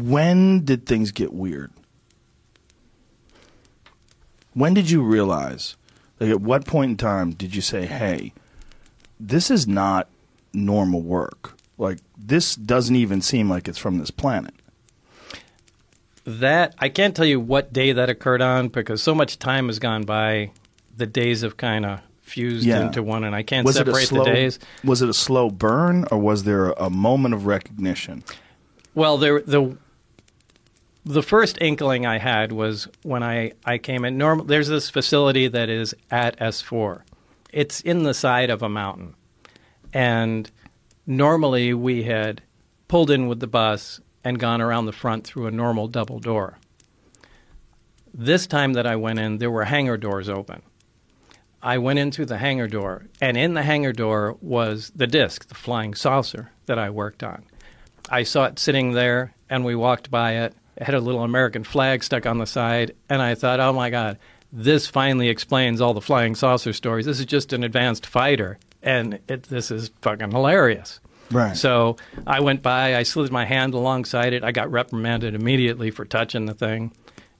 When did things get weird? When did you realize? Like, at what point in time did you say, "Hey, this is not normal work. Like, this doesn't even seem like it's from this planet." That I can't tell you what day that occurred on because so much time has gone by. The days have kind of fused Yeah. into one, and I can't Was separate slow? the days. Was it a slow burn, or was there a moment of recognition? Well, there the the first inkling I had was when I, I came in. Normal, there's this facility that is at S4. It's in the side of a mountain, and normally we had pulled in with the bus and gone around the front through a normal double door. This time that I went in, there were hangar doors open. I went in through the hangar door, and in the hangar door was the disc, the flying saucer that I worked on. I saw it sitting there, and we walked by it. It had a little American flag stuck on the side, and I thought, oh my God, this finally explains all the flying saucer stories. This is just an advanced fighter, and it, this is fucking hilarious. Right. So I went by, I slid my hand alongside it. I got reprimanded immediately for touching the thing.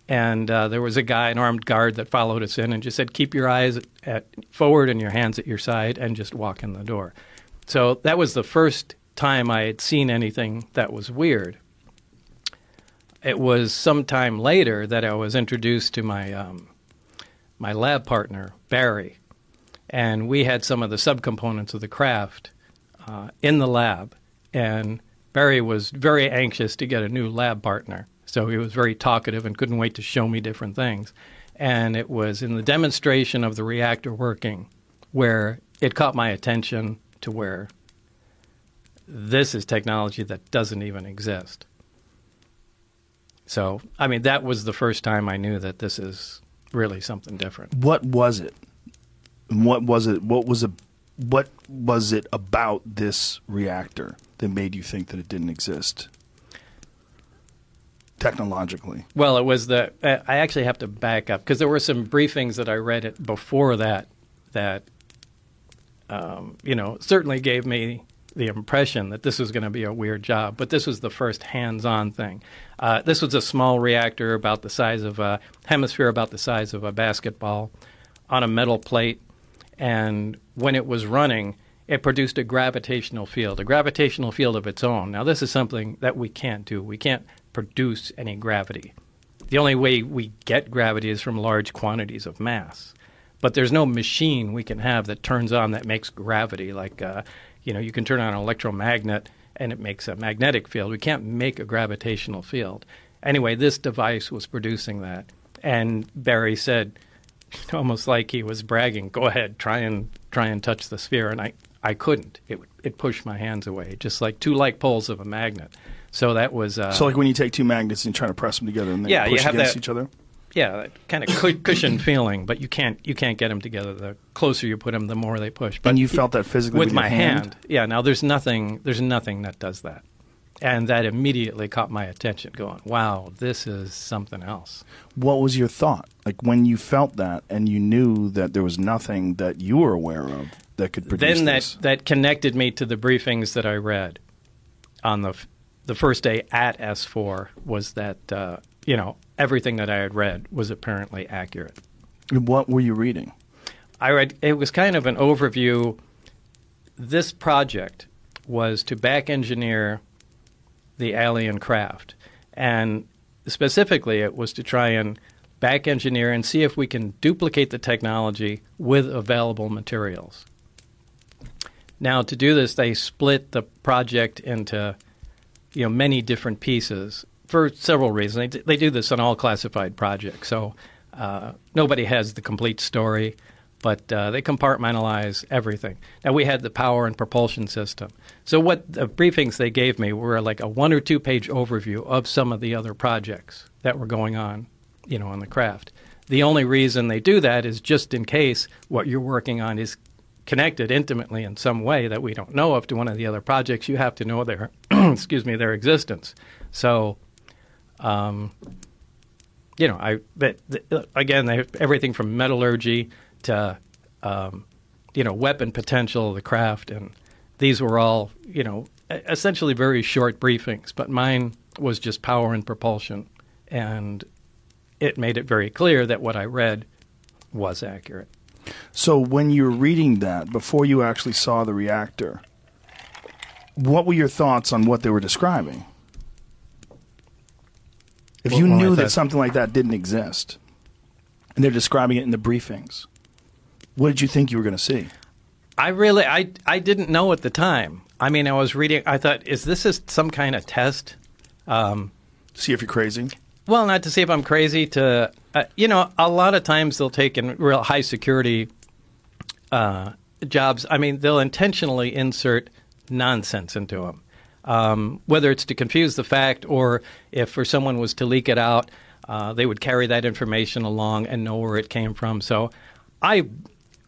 And uh, there was a guy, an armed guard, that followed us in and just said, "Keep your eyes at forward and your hands at your side, and just walk in the door." So that was the first time I had seen anything that was weird. It was some time later that I was introduced to my um, my lab partner Barry, and we had some of the subcomponents of the craft uh, in the lab. And Barry was very anxious to get a new lab partner, so he was very talkative and couldn't wait to show me different things. And it was in the demonstration of the reactor working where it caught my attention to where this is technology that doesn't even exist. So, I mean, that was the first time I knew that this is really something different. What was it? What was it? What was it? What was it about this reactor that made you think that it didn't exist technologically? Well, it was the. I actually have to back up because there were some briefings that I read it before that that, um, you know, certainly gave me the impression that this was going to be a weird job. But this was the first hands-on thing. Uh, this was a small reactor about the size of a hemisphere, about the size of a basketball, on a metal plate, and when it was running. It produced a gravitational field, a gravitational field of its own. Now, this is something that we can't do. We can't produce any gravity. The only way we get gravity is from large quantities of mass. But there's no machine we can have that turns on that makes gravity. Like, uh, you know, you can turn on an electromagnet and it makes a magnetic field. We can't make a gravitational field. Anyway, this device was producing that. And Barry said, almost like he was bragging, "Go ahead, try and try and touch the sphere." And I, I couldn't. It would- it pushed my hands away, just like two like poles of a magnet. So that was uh, So, like when you take two magnets and you try to press them together and they Yeah, you push have against that- each other. Yeah, that kind of cu- cushion feeling, but you can't you can't get them together. The closer you put them, the more they push. But and you felt that physically with with, my your hand. Yeah, now there's nothing there's nothing that does that. And that immediately caught my attention going, "Wow, this is something else." What was your thought? Like when you felt that and you knew that there was nothing that you were aware of that could produce then that this. that connected me to the briefings that I read on the the first day at S4 was that uh, you know everything that I had read was apparently accurate. What were you reading? I read it was kind of an overview. This project was to back engineer the alien craft, and specifically, it was to try and back engineer and see if we can duplicate the technology with available materials. Now, to do this, they split the project into you know many different pieces for several reasons. They, they do this on all classified projects, so uh, nobody has the complete story, but uh, they compartmentalize everything. Now we had the power and propulsion system. So what the briefings they gave me were like a one or two page overview of some of the other projects that were going on, you know, on the craft. The only reason they do that is just in case what you're working on is connected intimately in some way that we don't know of to one of the other projects, you have to know their excuse me their existence. So, um, you know, I but again, they, everything from metallurgy to um, you know weapon potential of the craft, and these were all you know essentially very short briefings. But mine was just power and propulsion. And it made it very clear that what I read was accurate. So when you were reading that before you actually saw the reactor, what were your thoughts on what they were describing? If you knew that something like that didn't exist, and they're describing it in the briefings, what did you think you were going to see? I really, I, I didn't know at the time. I mean, I was reading. I thought, is this a, some kind of test? See if you're crazy. Well, not to see if I'm crazy. To uh, you know, a lot of times they'll take in real high security uh, jobs. I mean, they'll intentionally insert nonsense into them, um, whether it's to confuse the fact or if for someone was to leak it out, uh, they would carry that information along and know where it came from. So, I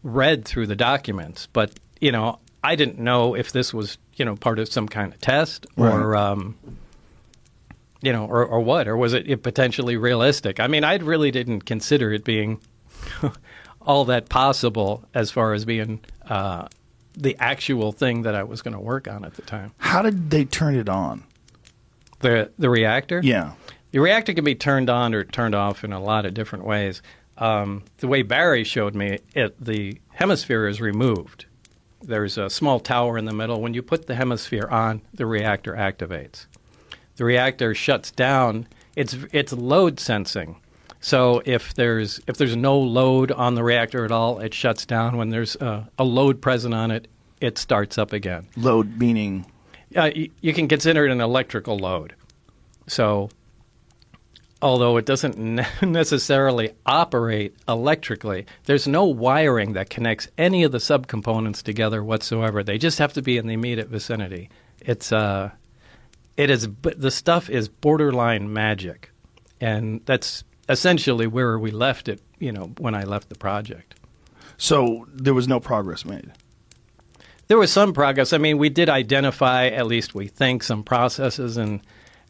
read through the documents, but you know, I didn't know if this was you know part of some kind of test or. Right. Um, you know, or, or what? Or was it potentially realistic? I mean, I really didn't consider it being all that possible as far as being uh, the actual thing that I was going to work on at the time. How did they turn it on? The the reactor. Yeah. The reactor can be turned on or turned off in a lot of different ways. Um, the way Barry showed me, it, the hemisphere is removed. There's a small tower in the middle. When you put the hemisphere on, the reactor activates. The reactor shuts down. It's it's load sensing. So if there's if there's no load on the reactor at all, it shuts down. When there's a, a load present on it, it starts up again. Load meaning Uh, you, you can consider it an electrical load. So, although it doesn't ne- necessarily operate electrically, there's no wiring that connects any of the subcomponents together whatsoever. They just have to be in the immediate vicinity. It's uh, it is the stuff is borderline magic, and that's essentially where we left it. You know, when I left the project. so there was no progress made. There was some progress. I mean, we did identify, at least we think, some processes and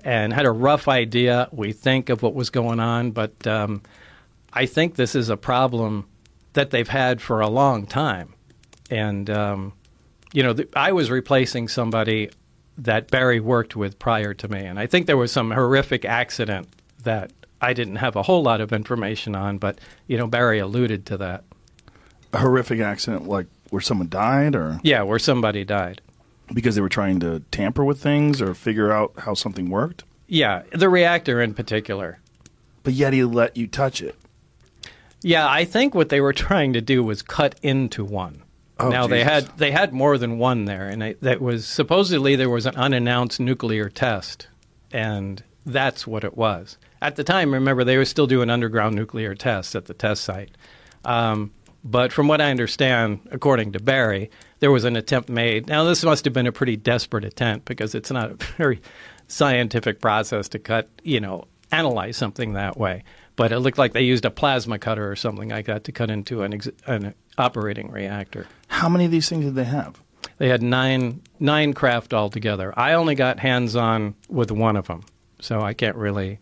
and had a rough idea. We think of what was going on, but um, I think this is a problem that they've had for a long time. And um, you know, th- I was replacing somebody that Barry worked with prior to me, and I think there was some horrific accident that I didn't have a whole lot of information on, but you know, Barry alluded to that. A horrific accident, like where someone died, or Yeah, where somebody died. because they were trying to tamper with things or figure out how something worked. Yeah, the reactor in particular. But yet he let you touch it. Yeah, I think what they were trying to do was cut into one. Oh, now they had they had more than one there, and it, that was supposedly there was an unannounced nuclear test, and that's what it was. At the time, remember they were still doing underground nuclear tests at the test site. Um, but from what I understand, according to Barry, there was an attempt made. Now this must have been a pretty desperate attempt because it's not a very scientific process to cut, you know, analyze something that way. But it looked like they used a plasma cutter or something like that to cut into an, ex- an operating reactor. How many of these things did they have? They had nine nine craft altogether. I only got hands on with one of them, so I can't really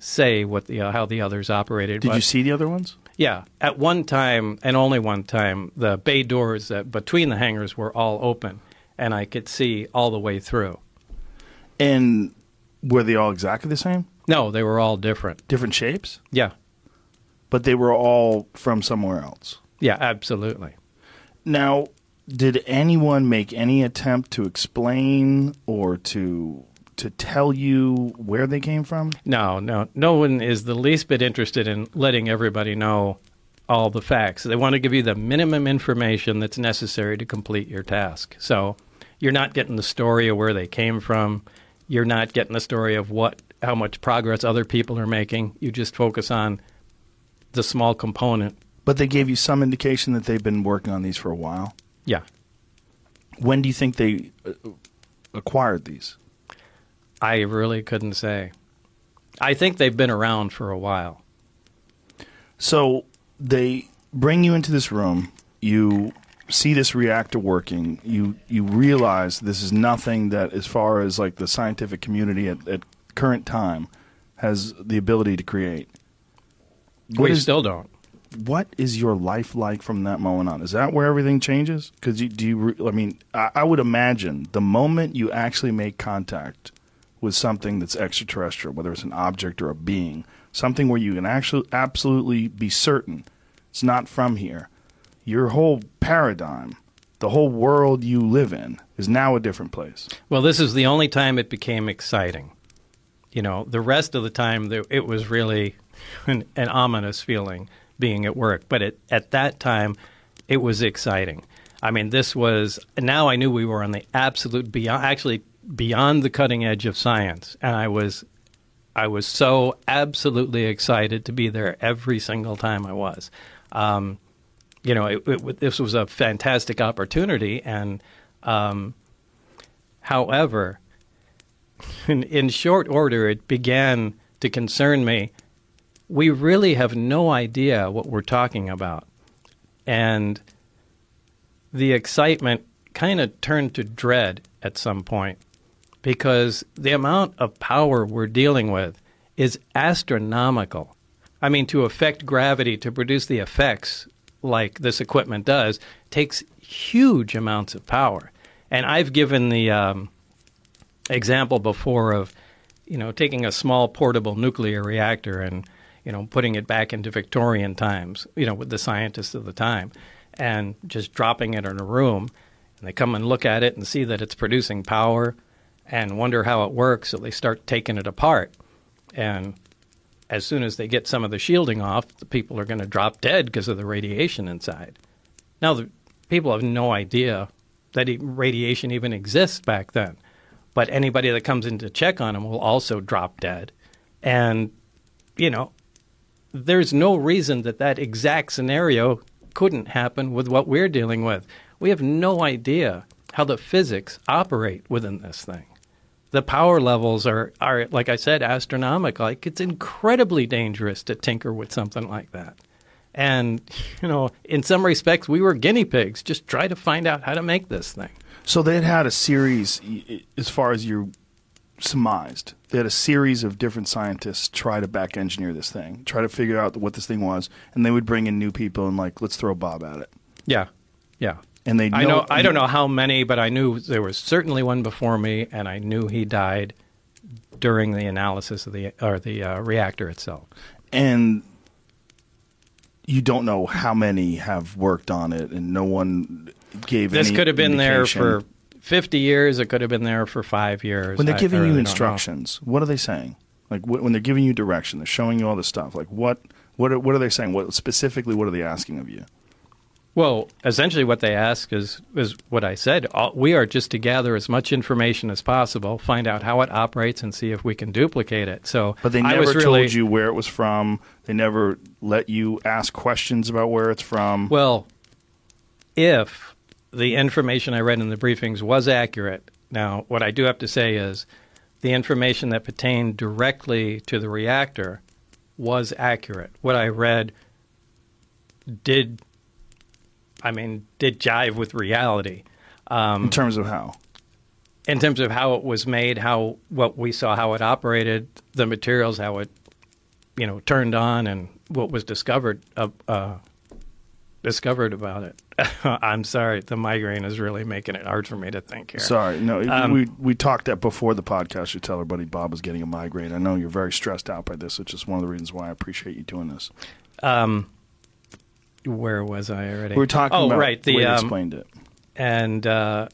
say what the uh, how the others operated. Did but you see the other ones? yeah, at one time and only one time, the bay doors that between the hangars were all open, and I could see all the way through. And were they all exactly the same? No, they were all different. Different shapes? Yeah, But they were all from somewhere else. yeah, absolutely. Now, did anyone make any attempt to explain or to to tell you where they came from? No, no, no one is the least bit interested in letting everybody know all the facts. They want to give you the minimum information that's necessary to complete your task. So you're not getting the story of where they came from. You're not getting the story of what how much progress other people are making. You just focus on the small component. But they gave you some indication that they've been working on these for a while. Yeah. When do you think they uh, acquired these? I really couldn't say. I think they've been around for a while. So they bring you into this room. You see this reactor working. You you realize this is nothing that, as far as like the scientific community at, at current time, has the ability to create. What we is still don't. what is your life like from that moment on? Is that where everything changes? Because you, do you? I mean, I, I would imagine the moment you actually make contact with something that's extraterrestrial, whether it's an object or a being, something where you can actually absolutely be certain it's not from here, your whole paradigm, the whole world you live in, is now a different place. Well, this is the only time it became exciting. You know, the rest of the time it was really an, an ominous feeling being at work. But it, at that time, it was exciting. I mean, this was now I knew we were on the absolute beyond, actually beyond the cutting edge of science, and I was, I was so absolutely excited to be there every single time I was. Um, you know, it, it, this was a fantastic opportunity, and um, however, in, in short order, it began to concern me. We really have no idea what we're talking about, and the excitement kind of turned to dread at some point because the amount of power we're dealing with is astronomical. I mean, to affect gravity, to produce the effects like this equipment does, takes huge amounts of power. And I've given the um, example before of, you know, taking a small portable nuclear reactor and, you know, putting it back into Victorian times, you know, with the scientists of the time and just dropping it in a room. And they come and look at it and see that it's producing power and wonder how it works. So they start taking it apart. And as soon as they get some of the shielding off, the people are going to drop dead because of the radiation inside. Now, the people have no idea that radiation even exists back then. But anybody that comes in to check on them will also drop dead. And, you know, there's no reason that that exact scenario couldn't happen with what we're dealing with. We have no idea how the physics operate within this thing. The power levels are, are like I said, astronomical. Like it's incredibly dangerous to tinker with something like that. And, you know, in some respects, we were guinea pigs. Just try to find out how to make this thing. So they had had a series, as far as you surmised, they had a series of different scientists try to back engineer this thing, try to figure out what this thing was, and they would bring in new people and like, let's throw Bob at it. Yeah, yeah. And they, I know, I don't know how many, but I knew there was certainly one before me, and I knew he died during the analysis of the or the uh, reactor itself. And you don't know how many have worked on it, and no one gave. This could have been indication. there for 50 years. It could have been there for five years. When they're giving really you instructions, what are they saying? Like when they're giving you direction, they're showing you all this stuff. Like what? What are, what are they saying? What specifically? What are they asking of you? Well, essentially, what they ask is is what I said. We are just to gather as much information as possible, find out how it operates, and see if we can duplicate it. So, but they never told you where it was from. They never let you ask questions about where it's from. Well, if the information I read in the briefings was accurate. Now, what I do have to say is the information that pertained directly to the reactor was accurate. What I read did, I mean, did jive with reality. Um, in terms of how? In terms of how it was made, how what we saw, how it operated, the materials, how it, you know, turned on, and what was discovered uh, uh, discovered about it. I'm sorry, the migraine is really making it hard for me to think here. Sorry, no, um, we we talked that before the podcast. You tell buddy Bob was getting a migraine. I know you're very stressed out by this, which is one of the reasons why I appreciate you doing this. Um, where was I already? We were talking oh, about right, the way um, explained it, and uh,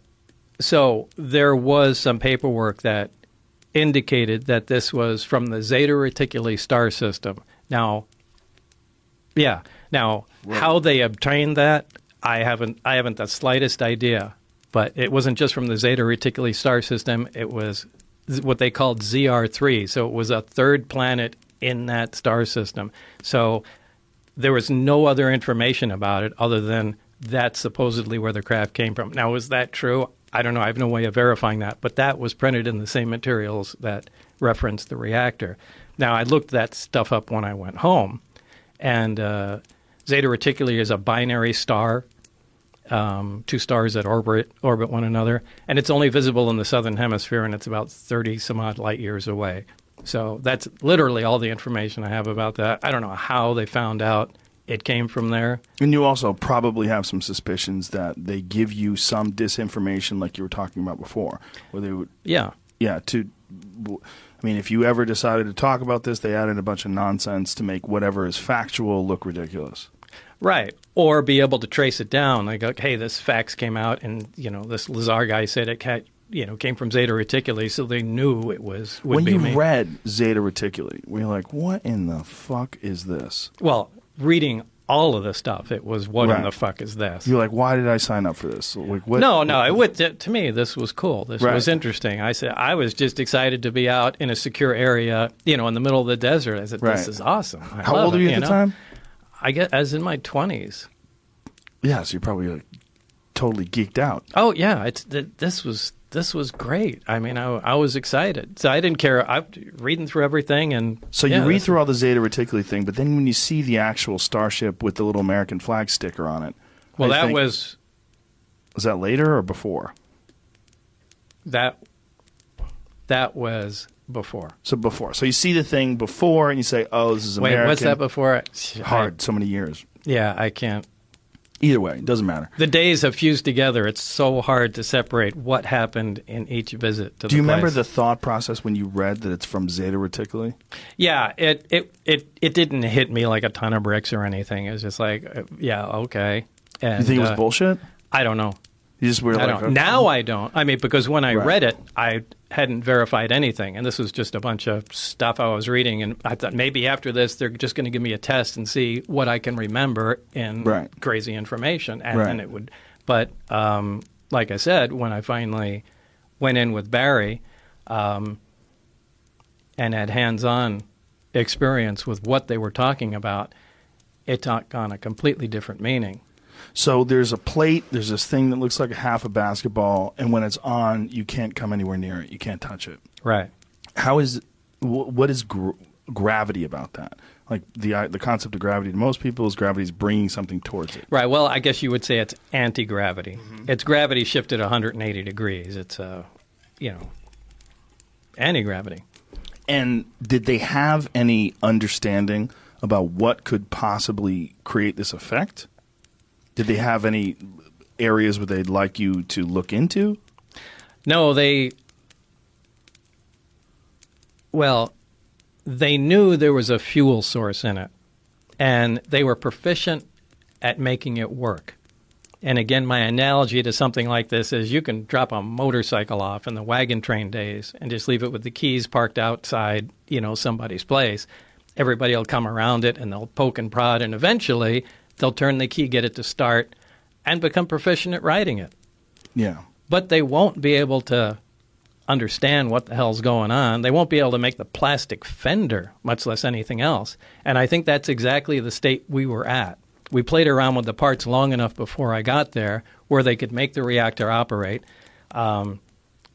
so there was some paperwork that indicated that this was from the Zeta Reticuli star system. Now, yeah. Now, right. how they obtained that, I haven't I haven't the slightest idea. But it wasn't just from the Zeta Reticuli star system. It was what they called ZR3. So it was a third planet in that star system. So there was no other information about it other than that's supposedly where the craft came from. Now, is that true? I don't know. I have no way of verifying that. But that was printed in the same materials that referenced the reactor. Now, I looked that stuff up when I went home, and uh, Zeta Reticuli is a binary star, um, two stars that orbit orbit one another, and it's only visible in the southern hemisphere, and it's about thirty some odd light years away. So that's literally all the information I have about that. I don't know how they found out it came from there. And you also probably have some suspicions that they give you some disinformation, like you were talking about before, where they would yeah yeah to I mean, if you ever decided to talk about this, they added a bunch of nonsense to make whatever is factual look ridiculous. Right. Or be able to trace it down. Like, okay, hey, this fax came out, and you know, this Lazar guy said it you know came from Zeta Reticuli, so they knew it was would when you me. read Zeta Reticuli, were you like, "What in the fuck is this?" well, reading all of the stuff, it was what Right. in the fuck is this? You're like, "Why did I sign up for this?" Like, what? No, no. It would, to, me, this was cool. This Right. was interesting. I said I was just excited to be out in a secure area, you know, in the middle of the desert. I said, Right. "This is awesome." I How old it, are you at the know? time? I get I was in my twenties. Yeah, so you're probably like totally geeked out. Oh yeah, it's th- this was this was great. I mean, I, I was excited. So I didn't care. I'm reading through everything and So yeah, you read through all the Zeta Reticuli thing, but then when you see the actual starship with the little American flag sticker on it, Well, I that think- was was that later or before? that that was before. So before. So you see the thing before, and you say, "Oh, this is Wait, American." what's that before? Hard. So many years. Yeah, I can't. Either way, it doesn't matter. The days have fused together. It's so hard to separate what happened in each visit to Do you the remember the thought process when you read that it's from Zeta Reticuli? Yeah, it, it it it didn't hit me like a ton of bricks or anything. It was just like, uh, yeah, okay. And, You think it was uh, bullshit? I don't know. You just were I like, okay. Now I don't. I mean, because when I Right. read it, I hadn't verified anything, and this was just a bunch of stuff I was reading, and I thought maybe after this they're just going to give me a test and see what I can remember in Right. crazy information, and Right. then it would. But um, like I said, when I finally went in with Barry, um, and had hands-on experience with what they were talking about, it took on a completely different meaning. So there's a plate. There's this thing that looks like a half a basketball, and when it's on, you can't come anywhere near it. You can't touch it. Right. How is wh- what is gr- gravity about that? Like the i- the concept of gravity to most people is gravity is bringing something towards it. Right. Well, I guess you would say it's anti-gravity. Mm-hmm. It's gravity shifted 180 degrees. It's uh, you know, anti-gravity. And did they have any understanding about what could possibly create this effect? Did they have any areas where they'd like you to look into? No, they. Well, they knew there was a fuel source in it, and they were proficient at making it work. And again, my analogy to something like this is you can drop a motorcycle off in the wagon train days and just leave it with the keys parked outside, you know, somebody's place. Everybody will come around it and they'll poke and prod, and eventually they'll turn the key, get it to start, and become proficient at riding it Yeah. but they won't be able to understand what the hell's going on. They won't be able to make the plastic fender, much less anything else. And I think that's exactly the state we were at. We played around with the parts long enough before I got there where they could make the reactor operate, um,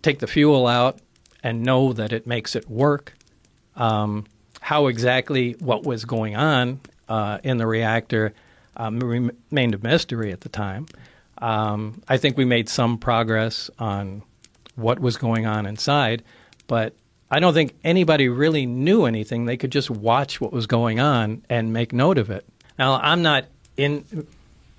take the fuel out, and know that it makes it work. Um, how exactly what was going on uh, in the reactor um, remained a mystery at the time. Um, I think we made some progress on what was going on inside, but I don't think anybody really knew anything. They could just watch what was going on and make note of it. Now, I'm not in,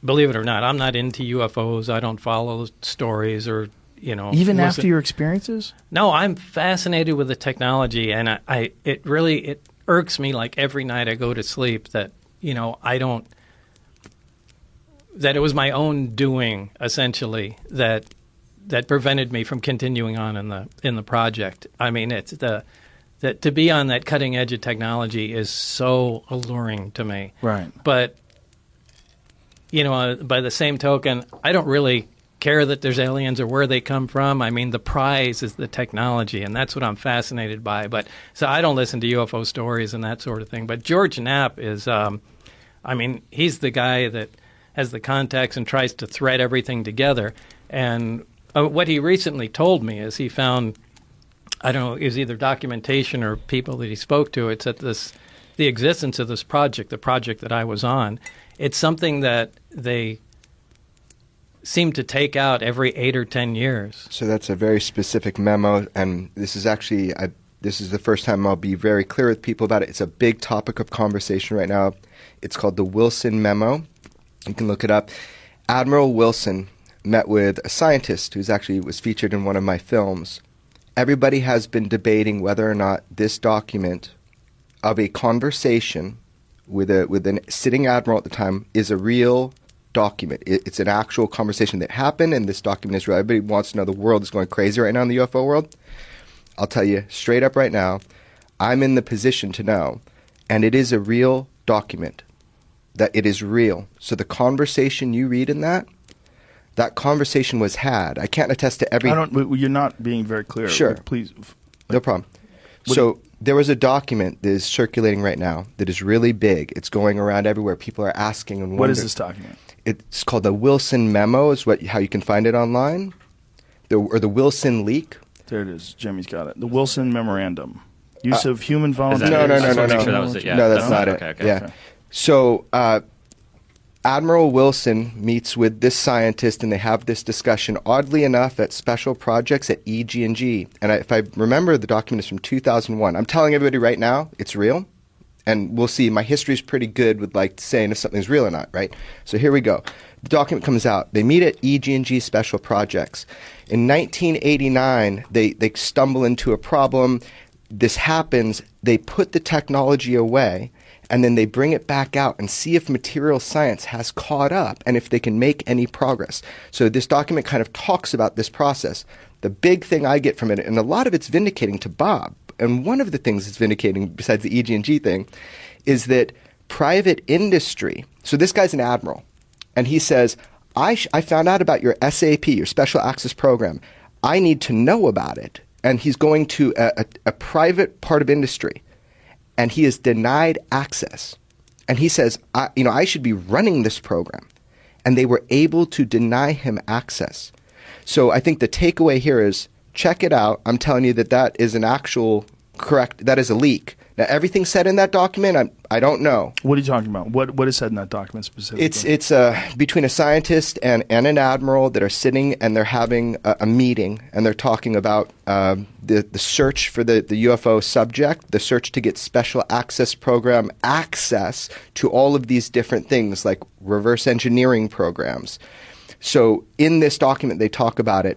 believe it or not, I'm not into UFOs. I don't follow stories or, you know. Even listen- after your experiences? no, I'm fascinated with the technology, and I, I it really it irks me like every night I go to sleep that you know I don't that it was my own doing essentially that that prevented me from continuing on in the in the project. I mean, it's the that to be on that cutting edge of technology is so alluring to me. Right. But you know, uh, by the same token, I don't really care that there's aliens or where they come from. I mean, the prize is the technology, and that's what I'm fascinated by. But so I don't listen to UFO stories and that sort of thing. But George Knapp is, um, I mean, he's the guy that has the contacts and tries to thread everything together. And uh, what he recently told me is he found I don't know, it was either documentation or people that he spoke to. It's that this, the existence of this project, the project that I was on, it's something that they seem to take out every eight or ten years. So that's a very specific memo, and this is actually I, this is the first time I'll be very clear with people about it. It's a big topic of conversation right now. It's called the Wilson Memo. You can look it up. Admiral Wilson met with a scientist who's actually was featured in one of my films, everybody has been debating whether or not this document of a conversation with a with a sitting admiral at the time is a real document. It, it's an actual conversation that happened, and this document is real. Everybody wants to know. The world is going crazy right now in the UFO world. I'll tell you straight up right now, I'm in the position to know, and it is a real document. That it is real. So the conversation you read in that, that conversation was had. I can't attest to every. I don't. You're not being very clear. Sure. Please. No problem. What so there was a document that is circulating right now that is really big. It's going around everywhere. People are asking and What is wondering- this document? It's called the Wilson Memo. Is what how you can find it online, the, or the Wilson Leak. There it is. Jimmy's got it. The Wilson Memorandum. Use uh, of human Is volunteers. no, no, no, no, no. sure that was it. Yeah, no, that's that's not not- it. okay, okay. yeah. Okay. So uh, Admiral Wilson meets with this scientist, and they have this discussion. Oddly enough, at special projects at EG&G, and if I remember, the document is from 2001. I'm telling everybody right now, it's real, and we'll see. My history is pretty good with like saying if something's real or not, right? So here we go. The document comes out. They meet at EG&G Special Projects. In 1989, they they stumble into a problem. This happens. They put the technology away and then they bring it back out and see if material science has caught up and if they can make any progress. So this document kind of talks about this process. The big thing I get from it, and a lot of it's vindicating to Bob, and one of the things it's vindicating besides the EG&G thing, is that private industry. So this guy's an admiral, and he says, I, sh- I found out about your SAP, your Special Access Program. I need to know about it. And he's going to a, a, a private part of industry and he is denied access. And he says, I, you know, I should be running this program. And they were able to deny him access. So I think the takeaway here is check it out. I'm telling you that that is an actual correct, that is a leak. Now, everything said in that document, I'm, I don't know. What are you talking about? What What is said in that document specifically? It's it's uh, between a scientist and, and an admiral that are sitting and they're having a, a meeting and they're talking about um, the the search for the, the UFO subject, the search to get special access program access to all of these different things like reverse engineering programs. So in this document, they talk about it.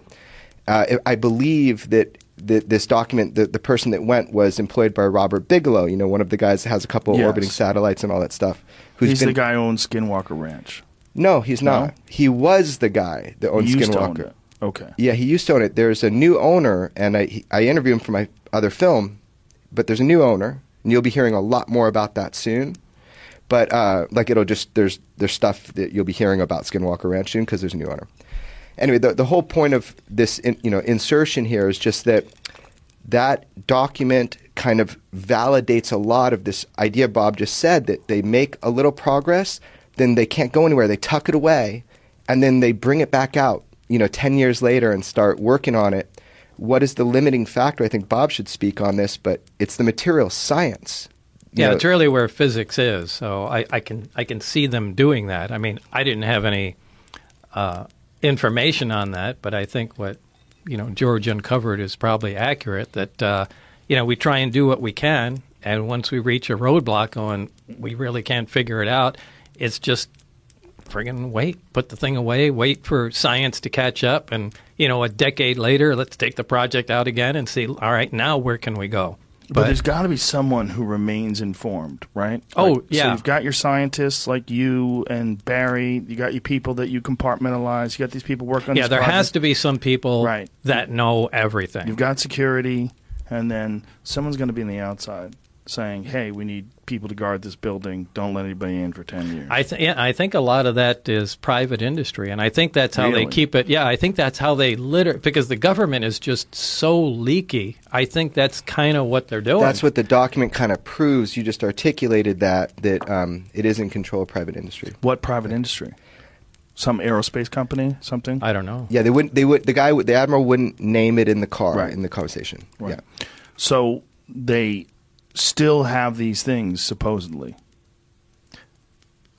Uh, I believe that. That this document, the, the person that went was employed by Robert Bigelow, you know, one of the guys that has a couple Yes. orbiting satellites and all that stuff. Who's He's been, the guy who owns Skinwalker Ranch. no, he's No? not. He was the guy that owned he used to own Skinwalker. it. Okay. Yeah, he used to own it. There's a new owner, and I he, I interviewed him for my other film, but there's a new owner, and you'll be hearing a lot more about that soon. But uh, like it'll just there's there's stuff that you'll be hearing about Skinwalker Ranch soon because there's a new owner. Anyway, the the whole point of this in, you know insertion here is just that that document kind of validates a lot of this idea Bob just said that they make a little progress, then they can't go anywhere. They tuck it away, and then they bring it back out, you know, 10 years later and start working on it. What is the limiting factor? I think Bob should speak on this, but it's the material science. You Yeah, know, it's really where physics is. So I, I can I can see them doing that. I mean, I didn't have any uh, information on that, but I think what you know George uncovered is probably accurate. That uh, you know we try and do what we can, and once we reach a roadblock, going we really can't figure it out. It's just friggin' wait, put the thing away, wait for science to catch up, and you know a decade later, let's take the project out again and see. All right, now where can we go? But, there's got to be someone who remains informed, right? Oh, Like, So yeah. you've got your scientists like you and Barry. You got your people that you compartmentalize. You got these people working on yeah, there has to be some people Right. that know everything. You've got security, and then someone's going to be on the outside saying, "Hey, we need people to guard this building. Don't let anybody in for ten years." I think yeah, I think a lot of that is private industry, and I think that's how Really? they keep it. Yeah, I think that's how they litter because the government is just so leaky. I think that's kind of what they're doing. That's what the document kind of proves. You just articulated that that um, it is in control of private industry. what private industry? Some aerospace company? Something? I don't know. Yeah, they wouldn't. They would. The guy, the admiral, wouldn't name it in the car Right. in the conversation. Right. Yeah. So they still have these things supposedly.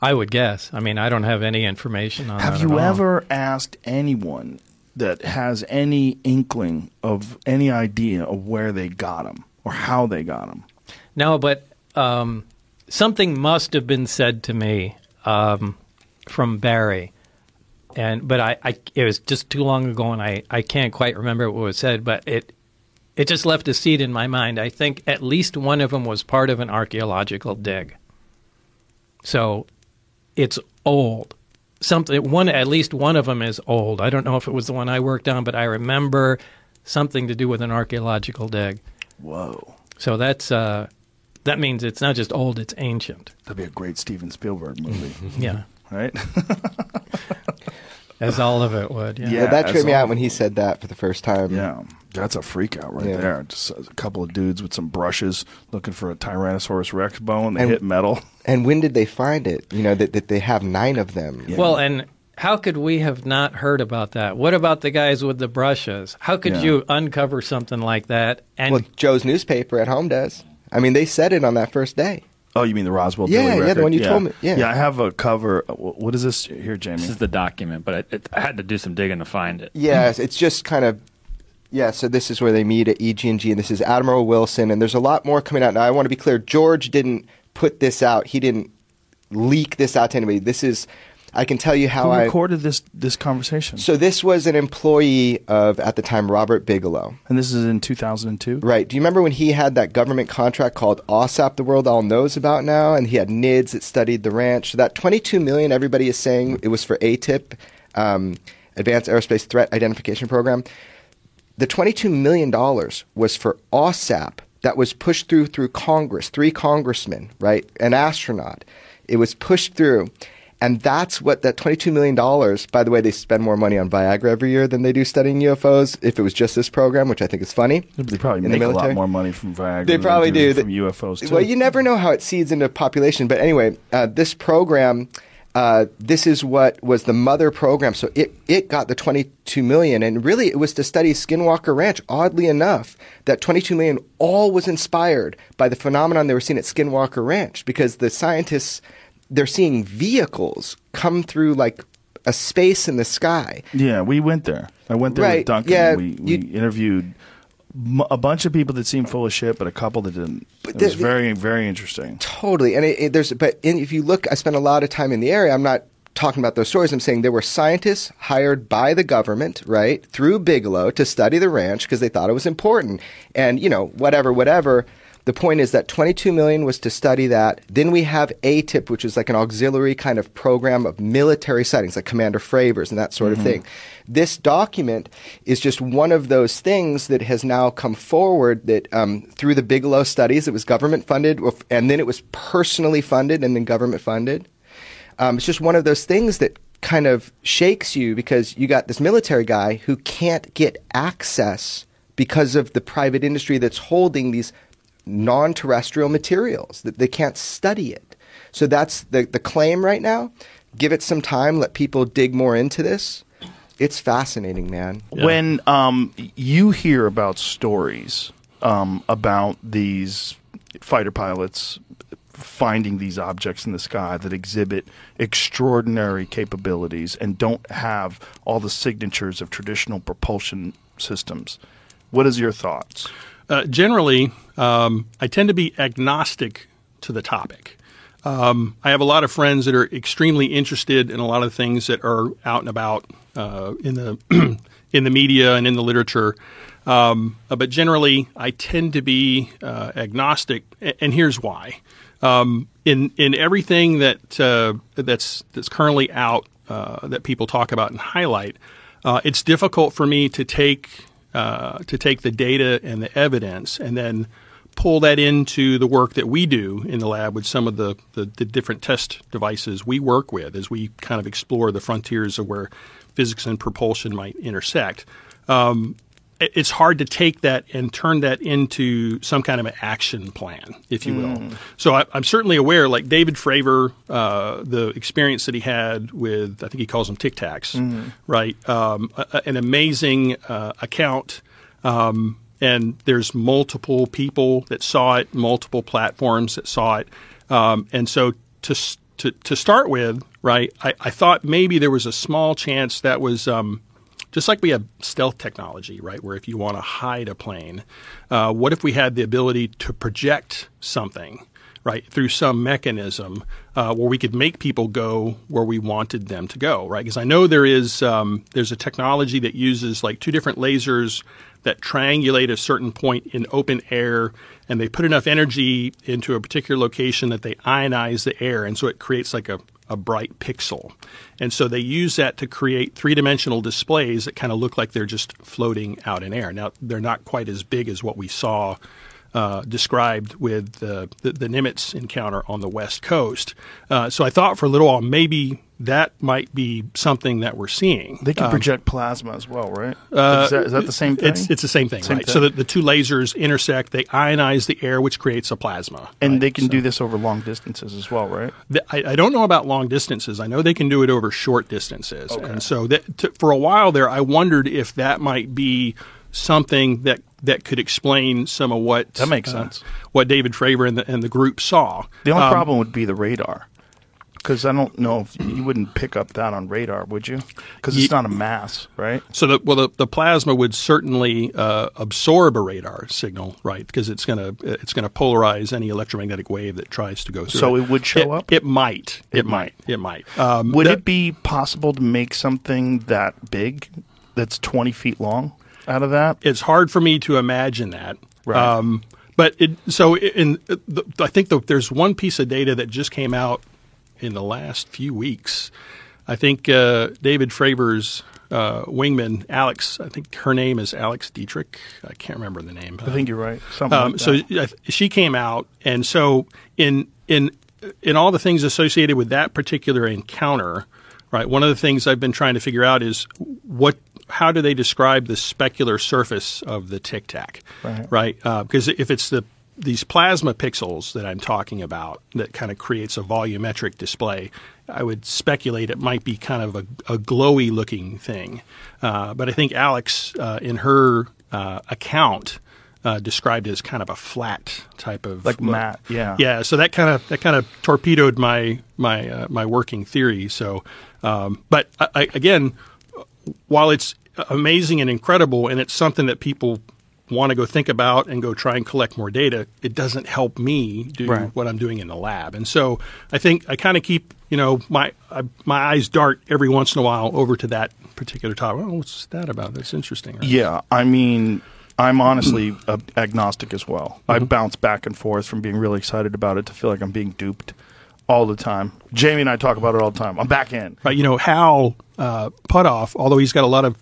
I would guess. I mean, I don't have any information on Have you at all. ever asked anyone that has any inkling of any idea of where they got them or how they got them? No, but um, something must have been said to me um, from Barry, and but I, I it was just too long ago, and I, I can't quite remember what was said. But it it just left a seed in my mind. I think at least one of them was part of an archaeological dig. So it's old. Something one at least one of them is old. I don't know if it was the one I worked on, but I remember something to do with an archaeological dig. Whoa. So that's uh, that means it's not just old; it's ancient. That'd be a great Steven Spielberg movie, Yeah, right? as all of it would. Yeah. Yeah. Yeah, that tripped me out when he said that for the first time. yeah. That's a freak out right Yeah. there. Just a couple of dudes with some brushes looking for a Tyrannosaurus Rex bone. They And- hit metal. And when did they find it? You know that, that they have nine of them. Yeah. Well, and how could we have not heard about that? What about the guys with the brushes? How could Yeah. you uncover something like that? And Well, Joe's newspaper at home does. I mean, they said it on that first day. Oh, you mean the Roswell? Yeah, Billy yeah, the record? one you told me. Yeah. yeah. I have a cover. uh, wh- What is this here, Jamie? This is the document, but I, it, I had to do some digging to find it. Yes, it's just kind of yeah. So this is where they meet at EG&G, and this is Admiral Wilson, and there's a lot more coming out. Now I want to be clear: George didn't put this out. He didn't leak this out to anybody. This is I can tell you how Who I. recorded this this conversation? So this was an employee of at the time Robert Bigelow. and this is in 2002. Right. Do you remember when he had that government contract called OSAP the world all knows about now and he had NIDS that studied the ranch. So that 22 million everybody is saying it was for ATIP, um, Advanced Aerospace Threat Identification Program. The 22 million dollars was for OSAP that was pushed through through Congress, three congressmen, right? An astronaut. It was pushed through. And that's what that $22 million, by the way, they spend more money on Viagra every year than they do studying UFOs if it was just this program, which I think is funny. They probably In the make a lot more money from Viagra. They than probably do. from The- UFOs too. Well, you never know how it seeds into population. But anyway, uh, this program, uh, this is what was the mother program. So it, it got the 22 million. And really, it was to study Skinwalker Ranch. Oddly enough, that 22 million all was inspired by the phenomenon they were seeing at Skinwalker Ranch because the scientists, they're seeing vehicles come through like a space in the sky. Yeah, we went there. I went there Right, with Duncan. yeah, we, we you- interviewed a bunch of people that seemed full of shit, but a couple that didn't. But it was very, very interesting. Totally, and it, it, there's but in, if you look, I spent a lot of time in the area. I'm not talking about those stories. I'm saying there were scientists hired by the government, right, through Bigelow to study the ranch because they thought it was important. And you know, whatever, whatever. The point is that 22 million was to study that. Then we have ATIP, which is like an auxiliary kind of program of military sightings, like Commander Fravor's and that sort of thing. This document is just one of those things that has now come forward that um, through the Bigelow studies, it was government funded, and then it was personally funded and then government funded. Um, it's just one of those things that kind of shakes you because you got this military guy who can't get access because of the private industry that's holding these non-terrestrial materials that they can't study it. So that's the the claim right now. Give it some time, let people dig more into this. It's fascinating, man. When um, you hear about stories um, about these fighter pilots finding these objects in the sky that exhibit extraordinary capabilities and don't have all the signatures of traditional propulsion systems, what is your thoughts? Uh, generally, um, I tend to be agnostic to the topic. Um, I have a lot of friends that are extremely interested in a lot of things that are out and about uh, in the in the media and in the literature. Um, uh, but generally, I tend to be uh, agnostic, and here's why. Um, in in everything that uh, that's that's currently out uh, that people talk about and highlight, uh, it's difficult for me to take uh, to take the data and the evidence and then pull that into the work that we do in the lab with some of the, the, the different test devices we work with as we kind of explore the frontiers of where physics and propulsion might intersect. Um, it- it's hard to take that and turn that into some kind of an action plan, if you will. So I, I'm certainly aware, like David Fravor, uh, the experience that he had with, I think he calls them Tic Tacs, right? Um, a- an amazing uh, account. Um, and there's multiple people that saw it, multiple platforms that saw it. Um, and so to, to, to start with, right, I, I thought maybe there was a small chance that was. Um, just like we have stealth technology, right? Where if you want to hide a plane, uh, what if we had the ability to project something right, through some mechanism uh, where we could make people go where we wanted them to go, right? Because I know there is um, there's a technology that uses like two different lasers that triangulate a certain point in open air, and they put enough energy into a particular location that they ionize the air, and so it creates like a a bright pixel. And so they use that to create three dimensional displays that kind of look like they're just floating out in air. Now, they're not quite as big as what we saw uh, described with the, the, the, Nimitz encounter on the West Coast. Uh, so I thought for a little while maybe that might be something that we're seeing. They can Um, project plasma as well, right? is, that, is that the same thing? It's, it's the same thing, Same right? thing. So that the two lasers intersect, they ionize the air, which creates a plasma. and right? they can So- do this over long distances as well, right? the- I, I don't know about long distances. I know they can do it over short distances, and so that, to, for a while there, I wondered if that might be something that that could explain some of what That makes uh, sense. what David Fravor and the and the group saw. The only Um, problem would be the radar. Because I don't know if you wouldn't pick up that on radar, would you? Because it's not a mass, right? So the well, the, the plasma would certainly uh, absorb a radar signal, right? Because it's gonna it's gonna polarize any electromagnetic wave that tries to go through. So it would show It- up? It might. It, It might. It might. Um, Would that- it be possible to make something that big, that's twenty feet long, out of that? it's hard for me to imagine that. Right. Um, but it, so in the, I think the, there's one piece of data that just came out in the last few weeks. I think uh, David Fravor's uh, wingman Alex. I think her name is Alex Dietrich. I can't remember the name. I think you're right. Something Um, like so that. she came out, and so in in in all the things associated with that particular encounter, right? One of the things I've been trying to figure out is what how do they describe the specular surface of the tic tac, Right. right? Because if it's the these plasma pixels that I'm talking about that kind of creates a volumetric display, I would speculate it might be kind of a, a glowy looking thing. Uh, but I think Alex, uh, in her uh, account, uh, described it as kind of a flat type of like look. matte, yeah. Yeah, so that kind of that kind of torpedoed my my uh, my working theory. So, um, but I, I, again, while it's amazing and incredible, and it's something that people want to go think about and go try and collect more data, it doesn't help me do Right. what I'm doing in the lab. And so I think I kind of keep you know my I, my eyes dart every once in a while over to that particular topic. Oh, what's that about? That's interesting. Right? Yeah, I mean, I'm honestly uh, agnostic as well. I Mm-hmm. bounce back and forth from being really excited about it to feel like I'm being duped all the time. Jamie and I talk about it all the time. I'm back in. Right, you know Hal uh, Puthoff, although he's got a lot of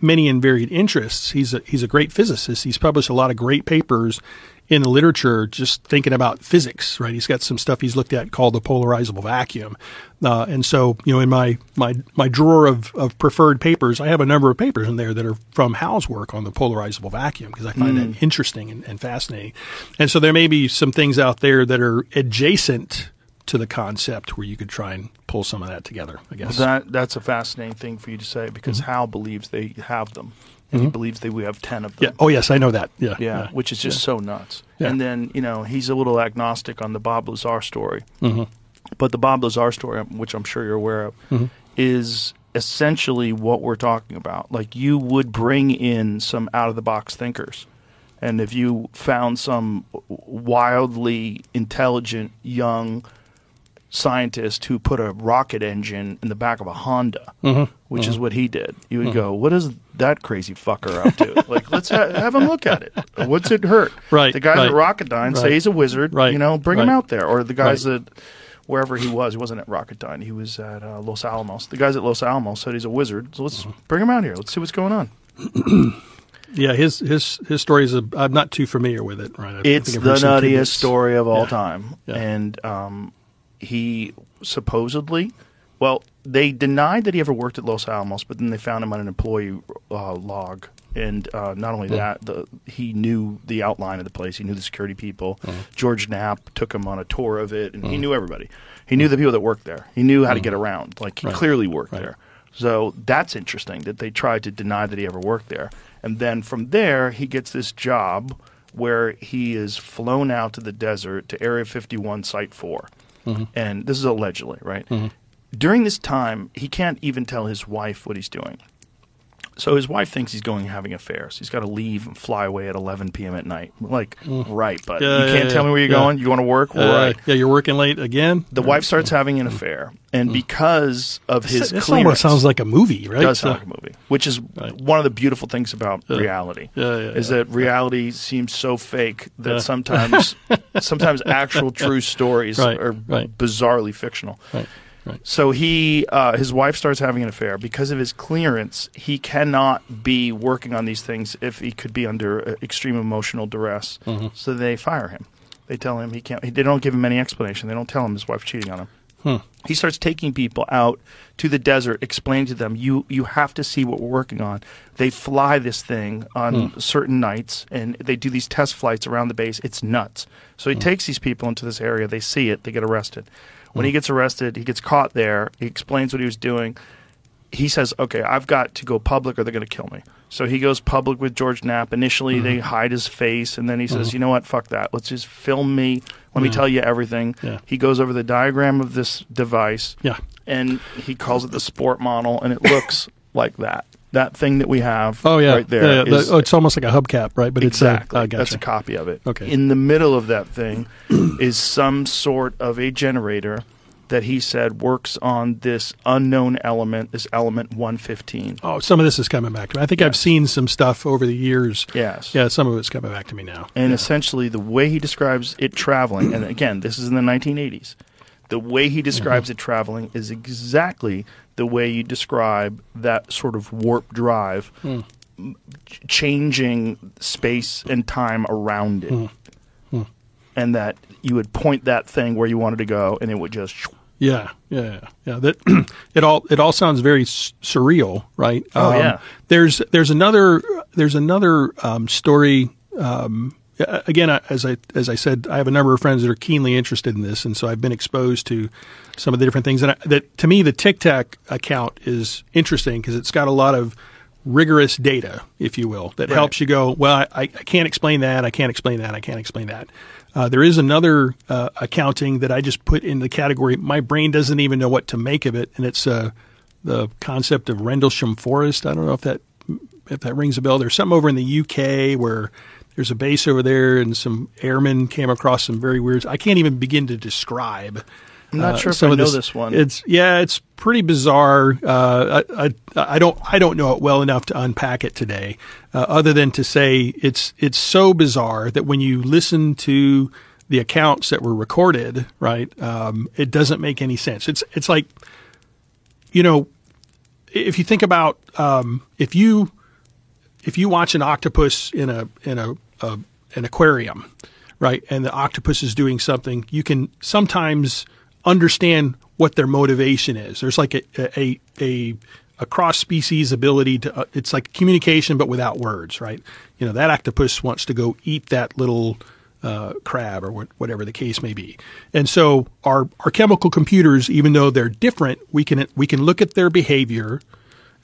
many and varied interests, he's a he's a great physicist. He's published a lot of great papers in the literature just thinking about physics. Right, he's got some stuff he's looked at called the polarizable vacuum, uh, and so you know in my my my drawer of, of preferred papers, I have a number of papers in there that are from Hal's work on the polarizable vacuum because I find that interesting and, and fascinating. And so there may be some things out there that are adjacent to the concept where you could try and pull some of that together. I guess. That that's a fascinating thing for you to say because Mm-hmm. Hal believes they have them, and he believes that we have ten of them. yeah. Oh yes, I know that. Yeah. Yeah, which is just so nuts. Yeah. And then you know he's a little agnostic on the Bob Lazar story, Mhm. but the Bob Lazar story, which I'm sure you're aware of, Mm-hmm. is essentially what we're talking about. Like you would bring in some out of the box thinkers, and if you found some wildly intelligent young scientist who put a rocket engine in the back of a Honda, Mm-hmm. which is what he did. You would go, "What is that crazy fucker up to?" like, let's ha- have him look at it. What's it hurt? Right, The guys right. at Rocketdyne say he's a wizard. Right, You know, bring him out there. Or the guys Right. at wherever he was. He wasn't at Rocketdyne. He was at uh, Los Alamos. The guys at Los Alamos said he's a wizard. So let's Mm-hmm. bring him out here. Let's see what's going on. Yeah, his his his story is. A, I'm not too familiar with it. Right, I It's the nuttiest story of all Yeah. time. Yeah. And um, he supposedly, well, they denied that he ever worked at Los Alamos, but then they found him on an employee uh, log. And uh, not Hmm. only that, the, he knew the outline of the place. He knew the security people. Hmm. George Knapp took him on a tour of it, and he knew everybody. He knew the people that worked there. He knew how to get around. Like he Hmm. Right. clearly worked Right. there. So that's interesting that they tried to deny that he ever worked there. And then from there, he gets this job where he is flown out to the desert to Area 51 Site 4. Mm-hmm. And this is allegedly, right? Mm-hmm. During this time, he can't even tell his wife what he's doing. So his wife thinks he's going having affairs. He's got to leave and fly away at 11 p.m. at night. Like, right, but Mm. Yeah, you can't yeah, tell me where you're yeah. going. You want to work? Uh, right. Yeah, you're working late again. The wife starts having an affair, and because of his This, this clearance, almost sounds like a movie, right? does So- sound like a movie, which is Right. one of the beautiful things about reality. Yeah, yeah, is yeah. that reality seems so fake that Yeah. sometimes, sometimes actual true stories Right, are right. bizarrely fictional. Right. So he, uh, his wife starts having an affair because of his clearance. He cannot be working on these things if he could be under uh, extreme emotional duress. Mm-hmm. So they fire him. They tell him he can't. They don't give him any explanation. They don't tell him his wife's cheating on him. Hmm. He starts taking people out to the desert, explaining to them, "You you have to see what we're working on." They fly this thing on Hmm. certain nights, and they do these test flights around the base. It's nuts. So Hmm. he takes these people into this area. They see it. They get arrested. When he gets arrested, he gets caught there. He explains what he was doing. He says, "Okay, I've got to go public, or they're going to kill me." So he goes public with George Knapp. Initially, they Mm-hmm. hide his face, and then he says, "You know what? Fuck that. Let's just film me. Let me tell you everything." Yeah. He goes over the diagram of this device, Yeah. and he calls it the sport model, and it looks like that. That thing that we have, Oh yeah, right there, Yeah, yeah. Is- oh, it's almost like a hubcap, right? But exactly. it's a, uh, That's a copy of it. Okay. In the middle of that thing is some sort of a generator that he said works on this unknown element, this element 115. Oh, some of this is coming back to me. I think I've seen some stuff over the years. Yes. Yeah, some of it's coming back to me now. And essentially, the way he describes it traveling, and again, this is in the 1980s, the way he describes Mm-hmm. it traveling is exactly the way you describe that sort of warp drive, m- ch- changing space and time around it. Hmm. And that you would point that thing where you wanted to go, and it would just. Yeah, yeah, yeah. That it all it all sounds very s- surreal, right? Um, Oh, yeah. There's there's another there's another um, story. Um, again, as I as I said, I have a number of friends that are keenly interested in this, and so I've been exposed to some of the different things. And I, that to me, the Tic Tac account is interesting because it's got a lot of rigorous data, if you will, that Right. helps you go. Well, I, I can't explain that. I can't explain that. I can't explain that. Uh, there is another uh, accounting that I just put in the category. My brain doesn't even know what to make of it, and it's uh, the concept of Rendlesham Forest. I don't know if that if that rings a bell. There's something over in the UK where there's a base over there, and some airmen came across some very weird. I can't even begin to describe. I'm not uh, sure if I know this one. It's yeah, it's pretty bizarre. Uh, I, I I don't I don't know it well enough to unpack it today, uh, other than to say it's it's so bizarre that when you listen to the accounts that were recorded, right, um, it doesn't make any sense. It's it's like, you know, if you think about um, if you if you watch an octopus in a in a, a an aquarium, right, and the octopus is doing something, you can sometimes understand what their motivation is. There's like a a a, a cross species ability to uh, it's like communication but without words, right? You know that octopus wants to go eat that little uh, crab or what, whatever the case may be. And so our our chemical computers, even though they're different, we can we can look at their behavior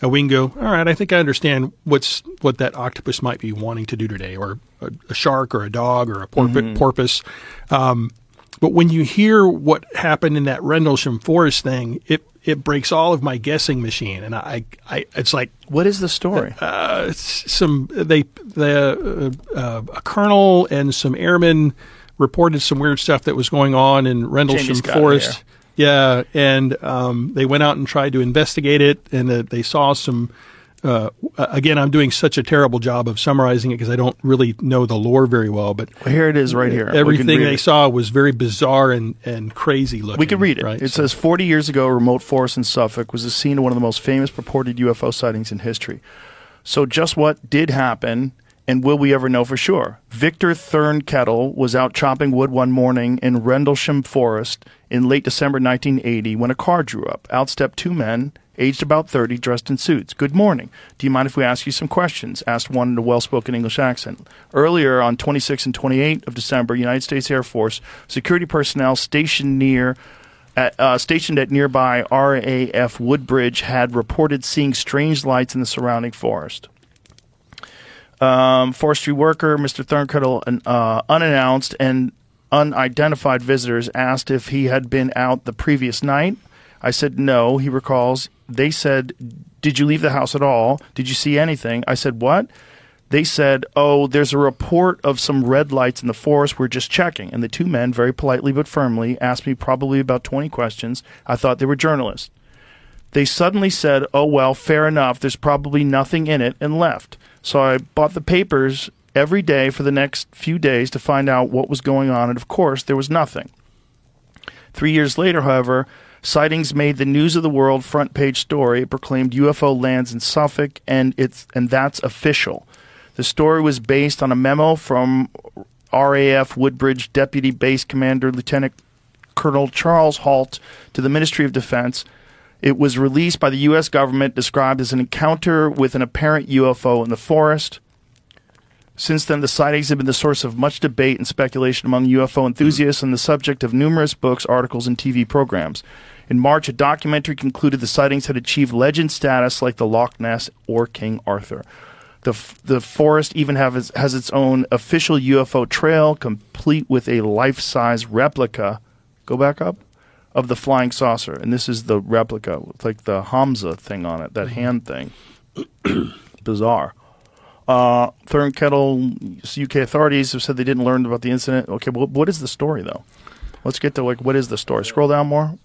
we can go, all right, I think I understand what's what that octopus might be wanting to do today, or a, a shark, or a dog, or a porp- porpoise. Um, but when you hear what happened in that Rendlesham Forest thing, it it breaks all of my guessing machine, and I, I it's like What is the story? uh, it's some they the uh, uh, a colonel and some airmen reported some weird stuff that was going on in Rendlesham Forest. here. Yeah, and um, they went out and tried to investigate it, and uh, they saw some. Uh, again, I'm doing such a terrible job of summarizing it because I don't really know the lore very well. But Well, here it is, right here. Everything they it. saw was very bizarre and, and crazy looking. We can read it. Right? It So- says 40 years ago, a remote forest in Suffolk was the scene of one of the most famous purported UFO sightings in history. So, just what did happen, and will we ever know for sure? Victor Thurkettle was out chopping wood one morning in Rendlesham Forest in late December 1980 when a car drew up. Out stepped two men, aged about 30, dressed in suits. Good morning. Do you mind if we ask you some questions? asked one in a well spoken English accent. Earlier, on 26 and 28 of December, United States Air Force security personnel stationed near at, uh, stationed at nearby RAF Woodbridge had reported seeing strange lights in the surrounding forest. Um, forestry worker Mr. Thurkettle, an uh, unannounced and unidentified visitors asked if he had been out the previous night. I said, No, he recalls. They said, Did you leave the house at all? Did you see anything? I said, What? They said, Oh, there's a report of some red lights in the forest. We're just checking. And the two men, very politely but firmly, asked me probably about 20 questions. I thought they were journalists. They suddenly said, Oh, well, fair enough. There's probably nothing in it, and left. So I bought the papers every day for the next few days to find out what was going on. And of course, there was nothing. Three years later, however, sightings made the news of the world front page story. Proclaimed UFO lands in Suffolk, and it's and that's official. The story was based on a memo from RAF Woodbridge Deputy Base Commander Lieutenant Colonel Charles Halt to the Ministry of Defense. It was released by the U.S. government, described as an encounter with an apparent UFO in the forest. Since then, the sightings have been the source of much debate and speculation among UFO enthusiasts and the subject of numerous books, articles, and TV programs. In March, a documentary concluded the sightings had achieved legend status like the Loch Ness or King Arthur. The, f- the forest even has its own official UFO trail, complete with a life size replica. Go back up of the flying saucer, and this is the replica with like the Hamsa thing on it, that hand thing. Bizarre. Uh, Thurkettle, UK authorities have said they didn't learn about the incident. Okay, but what is the story though? Let's get to like what is the story. Scroll down more.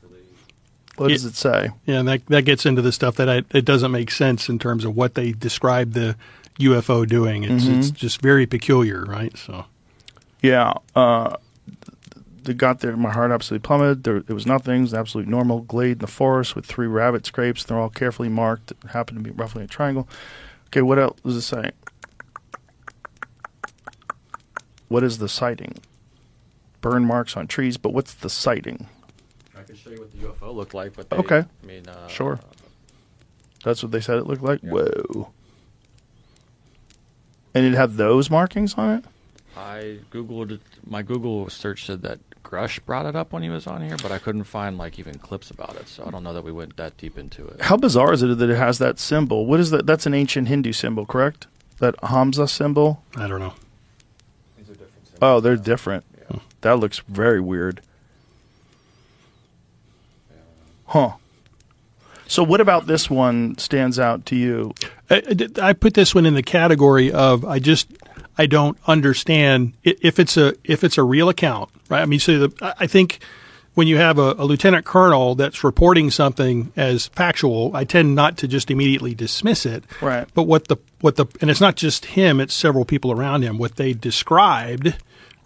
What does it say? Yeah, and that that gets into the stuff that I, it doesn't make sense in terms of what they describe the UFO doing. It's it's just very peculiar, right? So Yeah, uh, they got there. My heart absolutely plummeted. There, it was nothing. It was an absolute normal glade in the forest with three rabbit scrapes. They're all carefully marked. It happened to be roughly a triangle. Okay, what else is it say? What is the sighting? Burn marks on trees, but what's the sighting? I can show you what the UFO looked like, but they, Okay. I mean, uh, Sure. That's what they said it looked like. Yeah. Whoa! And it had those markings on it. I googled it. My Google search said that Grusch brought it up when he was on here, but I couldn't find like even clips about it. So I don't know that we went that deep into it. How bizarre is it that it has that symbol? What is that? That's an ancient Hindu symbol, correct? That Hamsa symbol. I don't know. Oh, they're different. That looks very weird. Huh. So, what about this one stands out to you? I, I I put this one in the category of I just I don't understand if it's a if it's a real account, right? I mean, so the, I- think when you have a, a lieutenant colonel that's reporting something as factual, I tend not to just immediately dismiss it. Right. But what the what the and it's not just him; it's several people around him. What they described,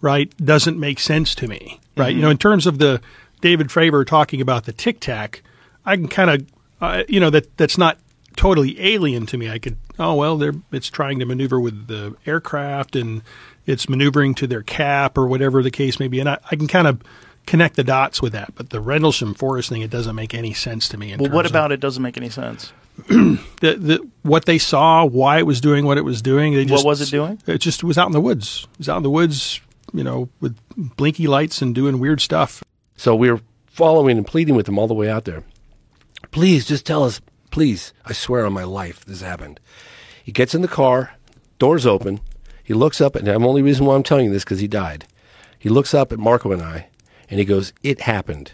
right, doesn't make sense to me, right? You know, in terms of the David Fravor talking about the tic tac, I can kind of, uh, you know, that that's not totally alien to me. I could, oh well, they're it's trying to maneuver with the aircraft and it's maneuvering to their cap or whatever the case may be, and I, I can kind of connect the dots with that. But the Rendlesham Forest thing, it doesn't make any sense to me. Well, what terms of- about it doesn't make any sense? the, the what they saw, why it was doing what it was doing. They just, What was it doing? It just was out in the woods. It was out in the woods, you know, with blinky lights and doing weird stuff. So we were following and pleading with him all the way out there. Please, just tell us. Please, I swear on my life, this happened. He gets in the car, doors open. He looks up, and the only reason why I'm telling you this because he died. He looks up at Marco and I, and he goes, "It happened."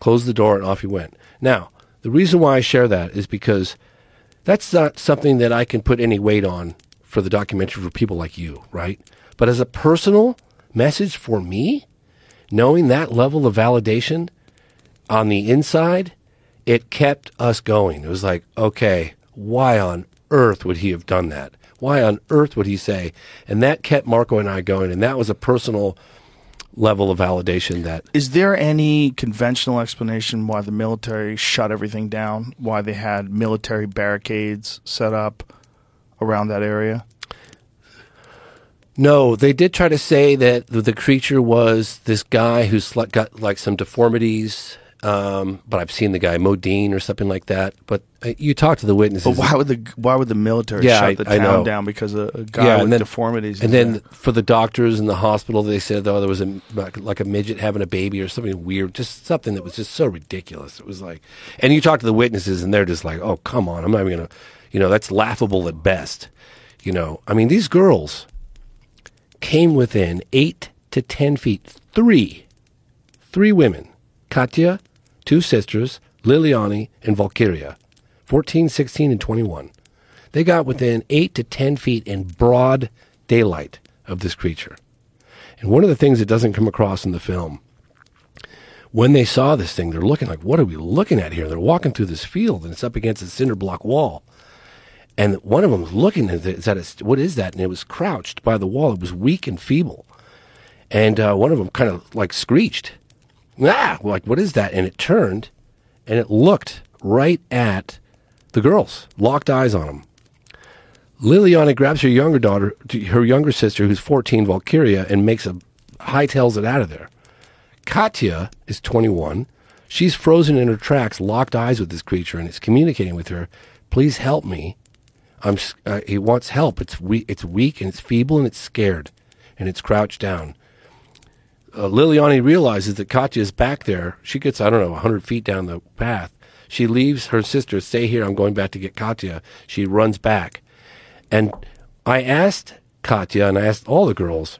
Closed the door, and off he went. Now, the reason why I share that is because that's not something that I can put any weight on for the documentary for people like you, right? But as a personal message for me, knowing that level of validation on the inside, it kept us going. It was like, okay, why on earth would he have done that? Why on earth would he say? And that kept Marco and I going. And that was a personal level of validation that Is there any conventional explanation why the military shut everything down? Why they had military barricades set up around that area? No, they did try to say that the creature was this guy who's like, got like some deformities. Um, but I've seen the guy Mudinho or something like that. But uh, you talk to the witnesses. But why would the why would the military Yeah, shut I- the I town know. down because of a guy Yeah, with and then- deformities? and then there? for the doctors in the hospital, they said oh there was a like, like a midget having a baby or something weird, just something that was just so ridiculous. It was like, and you talk to the witnesses, and they're just like, oh come on, I'm not even gonna, you know, that's laughable at best. You know, I mean, these girls came within eight to ten feet. Three, three women, Katya, two sisters, Liliani, and Valkyria, 14, 16, and 21. They got within 8 to 10 feet in broad daylight of this creature. And one of the things that doesn't come across in the film, when they saw this thing, they're looking like, what are we looking at here? They're walking through this field and it's up against a cinder block wall. And one of them was looking at it, it, what is that? And it was crouched by the wall. It was weak and feeble. And uh, one of them kind of like screeched, ah, like, what is that? And it turned and it looked right at the girls, locked eyes on them. Liliana grabs her younger daughter, her younger sister, who's 14, Valquíria, and makes a hightails it out of there. Katya is 21. She's frozen in her tracks, locked eyes with this creature, and it's communicating with her. Please help me. I'm. Uh, he wants help. It's weak. It's weak and it's feeble and it's scared, and it's crouched down. Uh, Liliane realizes that Katya is back there. She gets, I don't know, 100 feet down the path. She leaves her sister, stay here, I'm going back to get Katya. She runs back. And I asked Katya and I asked all the girls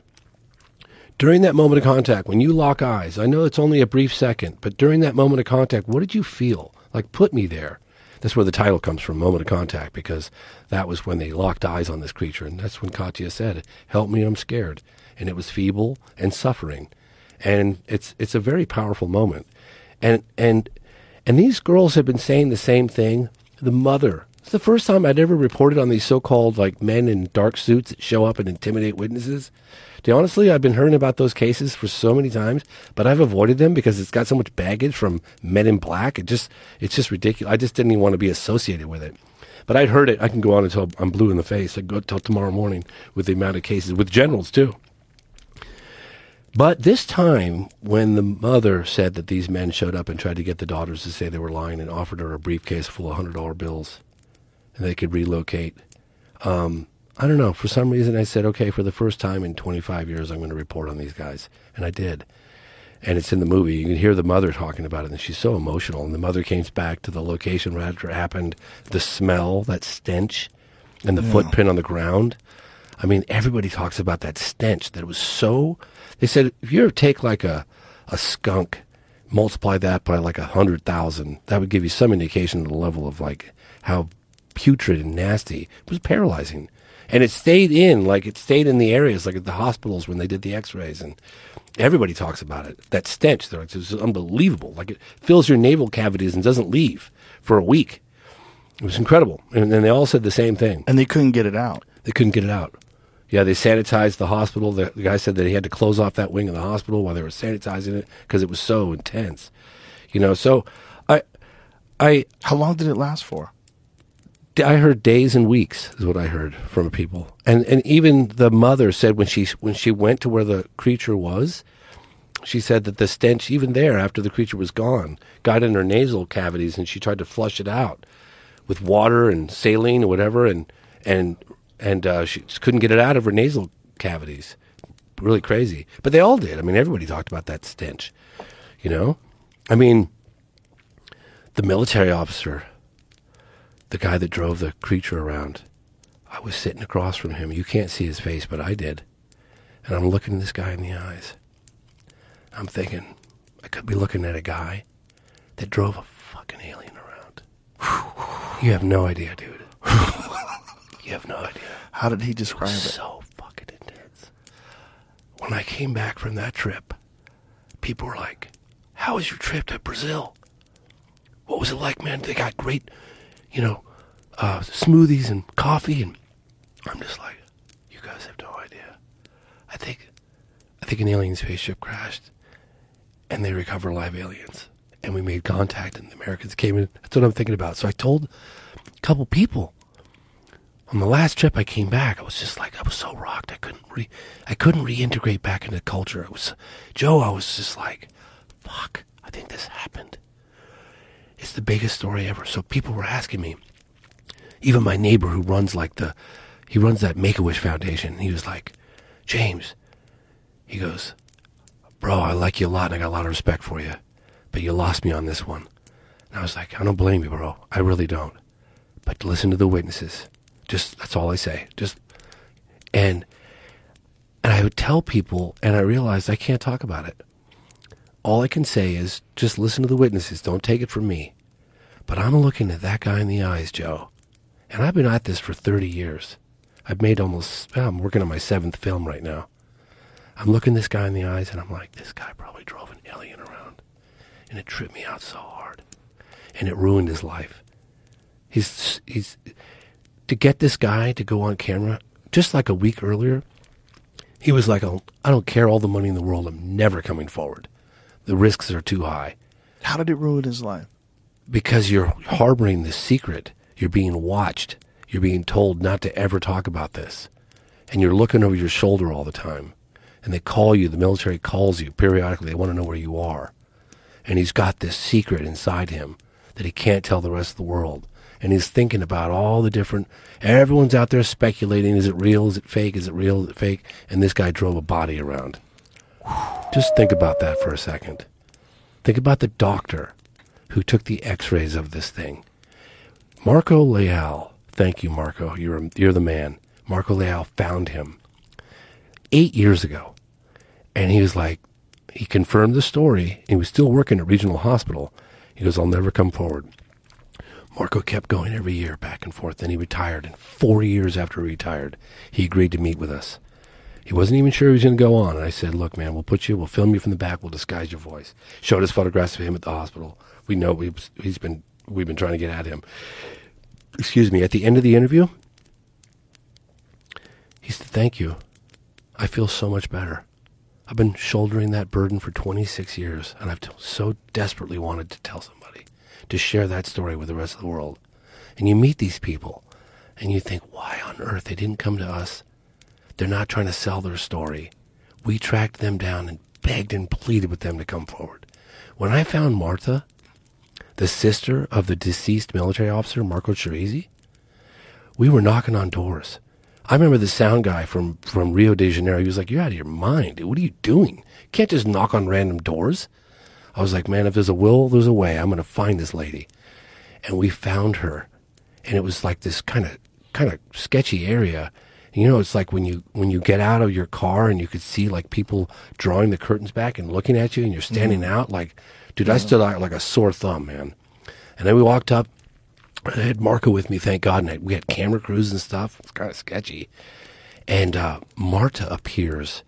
during that moment of contact, when you lock eyes, I know it's only a brief second, but during that moment of contact, what did you feel? Like, put me there. That's where the title comes from, Moment of Contact, because that was when they locked eyes on this creature. And that's when Katya said, Help me, I'm scared. And it was feeble and suffering. And it's, it's a very powerful moment. And, and, and these girls have been saying the same thing. The mother it's the first time I'd ever reported on these so-called like men in dark suits that show up and intimidate witnesses. To honestly, I've been hearing about those cases for so many times, but I've avoided them because it's got so much baggage from men in black. It just, it's just ridiculous. I just didn't even want to be associated with it. But I'd heard it. I can go on until I'm blue in the face. I go till tomorrow morning with the amount of cases with generals too. But this time, when the mother said that these men showed up and tried to get the daughters to say they were lying and offered her a briefcase full of hundred dollar bills, and they could relocate. Um, I don't know. For some reason, I said, okay, for the first time in 25 years, I'm going to report on these guys. And I did. And it's in the movie. You can hear the mother talking about it, and she's so emotional. And the mother came back to the location where it happened, the smell, that stench, and the yeah. footprint on the ground. I mean, everybody talks about that stench, that it was so. They said, if you ever take like a, a skunk, multiply that by like a hundred thousand, that would give you some indication of the level of like how putrid and nasty. It was paralyzing. And it stayed in, like it stayed in the areas, like at the hospitals when they did the x rays. And everybody talks about it. That stench, there, it's unbelievable. Like it fills your navel cavities and doesn't leave for a week. It was incredible. And, and they all said the same thing. And they couldn't get it out. They couldn't get it out. Yeah, they sanitized the hospital. The, the guy said that he had to close off that wing of the hospital while they were sanitizing it because it was so intense. You know, so I, I. How long did it last for? I heard days and weeks is what I heard from people, and and even the mother said when she when she went to where the creature was, she said that the stench even there after the creature was gone got in her nasal cavities, and she tried to flush it out with water and saline or whatever, and and and uh, she couldn't get it out of her nasal cavities. Really crazy, but they all did. I mean, everybody talked about that stench. You know, I mean, the military officer the guy that drove the creature around. I was sitting across from him. You can't see his face, but I did. And I'm looking this guy in the eyes. I'm thinking, I could be looking at a guy that drove a fucking alien around. You have no idea, dude. you have no idea. How did he describe it? it? So fucking intense. When I came back from that trip, people were like, How was your trip to Brazil? What was it like, man? They got great you know, uh, smoothies and coffee, and I'm just like, you guys have no idea. I think, I think an alien spaceship crashed, and they recover live aliens, and we made contact, and the Americans came in. That's what I'm thinking about. So I told a couple people. On the last trip I came back, I was just like I was so rocked I couldn't re I couldn't reintegrate back into culture. It was Joe, I was just like, fuck, I think this happened. It's the biggest story ever. So people were asking me. Even my neighbor who runs like the, he runs that Make a Wish Foundation. He was like, James, he goes, bro, I like you a lot and I got a lot of respect for you, but you lost me on this one. And I was like, I don't blame you, bro. I really don't. But listen to the witnesses. Just that's all I say. Just and and I would tell people, and I realized I can't talk about it all I can say is just listen to the witnesses. Don't take it from me. But I'm looking at that guy in the eyes, Joe. And I've been at this for 30 years. I've made almost, well, I'm working on my seventh film right now. I'm looking this guy in the eyes and I'm like, this guy probably drove an alien around. And it tripped me out so hard. And it ruined his life. He's, he's, to get this guy to go on camera, just like a week earlier, he was like, oh, I don't care all the money in the world. I'm never coming forward. The risks are too high How did it ruin his life? because you're harboring this secret. You're being watched. You're being told not to ever talk about this. And you're looking over your shoulder all the time. And they call you, the military calls you periodically. They want to know where you are. And he's got this secret inside him that he can't tell the rest of the world. And he's thinking about all the different, everyone's out there speculating is it real? Is it fake? Is it real? Is it fake? And this guy drove a body around. Just think about that for a second. Think about the doctor who took the x-rays of this thing. Marco Leal, thank you, Marco. You're, you're the man. Marco Leal found him eight years ago. And he was like, he confirmed the story. He was still working at regional hospital. He goes, I'll never come forward. Marco kept going every year back and forth. Then he retired. And four years after he retired, he agreed to meet with us. He wasn't even sure he was going to go on. And I said, look, man, we'll put you, we'll film you from the back. We'll disguise your voice. Showed us photographs of him at the hospital. We know we've, he's been, we've been trying to get at him. Excuse me. At the end of the interview, he said, thank you. I feel so much better. I've been shouldering that burden for 26 years, and I've so desperately wanted to tell somebody, to share that story with the rest of the world. And you meet these people, and you think, why on earth they didn't come to us? They're not trying to sell their story. We tracked them down and begged and pleaded with them to come forward. When I found Martha, the sister of the deceased military officer, Marco Chereze, we were knocking on doors. I remember the sound guy from, from Rio de Janeiro. He was like, You're out of your mind. What are you doing? You can't just knock on random doors. I was like, Man, if there's a will, there's a way. I'm going to find this lady. And we found her. And it was like this kind of kind of sketchy area. You know, it's like when you when you get out of your car and you could see like people drawing the curtains back and looking at you, and you're standing out like, dude, I stood out like a sore thumb, man. And then we walked up. I had Marco with me, thank God, and I- we had camera crews and stuff. It's kind of sketchy. And uh, Marta appears,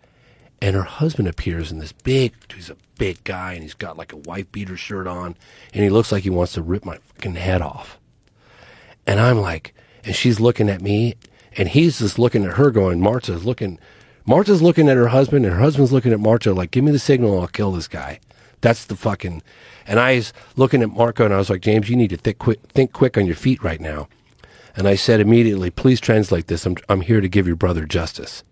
and her husband appears in this big. He's a big guy, and he's got like a white beater shirt on, and he looks like he wants to rip my fucking head off. And I'm like, and she's looking at me, and he's just looking at her, going, Marta's looking, Marta's looking at her husband, and her husband's looking at Marta, like, give me the signal, I'll kill this guy. That's the fucking. And I was looking at Marco, and I was like, James, you need to think quick, think quick on your feet right now. And I said immediately, please translate this. I'm, I'm here to give your brother justice.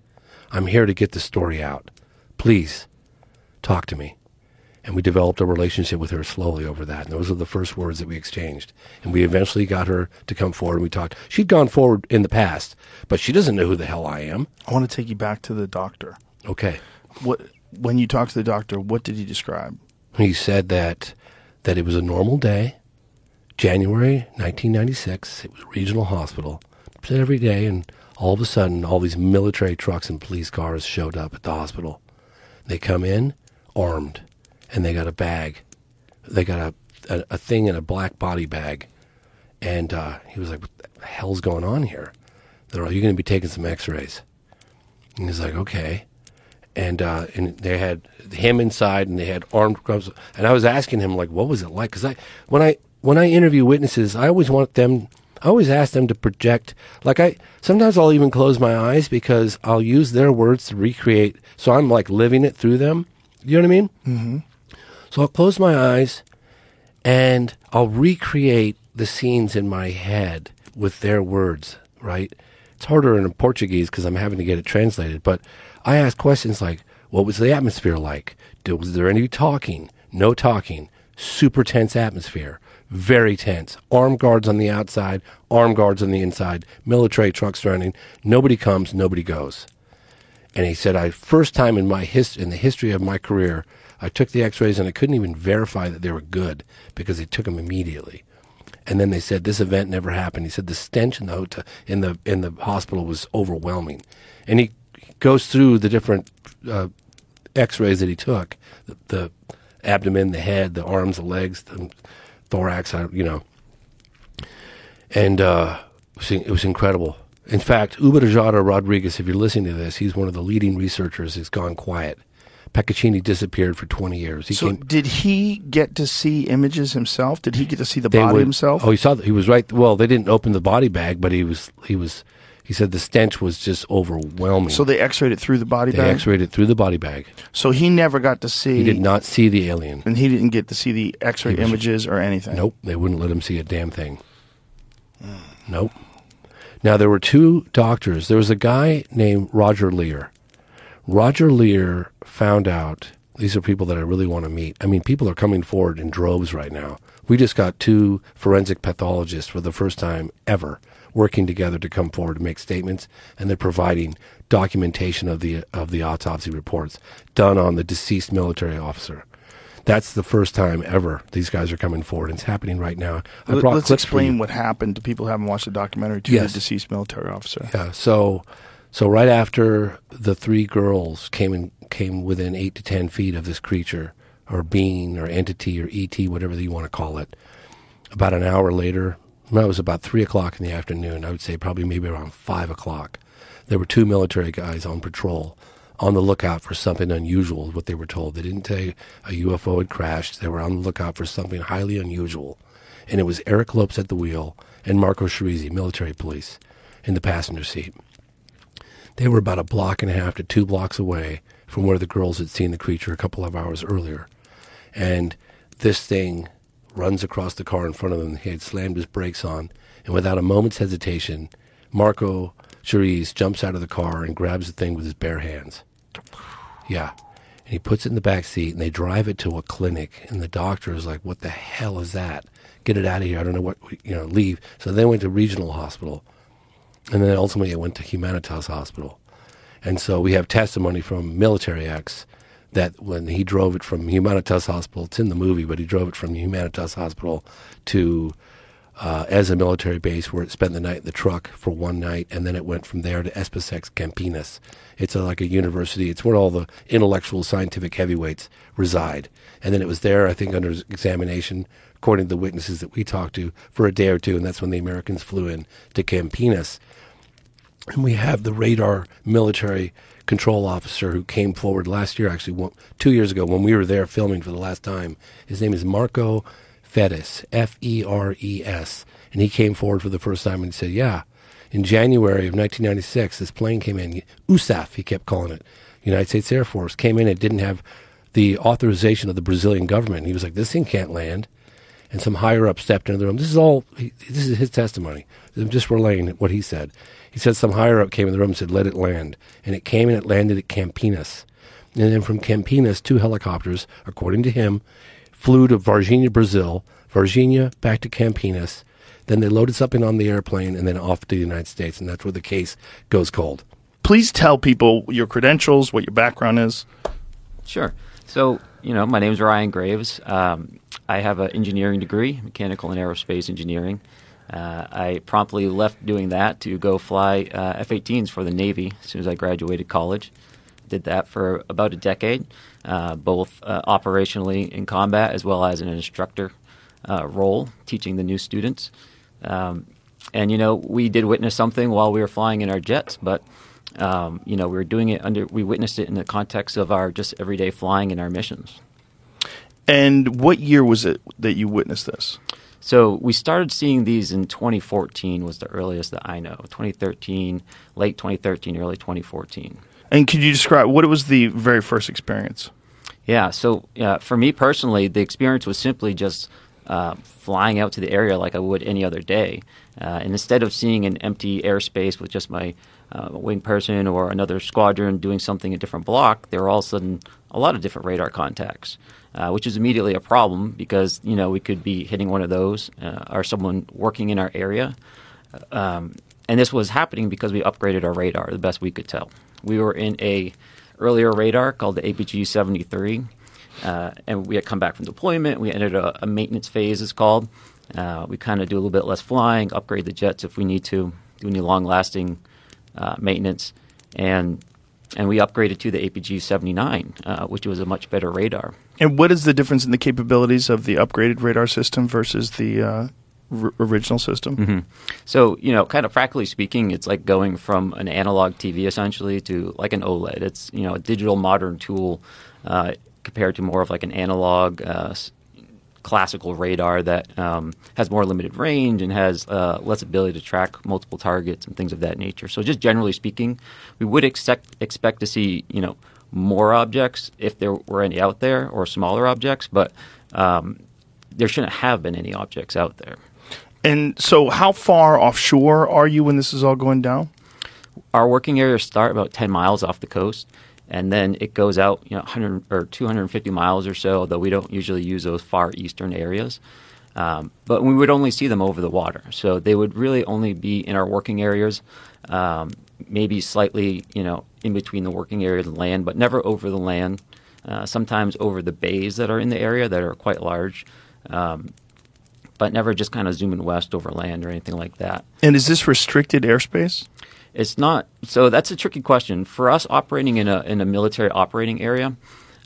I'm here to get the story out. Please talk to me. And we developed a relationship with her slowly over that. And those were the first words that we exchanged. And we eventually got her to come forward and we talked. She'd gone forward in the past, but she doesn't know who the hell I am. I want to take you back to the doctor. Okay. What when you talked to the doctor, what did he describe? He said that that it was a normal day, January 1996. It was a regional hospital. Said every day, and all of a sudden, all these military trucks and police cars showed up at the hospital. They come in armed, and they got a bag. They got a a, a thing in a black body bag, and uh, he was like, "What the hell's going on here?" They're like, "You're going to be taking some X-rays." And he's like, "Okay." and uh, and they had him inside, and they had armed clubs. And I was asking him like, what was it like? Because I when I when I interview witnesses, I always want them. I always ask them to project. Like I sometimes I'll even close my eyes because I'll use their words to recreate. So I'm like living it through them. You know what I mean? Mm-hmm. So I'll close my eyes, and I'll recreate the scenes in my head with their words. Right? It's harder in Portuguese because I'm having to get it translated, but I ask questions like, what was the atmosphere like? Was there any talking? No talking. Super tense atmosphere. Very tense. Armed guards on the outside, armed guards on the inside, military trucks surrounding. Nobody comes, nobody goes. And he said, I first time in my hist- in the history of my career, I took the X-rays and I couldn't even verify that they were good because they took them immediately. And then they said this event never happened. He said the stench in the hotel, in the in the hospital was overwhelming, and he goes through the different uh, X-rays that he took: the, the abdomen, the head, the arms, the legs, the thorax. I, you know, and uh, it was, it was incredible. In fact, Ubirajara Rodrigues, if you're listening to this, he's one of the leading researchers. He's gone quiet. Pacaccini disappeared for 20 years. He So came, did he get to see images himself? Did he get to see the body would- himself? Oh, he saw. He was right. Well, they didn't open the body bag, but he was. He was. He said the stench was just overwhelming. so they x-rayed it through the body they bag. X-rayed it through the body bag. So he never got to see. He did not see the alien. and he didn't get to see the X-ray was- images or anything. Nope, they wouldn't let him see a damn thing. Nope. Now there were two doctors. There was a guy named Roger Leir. Roger Leir found out these are people that I really want to meet. I mean, people are coming forward in droves right now. We just got two forensic pathologists for the first time ever working together to come forward to make statements, and they're providing documentation of the of the autopsy reports done on the deceased military officer. That's the first time ever these guys are coming forward. It's happening right now. I Let- brought Let's explain what happened to people who haven't watched the documentary to Yes. the deceased military officer. Yeah. So, so right after the three girls came in, came within eight to ten feet of this creature or being or entity or ET, whatever you want to call it, about an hour later, it was about three o'clock in the afternoon. I would say probably maybe around five o'clock. There were two military guys on patrol, on the lookout for something unusual. What they were told, they didn't say a UFO had crashed. They were on the lookout for something highly unusual, and it was Eric Lopes at the wheel and Marco Chereze, military police, in the passenger seat. They were about a block and a half to two blocks away from where the girls had seen the creature a couple of hours earlier. And this thing runs across the car in front of them. He had slammed his brakes on, and without a moment's hesitation, Marco Chereze jumps out of the car and grabs the thing with his bare hands. Yeah. And he puts it in the back seat, and they drive it to a clinic. And the doctor is like, "What the hell is that? Get it out of here! I don't know what you know. Leave." So they went to regional hospital, and then ultimately it went to Humanitas Hospital. And so we have testimony from Military X that when he drove it from Humanitas Hospital, it's in the movie, but he drove it from Humanitas Hospital to uh, as a military base where it spent the night in the truck for one night, and then it went from there to EsPCEx Campinas. It's a, like a university. It's where all the intellectual scientific heavyweights reside. And then it was there, I think, under examination, according to the witnesses that we talked to, for a day or two, and that's when the Americans flew in to Campinas. And we have the radar military control officer who came forward last year, actually, one, two years ago, when we were there filming for the last time. His name is Marco Feres, F E R E S. And he came forward for the first time and said, Yeah, in January of 1996, this plane came in, USAF, he kept calling it, United States Air Force, came in. It didn't have the authorization of the Brazilian government. He was like, This thing can't land and some higher up stepped into the room. This is all. This is his testimony. I'm just relaying what he said. He said some higher up came in the room and said, "Let it land," and it came and it landed at Campinas, and then from Campinas, two helicopters, according to him, flew to Varginha, Brazil, Varginha back to Campinas. Then they loaded something on the airplane and then off to the United States, and that's where the case goes cold. Please tell people your credentials, what your background is. Sure. So, you know, my name is Ryan Graves. Um, I have an engineering degree, mechanical and aerospace engineering. Uh, I promptly left doing that to go fly uh, F 18s for the Navy as soon as I graduated college. Did that for about a decade, uh, both uh, operationally in combat as well as in an instructor uh, role, teaching the new students. Um, and, you know, we did witness something while we were flying in our jets, but um, you know, we were doing it under, we witnessed it in the context of our just everyday flying and our missions. And what year was it that you witnessed this? So we started seeing these in 2014 was the earliest that I know. 2013, late 2013, early 2014. And could you describe what it was the very first experience? Yeah. So uh, for me personally, the experience was simply just uh, flying out to the area like I would any other day, uh, and instead of seeing an empty airspace with just my uh, wing person or another squadron doing something a different block, there were all of a sudden a lot of different radar contacts, uh, which is immediately a problem because you know we could be hitting one of those uh, or someone working in our area. Um, and this was happening because we upgraded our radar the best we could tell. We were in a earlier radar called the APG 73, uh, and we had come back from deployment. We entered a, a maintenance phase, it's called. Uh, we kind of do a little bit less flying, upgrade the jets if we need to, do any long lasting uh, maintenance, and and we upgraded to the APG 79, uh, which was a much better radar. And what is the difference in the capabilities of the upgraded radar system versus the uh, r- original system? So, you know, kind of practically speaking, it's like going from an analog TV essentially to like an OLED. It's, you know, a digital modern tool uh, compared to more of like an analog uh, classical radar that um, has more limited range and has uh, less ability to track multiple targets and things of that nature. So, just generally speaking, we would expect expect to see, you know, more objects if there were any out there or smaller objects, but um, there shouldn't have been any objects out there. And so, how far offshore are you when this is all going down? our working areas start about 10 miles off the coast and then it goes out you know 100 or 250 miles or so though we don't usually use those far eastern areas. Um, but we would only see them over the water. So they would really only be in our working areas um, maybe slightly you know in between the working area and land but never over the land. Uh, sometimes over the bays that are in the area that are quite large um, but never just kind of zooming west over land or anything like that. And is this restricted airspace? It's not. So that's a tricky question for us operating in a in a military operating area.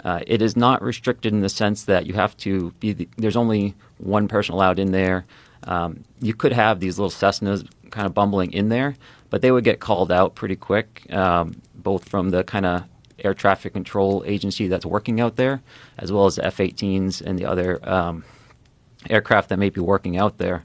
Uh, it is not restricted in the sense that you have to be. The, there's only one person allowed in there. Um, you could have these little Cessnas kind of bumbling in there, but they would get called out pretty quick, um, both from the kind of air traffic control agency that's working out there, as well as the F-18s and the other um, aircraft that may be working out there.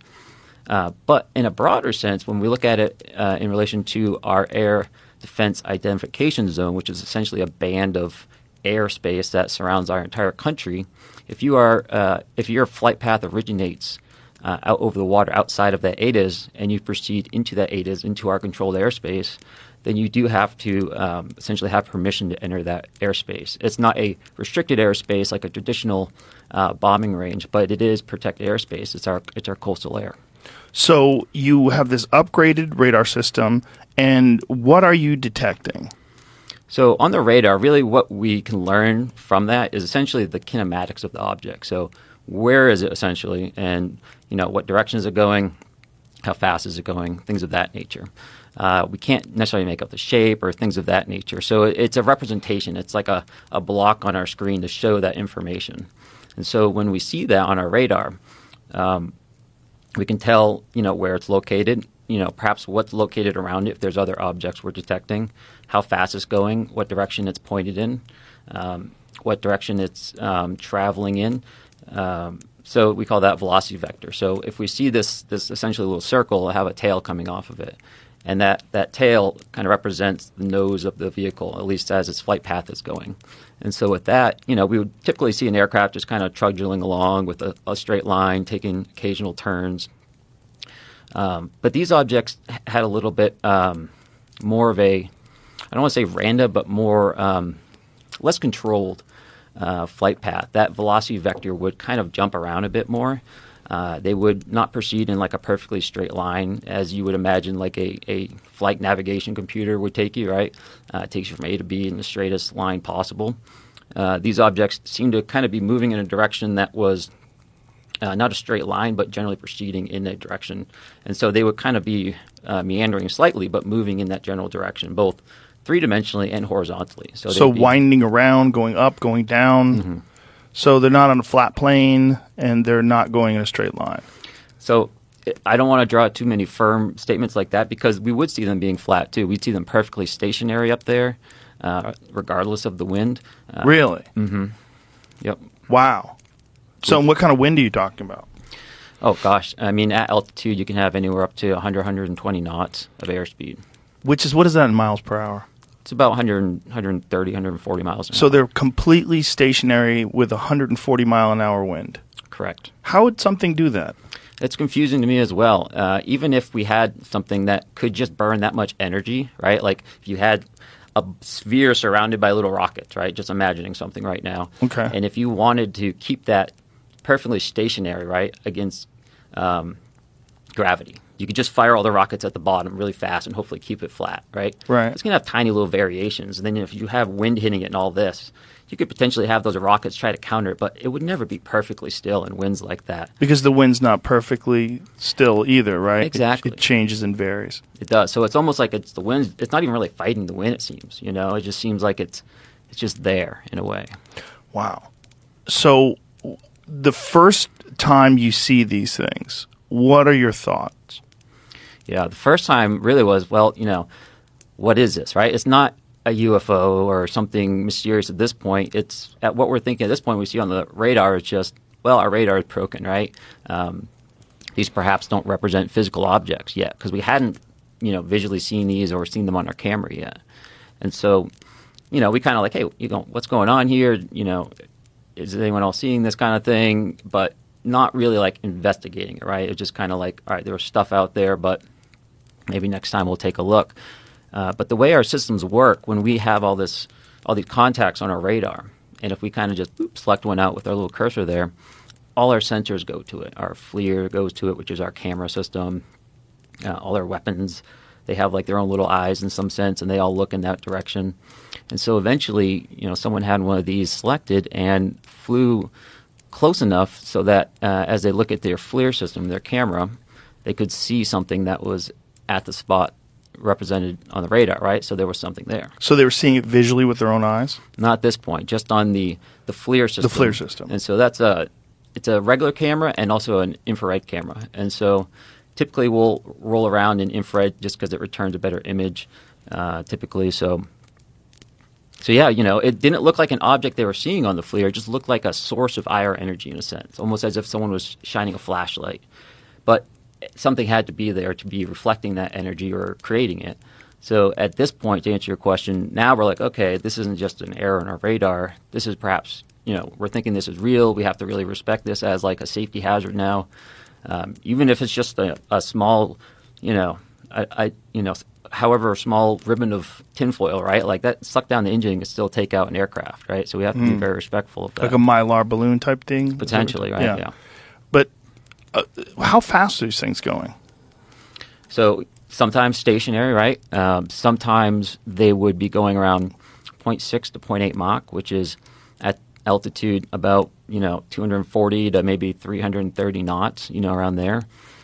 Uh, but in a broader sense, when we look at it uh, in relation to our air defense identification zone, which is essentially a band of airspace that surrounds our entire country, if you are uh, if your flight path originates uh, out over the water outside of that ADIZ and you proceed into that ADIZ into our controlled airspace, then you do have to um, essentially have permission to enter that airspace. It's not a restricted airspace like a traditional uh, bombing range, but it is protected airspace. It's our it's our coastal air. So you have this upgraded radar system, and what are you detecting? So on the radar, really what we can learn from that is essentially the kinematics of the object. So where is it essentially, and you know what direction is it going, how fast is it going, things of that nature. Uh, we can't necessarily make up the shape or things of that nature. So it's a representation. It's like a, a block on our screen to show that information. And so when we see that on our radar, um, we can tell you know where it's located you know perhaps what's located around it if there's other objects we're detecting how fast it's going what direction it's pointed in um, what direction it's um, traveling in um, so we call that velocity vector so if we see this this essentially little circle have a tail coming off of it and that, that tail kind of represents the nose of the vehicle, at least as its flight path is going. And so with that, you know, we would typically see an aircraft just kind of trudging along with a, a straight line, taking occasional turns. Um, but these objects had a little bit um, more of a, I don't want to say random, but more um, less controlled uh, flight path. That velocity vector would kind of jump around a bit more. Uh, they would not proceed in like a perfectly straight line as you would imagine like a, a flight navigation computer would take you, right? Uh, it takes you from A to B in the straightest line possible. Uh, these objects seem to kind of be moving in a direction that was uh, not a straight line, but generally proceeding in that direction. And so they would kind of be uh, meandering slightly, but moving in that general direction, both three dimensionally and horizontally. So, So be- winding around, going up, going down. So they're not on a flat plane, and they're not going in a straight line. So I don't want to draw too many firm statements like that because we would see them being flat too. We'd see them perfectly stationary up there, uh, regardless of the wind. Uh, Really? Yep. Wow. So what kind of wind are you talking about? Oh gosh, I mean at altitude you can have anywhere up to 100, 120 knots of airspeed. Which is what is that in miles per hour? It's about 100, 130, 140 miles an So hour. they're completely stationary with a 140 mile an hour wind. correct. How would something do that? It's confusing to me as well. Uh, even if we had something that could just burn that much energy, right? Like if you had a sphere surrounded by little rockets, right? Just imagining something right now. Okay. And if you wanted to keep that perfectly stationary, right, against um, gravity, you could just fire all the rockets at the bottom really fast and hopefully keep it flat, right? Right. It's going to have tiny little variations. And then if you have wind hitting it and all this, you could potentially have those rockets try to counter it, but it would never be perfectly still in winds like that. Because the wind's not perfectly still either, right? It- Exactly. It, changes and varies. It does. So it's almost like it's the wind. It's not even really fighting the wind. It seems. You know, it just seems like it's it's just there in a way. Wow. So the first time you see these things, what are your thoughts? Yeah, the first time really was, well, you know, what is this, right? It's not a UFO or something mysterious at this point. It's at what we're thinking at this point. We see on the radar is just, well, our radar is broken, right? Um, these perhaps don't represent physical objects yet because we hadn't, you know, visually seen these or seen them on our camera yet. And so, you know, we kind of like, hey, you know, what's going on here? You know, is anyone else seeing this kind of thing? But not really like investigating it, right? It's just kind of like, all right, there was stuff out there, but maybe next time we'll take a look. Uh, but the way our systems work, when we have all this, all these contacts on our radar, and if we kind of just select one out with our little cursor there, all our sensors go to it. Our FLIR goes to it, which is our camera system. Uh, all our weapons, they have like their own little eyes in some sense, and they all look in that direction. And so eventually, you know, someone had one of these selected and flew close enough so that uh, as they look at their FLIR system, their camera, they could see something that was at the spot represented on the radar, right? So there was something there. So they were seeing it visually with their own eyes. Not at this point, just on the the FLIR system. The FLIR system. And so that's a it's a regular camera and also an infrared camera. And so typically we'll roll around in infrared just because it returns a better image. Uh, typically, so so yeah, you know, it didn't look like an object they were seeing on the FLIR. It just looked like a source of IR energy in a sense, almost as if someone was shining a flashlight. But something had to be there to be reflecting that energy or creating it. So at this point, to answer your question, now we're like, okay, this isn't just an error in our radar. This is perhaps, you know, we're thinking this is real. We have to really respect this as like a safety hazard now. Um, even if it's just a, a small, you know, I, I, you know, however small ribbon of tinfoil, right? Like that sucked down the engine can still take out an aircraft, right? So we have to be very respectful of that. Like a mylar balloon type thing? Potentially, right? Yeah. yeah. But uh, how fast are these things going? So sometimes stationary, right? Um, sometimes they would be going around 0.6 to 0.8 Mach, which is at altitude about you know 240 to maybe 330 knots, you know, around there.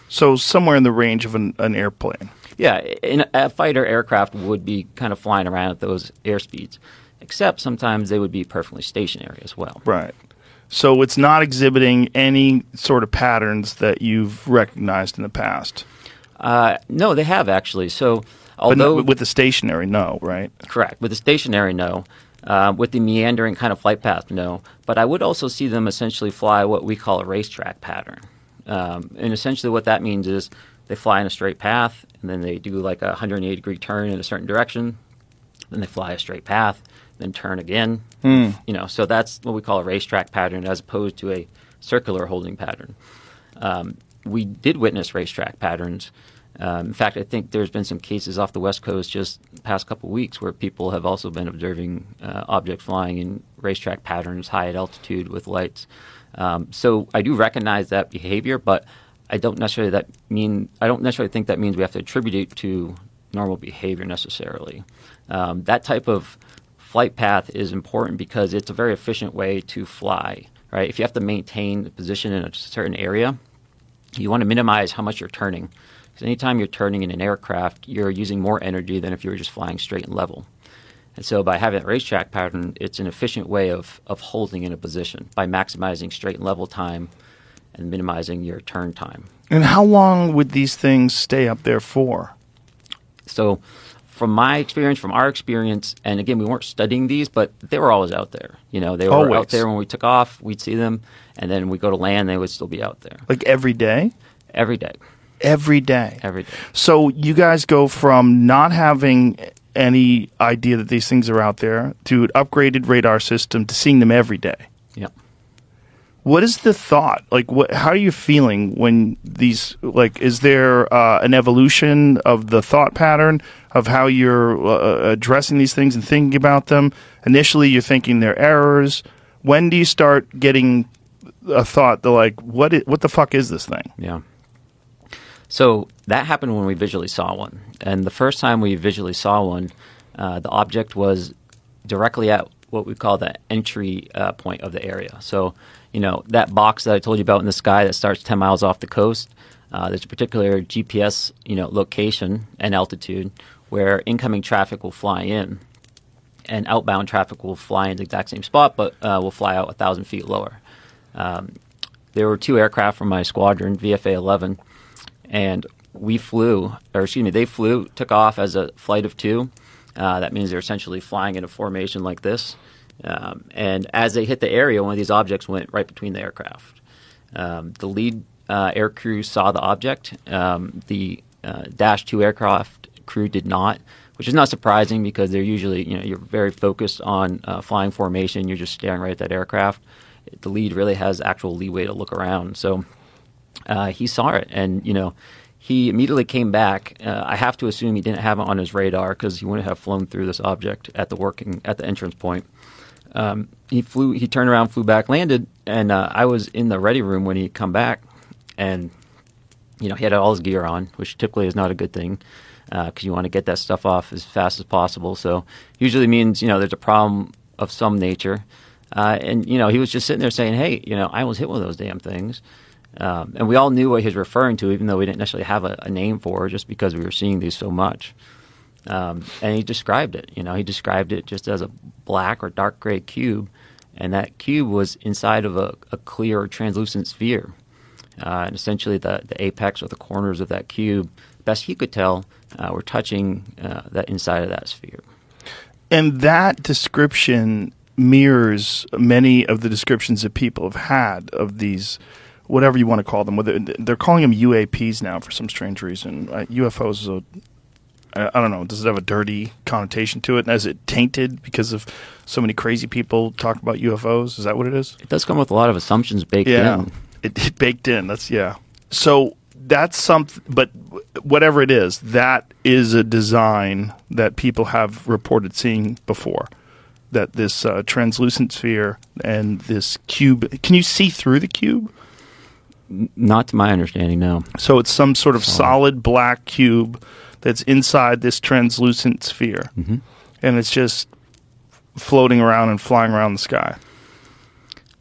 So somewhere in the range of an, an airplane. Yeah, in a fighter aircraft would be kind of flying around at those airspeeds, except sometimes they would be perfectly stationary as well. Right. So it's not exhibiting any sort of patterns that you've recognized in the past. Uh, no, they have actually. So although with the stationary, no, right? Correct. With the stationary, no. Uh, with the meandering kind of flight path, no. But I would also see them essentially fly what we call a racetrack pattern. Um, and essentially, what that means is they fly in a straight path, and then they do like a 180 degree turn in a certain direction. Then they fly a straight path, then turn again. You know, so that's what we call a racetrack pattern, as opposed to a circular holding pattern. Um, we did witness racetrack patterns. Um, in fact, I think there's been some cases off the West Coast just past couple weeks where people have also been observing uh, objects flying in racetrack patterns high at altitude with lights. Um, so I do recognize that behavior, but I don't necessarily that mean I don't necessarily think that means we have to attribute it to normal behavior necessarily. Um, that type of flight path is important because it's a very efficient way to fly. Right? If you have to maintain the position in a certain area, you want to minimize how much you're turning. Because anytime you're turning in an aircraft, you're using more energy than if you were just flying straight and level. And so by having that racetrack pattern, it's an efficient way of, of holding in a position by maximizing straight and level time and minimizing your turn time. And how long would these things stay up there for? So, from my experience, from our experience, and again, we weren't studying these, but they were always out there. You know, they were Always. out there when we took off. We'd see them, and then we go to land, they would still be out there Like every day? every day, Every day. every day. So you guys go from not having any idea that these things are out there to an upgraded radar system to seeing them every day. Yep. What is the thought? Like, what? How are you feeling when these? Like, is there uh, an evolution of the thought pattern of how you're uh, addressing these things and thinking about them? Initially, you're thinking they're errors. When do you start getting a thought that, like, what? i- what the fuck is this thing? Yeah. So that happened when we visually saw one. And the first time we visually saw one, uh, the object was directly at what we call the entry uh, point of the area. So, you know, that box that I told you about in the sky that starts 10 miles off the coast, uh, there's a particular GPS, you know, location and altitude where incoming traffic will fly in and outbound traffic will fly in the exact same spot, but uh, will fly out a thousand feet lower. Um, there were two aircraft from my squadron, VFA 11, and we flew, or excuse me, they flew, took off as a flight of two. Uh, that means they're essentially flying in a formation like this. Um, and as they hit the area, one of these objects went right between the aircraft. Um, the lead uh, air crew saw the object. Um, the uh, Dash 2 aircraft crew did not, which is not surprising because they're usually, you know, you're very focused on uh, flying formation. You're just staring right at that aircraft. The lead really has actual leeway to look around. So uh, he saw it, and you know, he immediately came back. Uh, I have to assume he didn't have it on his radar because he wouldn't have flown through this object at the working at the entrance point. Um, he flew. He turned around, flew back, landed, and uh, I was in the ready room when he come back, and you know he had all his gear on, which typically is not a good thing because you want to get that stuff off as fast as possible. So usually means you know there's a problem of some nature, uh, and you know he was just sitting there saying, "Hey, you know I was hit one of those damn things." Um, and we all knew what he was referring to, even though we didn't necessarily have a, a name for it, just because we were seeing these so much. Um, and he described it. You know, he described it just as a black or dark gray cube, and that cube was inside of a, a clear translucent sphere. Uh, and essentially, the, the apex or the corners of that cube, best he could tell, uh, were touching uh, that inside of that sphere. And that description mirrors many of the descriptions that people have had of these, whatever you want to call them. Whether they're calling them UAPs now for some strange reason. Uh, UFOs is a I don't know. Does it have a dirty connotation to it? And is it tainted because of so many crazy people talk about UFOs? Is that what it is? It does come with a lot of assumptions baked Yeah, in. it, it baked in. That's yeah. So that's something. But whatever it is, that is a design that people have reported seeing before. That this uh, translucent sphere and this cube. Can you see through the cube? Not to my understanding, no. So it's some sort of solid black cube that's inside this translucent sphere, Mm-hmm. and it's just floating around and flying around the sky.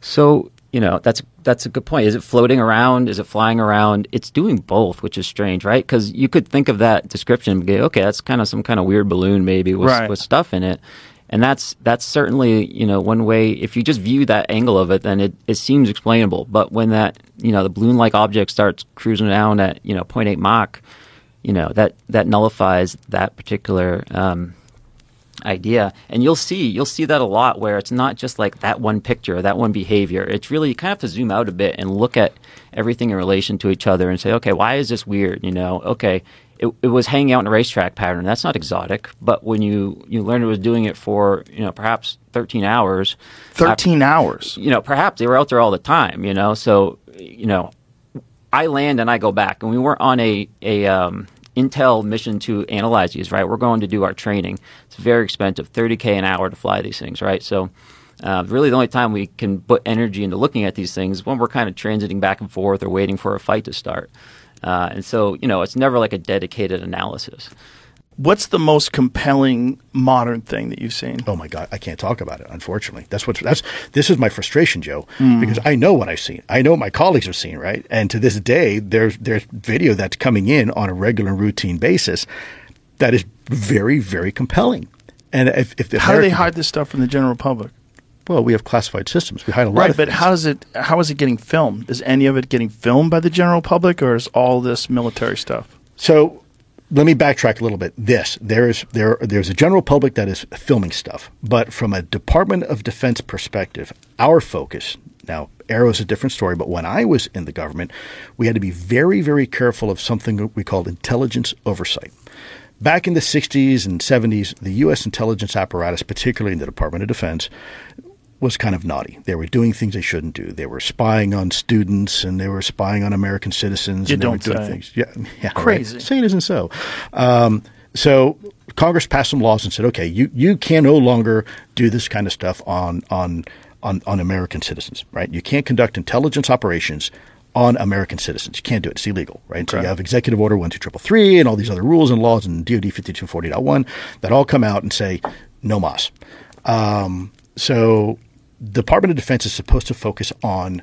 So you know that's that's a good point. Is it floating around? Is it flying around? It's doing both, which is strange, right? Because you could think of that description and go, okay, that's kind of some kind of weird balloon, maybe with, Right. with stuff in it. And that's that's certainly you know one way. If you just view that angle of it, then it, it seems explainable. But when that you know the balloon-like object starts cruising around at you know 0.8 Mach, you know that that nullifies that particular um, idea. And you'll see you'll see that a lot where it's not just like that one picture that one behavior. It's really you kind of have to zoom out a bit and look at everything in relation to each other and say okay why is this weird? You know okay it, it was hanging out in a racetrack pattern. That's not exotic but when you you learn it was doing it for you know perhaps 13 hours Thirteen hours. you know, perhaps they were out there all the time, you know. So, you know, I land and I go back, and we weren't on a a um, Intel mission to analyze these, right? We're going to do our training. It's very expensive, thirty k an hour to fly these things, right? So. Uh, really, the only time we can put energy into looking at these things when we're kind of transiting back and forth or waiting for a fight to start. Uh, and so, you know, it's never like a dedicated analysis. What's the most compelling modern thing that you've seen? Oh my God, I can't talk about it. Unfortunately, that's what that's. This is my frustration, Joe, because I know what I've seen. I know what my colleagues have seen, right? And to this day, there's there's video that's coming in on a regular, routine basis that is very, very compelling. And if, if the How do they hide this stuff from the general public? Well, we have classified systems. We hide a lot Right, of but things. how is it? How is it getting filmed? Is any of it getting filmed by the general public, or is all this military stuff? So let me backtrack a little bit. This there is there there's a general public that is filming stuff, but from a Department of Defense perspective, our focus now AARO is a different story. But when I was in the government, we had to be very very careful of something we called intelligence oversight. Back in the 60s and 70s, the U.S. intelligence apparatus, particularly in the Department of Defense, was kind of naughty. They were doing things they shouldn't do. They were spying on students and they were spying on American citizens. You and they were don't doing say. things. Yeah, yeah, Crazy. Right. Say it isn't so. Um, so Congress passed some laws and said, okay, you, you can no longer do this kind of stuff on on on, on American citizens, right? You can't conduct intelligence operations on American citizens. You can't do it. It's illegal, right? So you have Executive Order 12333 and all these other rules and laws and DOD 5240.1 that all come out and say no mas. Um, so Department of Defense is supposed to focus on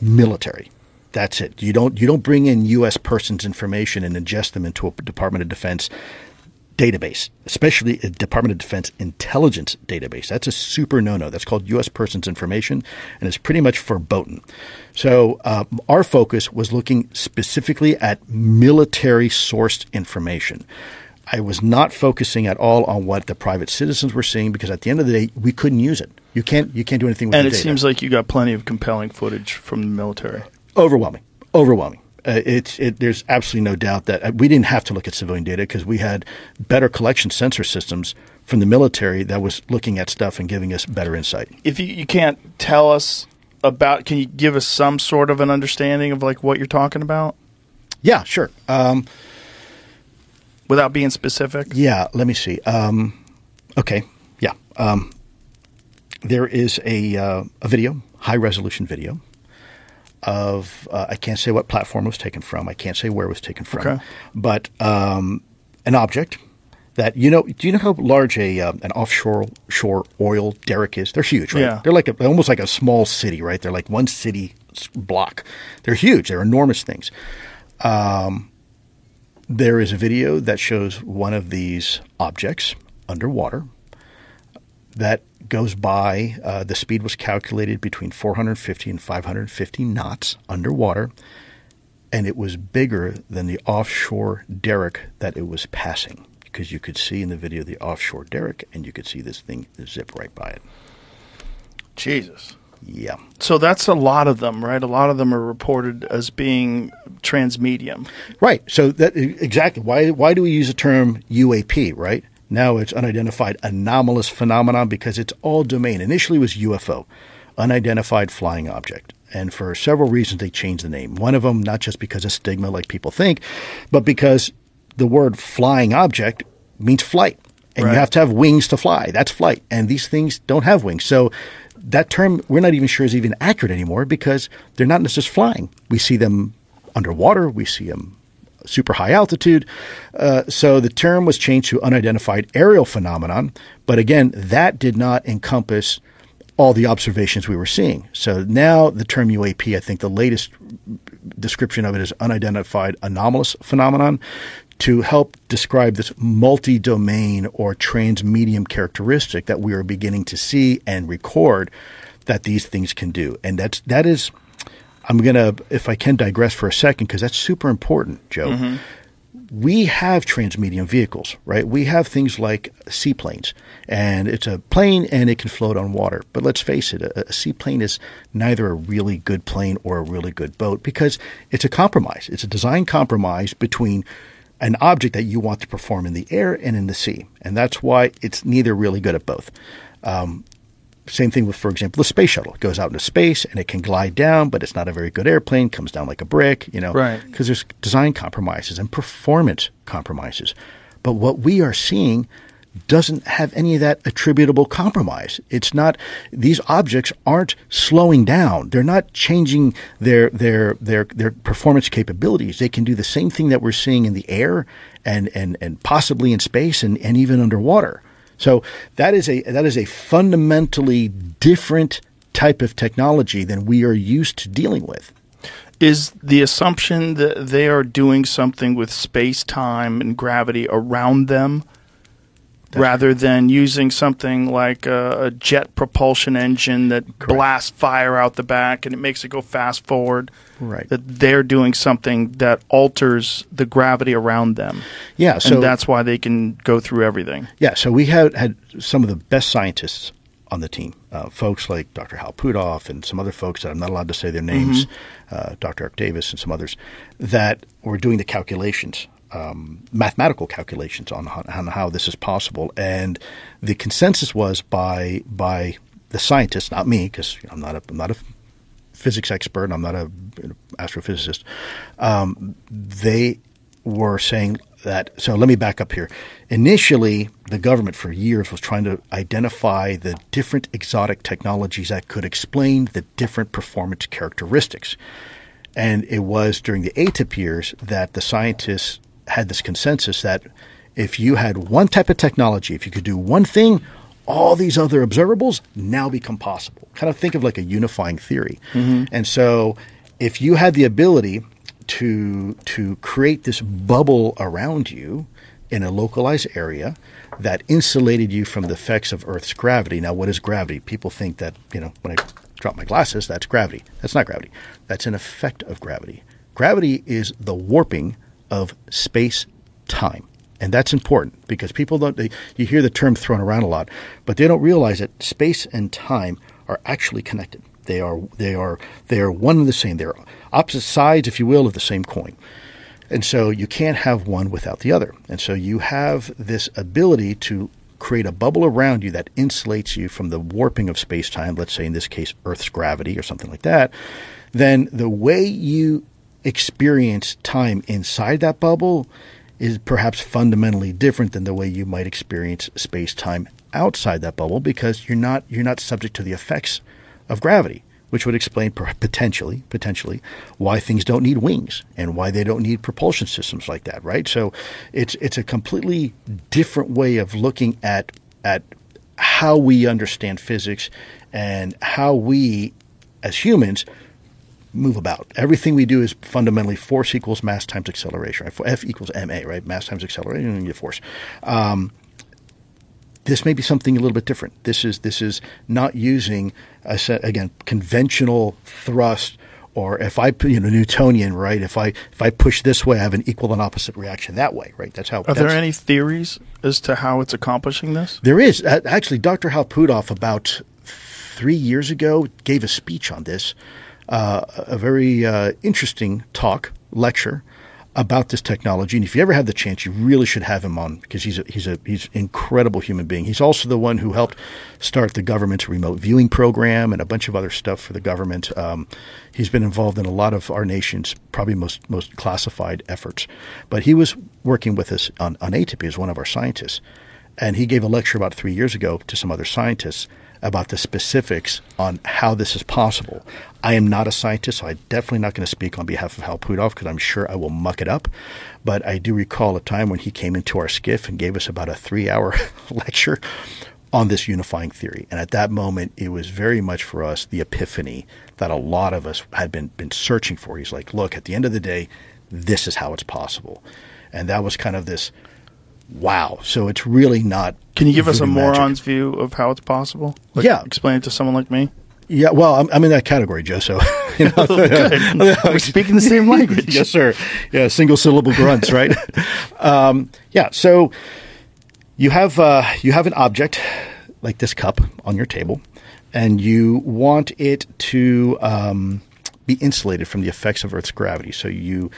military. That's it. You don't you don't bring in U.S. persons information and ingest them into a Department of Defense database, especially a Department of Defense intelligence database. That's a super no-no. That's called U.S. Persons Information, and it's pretty much verboten. So uh, our focus was looking specifically at military-sourced information. I was not focusing at all on what the private citizens were seeing because at the end of the day, we couldn't use it. You can't you can't do anything with And it data. seems like you got plenty of compelling footage from the military. overwhelming, overwhelming. Uh, it's it, there's absolutely no doubt that uh, we didn't have to look at civilian data because we had better collection sensor systems from the military that was looking at stuff and giving us better insight. If you, you can't tell us about, can you give us some sort of an understanding of like what you're talking about Yeah, sure. Um, without being specific? yeah, let me see. Um, okay, yeah. Um, there is a uh, a video, high resolution video of uh, I can't say what platform it was taken from. I can't say where it was taken from, Okay. but um, an object that you know. Do you know how large a uh, an offshore shore oil derrick is? They're huge, right? Yeah. They're like a, almost like a small city, right? They're like one city block. They're huge. They're enormous things. Um, there is a video that shows one of these objects underwater that goes by. Uh, the speed was calculated between 450 and 550 knots underwater, and it was bigger than the offshore derrick that it was passing. Because you could see in the video the offshore derrick, and you could see this thing zip right by it. Jesus. Yeah. So that's a lot of them, right? A lot of them are reported as being transmedium. Right. So that exactly why why do we use the term UAP? Right now, it's unidentified anomalous phenomenon because it's all domain. Initially, it was UFO, unidentified flying object, and for several reasons they changed the name. One of them, not just because of stigma, like people think, but because the word flying object means flight, and Right. you have to have wings to fly. That's flight, and these things don't have wings. So that term we're not even sure is even accurate anymore because they're not just flying. We see them underwater. We see them super high altitude. Uh, so the term was changed to unidentified aerial phenomenon. But again, that did not encompass all the observations we were seeing. So now the term UAP, I think the latest description of it is unidentified anomalous phenomenon to help describe this multi-domain or transmedium characteristic that we are beginning to see and record that these things can do. And that's that is I'm going to if I can digress for a second because that's super important, Joe. Mm-hmm. We have transmedium vehicles, right? We have things like seaplanes, and it's a plane and it can float on water. But let's face it, a, a seaplane is neither a really good plane or a really good boat because it's a compromise. It's a design compromise between an object that you want to perform in the air and in the sea. And that's why it's neither really good at both. Um, same thing with, for example, the space shuttle. It goes out into space and it can glide down, but it's not a very good airplane, comes down like a brick, you know, Right. because there's design compromises and performance compromises. But what we are seeing doesn't have any of that attributable compromise. It's not these objects aren't slowing down. They're not changing their their their their performance capabilities. They can do the same thing that we're seeing in the air and and and possibly in space and, and even underwater. So that is a that is a fundamentally different type of technology than we are used to dealing with. Is the assumption that they are doing something with space, time, and gravity around them rather than using something like a, a jet propulsion engine that blasts fire out the back and it makes it go fast forward? Right. That they're doing something that alters the gravity around them. Yeah, so and that's why they can go through everything. Yeah, so we had had some of the best scientists on the team, uh, folks like Dr. Hal Puthoff and some other folks that I'm not allowed to say their names, uh, Dr. Eric Davis and some others, that were doing the calculations, um, mathematical calculations on on how this is possible. And the consensus was by by the scientists, not me, because I'm not a I'm not a physics expert. I'm not a you astrophysicist. Um, they were saying that. So let me back up here. Initially, the government for years was trying to identify the different exotic technologies that could explain the different performance characteristics. And it was during the AATIP years that the scientists had this consensus that if you had one type of technology, if you could do one thing, all these other observables now become possible. Kind of think of like a unifying theory. Mm-hmm. And so if you had the ability to to create this bubble around you in a localized area that insulated you from the effects of Earth's gravity. Now, what is gravity? People think that, you know, when I drop my glasses, that's gravity. That's not gravity. That's an effect of gravity. Gravity is the warping of space time. And that's important because people don't, they, you hear the term thrown around a lot, but they don't realize that space and time are actually connected. They are, they are, they are one and the same. They're opposite sides, if you will, of the same coin. And so you can't have one without the other. And so you have this ability to create a bubble around you that insulates you from the warping of space time, let's say in this case, Earth's gravity or something like that. Then the way you experience time inside that bubble is perhaps fundamentally different than the way you might experience space time outside that bubble because you're not you're not subject to the effects of gravity which would explain potentially potentially why things don't need wings and why they don't need propulsion systems like that right? So it's it's a completely different way of looking at at how we understand physics and how we as humans move about. Everything we do is fundamentally force equals mass times acceleration. Right? F equals ma, right? Mass times acceleration, and you get force. Um, this may be something a little bit different. This is this is not using a set, again conventional thrust or if I you know Newtonian right if I if I push this way I have an equal and opposite reaction that way right that's how Are that's, there any theories as to how it's accomplishing this? there is actually Dr. Hal Puthoff about three years ago gave a speech on this, uh, a very uh, interesting talk lecture about this technology. And if you ever have the chance, you really should have him on because he's a, he's a he's an incredible human being. He's also the one who helped start the government's remote viewing program and a bunch of other stuff for the government. Um, he's been involved in a lot of our nation's probably most most classified efforts. But he was working with us on, on AATIP as one of our scientists. And he gave a lecture about three years ago to some other scientists about the specifics on how this is possible. I am not a scientist, so I'm definitely not going to speak on behalf of Hal Puthoff because I'm sure I will muck it up. But I do recall a time when he came into our SCIF and gave us about a three hour lecture on this unifying theory. And at that moment, it was very much for us the epiphany that a lot of us had been, been searching for. He's like, look, at the end of the day, this is how it's possible. And that was kind of this wow. So it's really not. Can you give us a magic. moron's view of how it's possible? Like, Yeah. Explain it to someone like me. Yeah, well, I'm, I'm in that category, Joe. So, you know, We're speaking the same language. yes, sir. Yeah, single syllable grunts, right? um, yeah. So you have uh, you have an object like this cup on your table, and you want it to um, be insulated from the effects of Earth's gravity. So you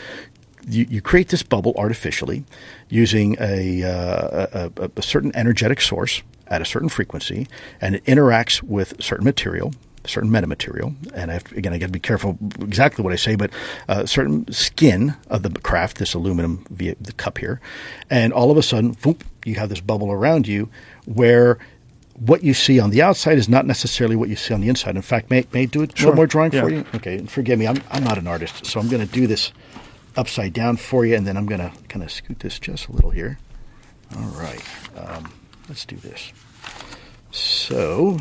you, you create this bubble artificially using a, uh, a, a, a certain energetic source at a certain frequency, and it interacts with certain material, certain metamaterial. And I have to, again, I got to be careful exactly what I say, but uh, certain skin of the craft, this aluminum via the cup here, and all of a sudden, whoop, you have this bubble around you where what you see on the outside is not necessarily what you see on the inside. In fact, may, may I do a Sure. little more drawing for you? Okay, and forgive me, I'm, I'm not an artist, so I'm going to do this upside down for you, and then I'm going to kind of scoot this just a little here. All right, um, let's do this. So,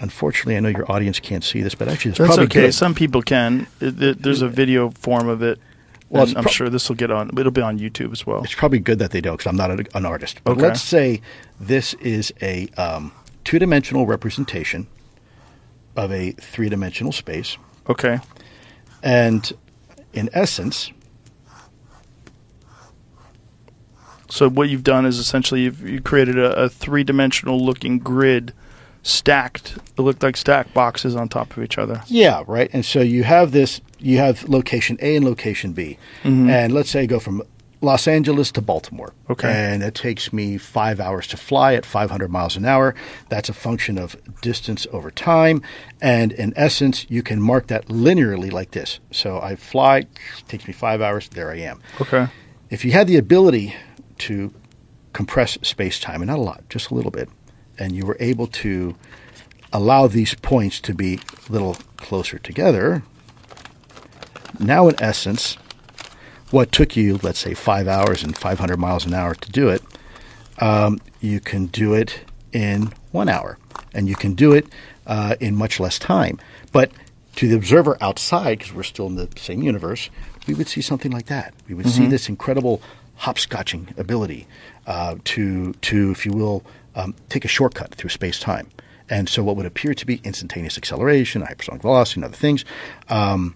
unfortunately, I know your audience can't see this, but actually, That's probably okay. good. Some people can. There's a video form of it. Well, I'm pro- sure this will get on. It'll be on YouTube as well. It's probably good that they don't because I'm not a, an artist. But Okay. let's say this is a um, two dimensional representation of a three dimensional space. Okay. And in essence, So what you've done is essentially you've you created a, a three dimensional looking grid stacked. It looked like stacked boxes on top of each other. yeah, right. And so you have this, you have location A and location B. Mm-hmm. And let's say I go from Los Angeles to Baltimore. Okay. And it takes me five hours to fly at 500 miles an hour. That's a function of distance over time. And in essence, you can mark that linearly like this. So I fly, takes me five hours, there I am. Okay. If you had the ability to compress space time, and not a lot, just a little bit, and you were able to allow these points to be a little closer together, now in essence, what took you, let's say, five hours and 500 miles an hour to do it, um, you can do it in one hour, and you can do it uh, in much less time. But to the observer outside, because we're still in the same universe, we would see something like that. We would see this incredible hopscotching ability uh, to to, if you will, um, take a shortcut through space time. And so, what would appear to be instantaneous acceleration, hypersonic velocity, and other things, um,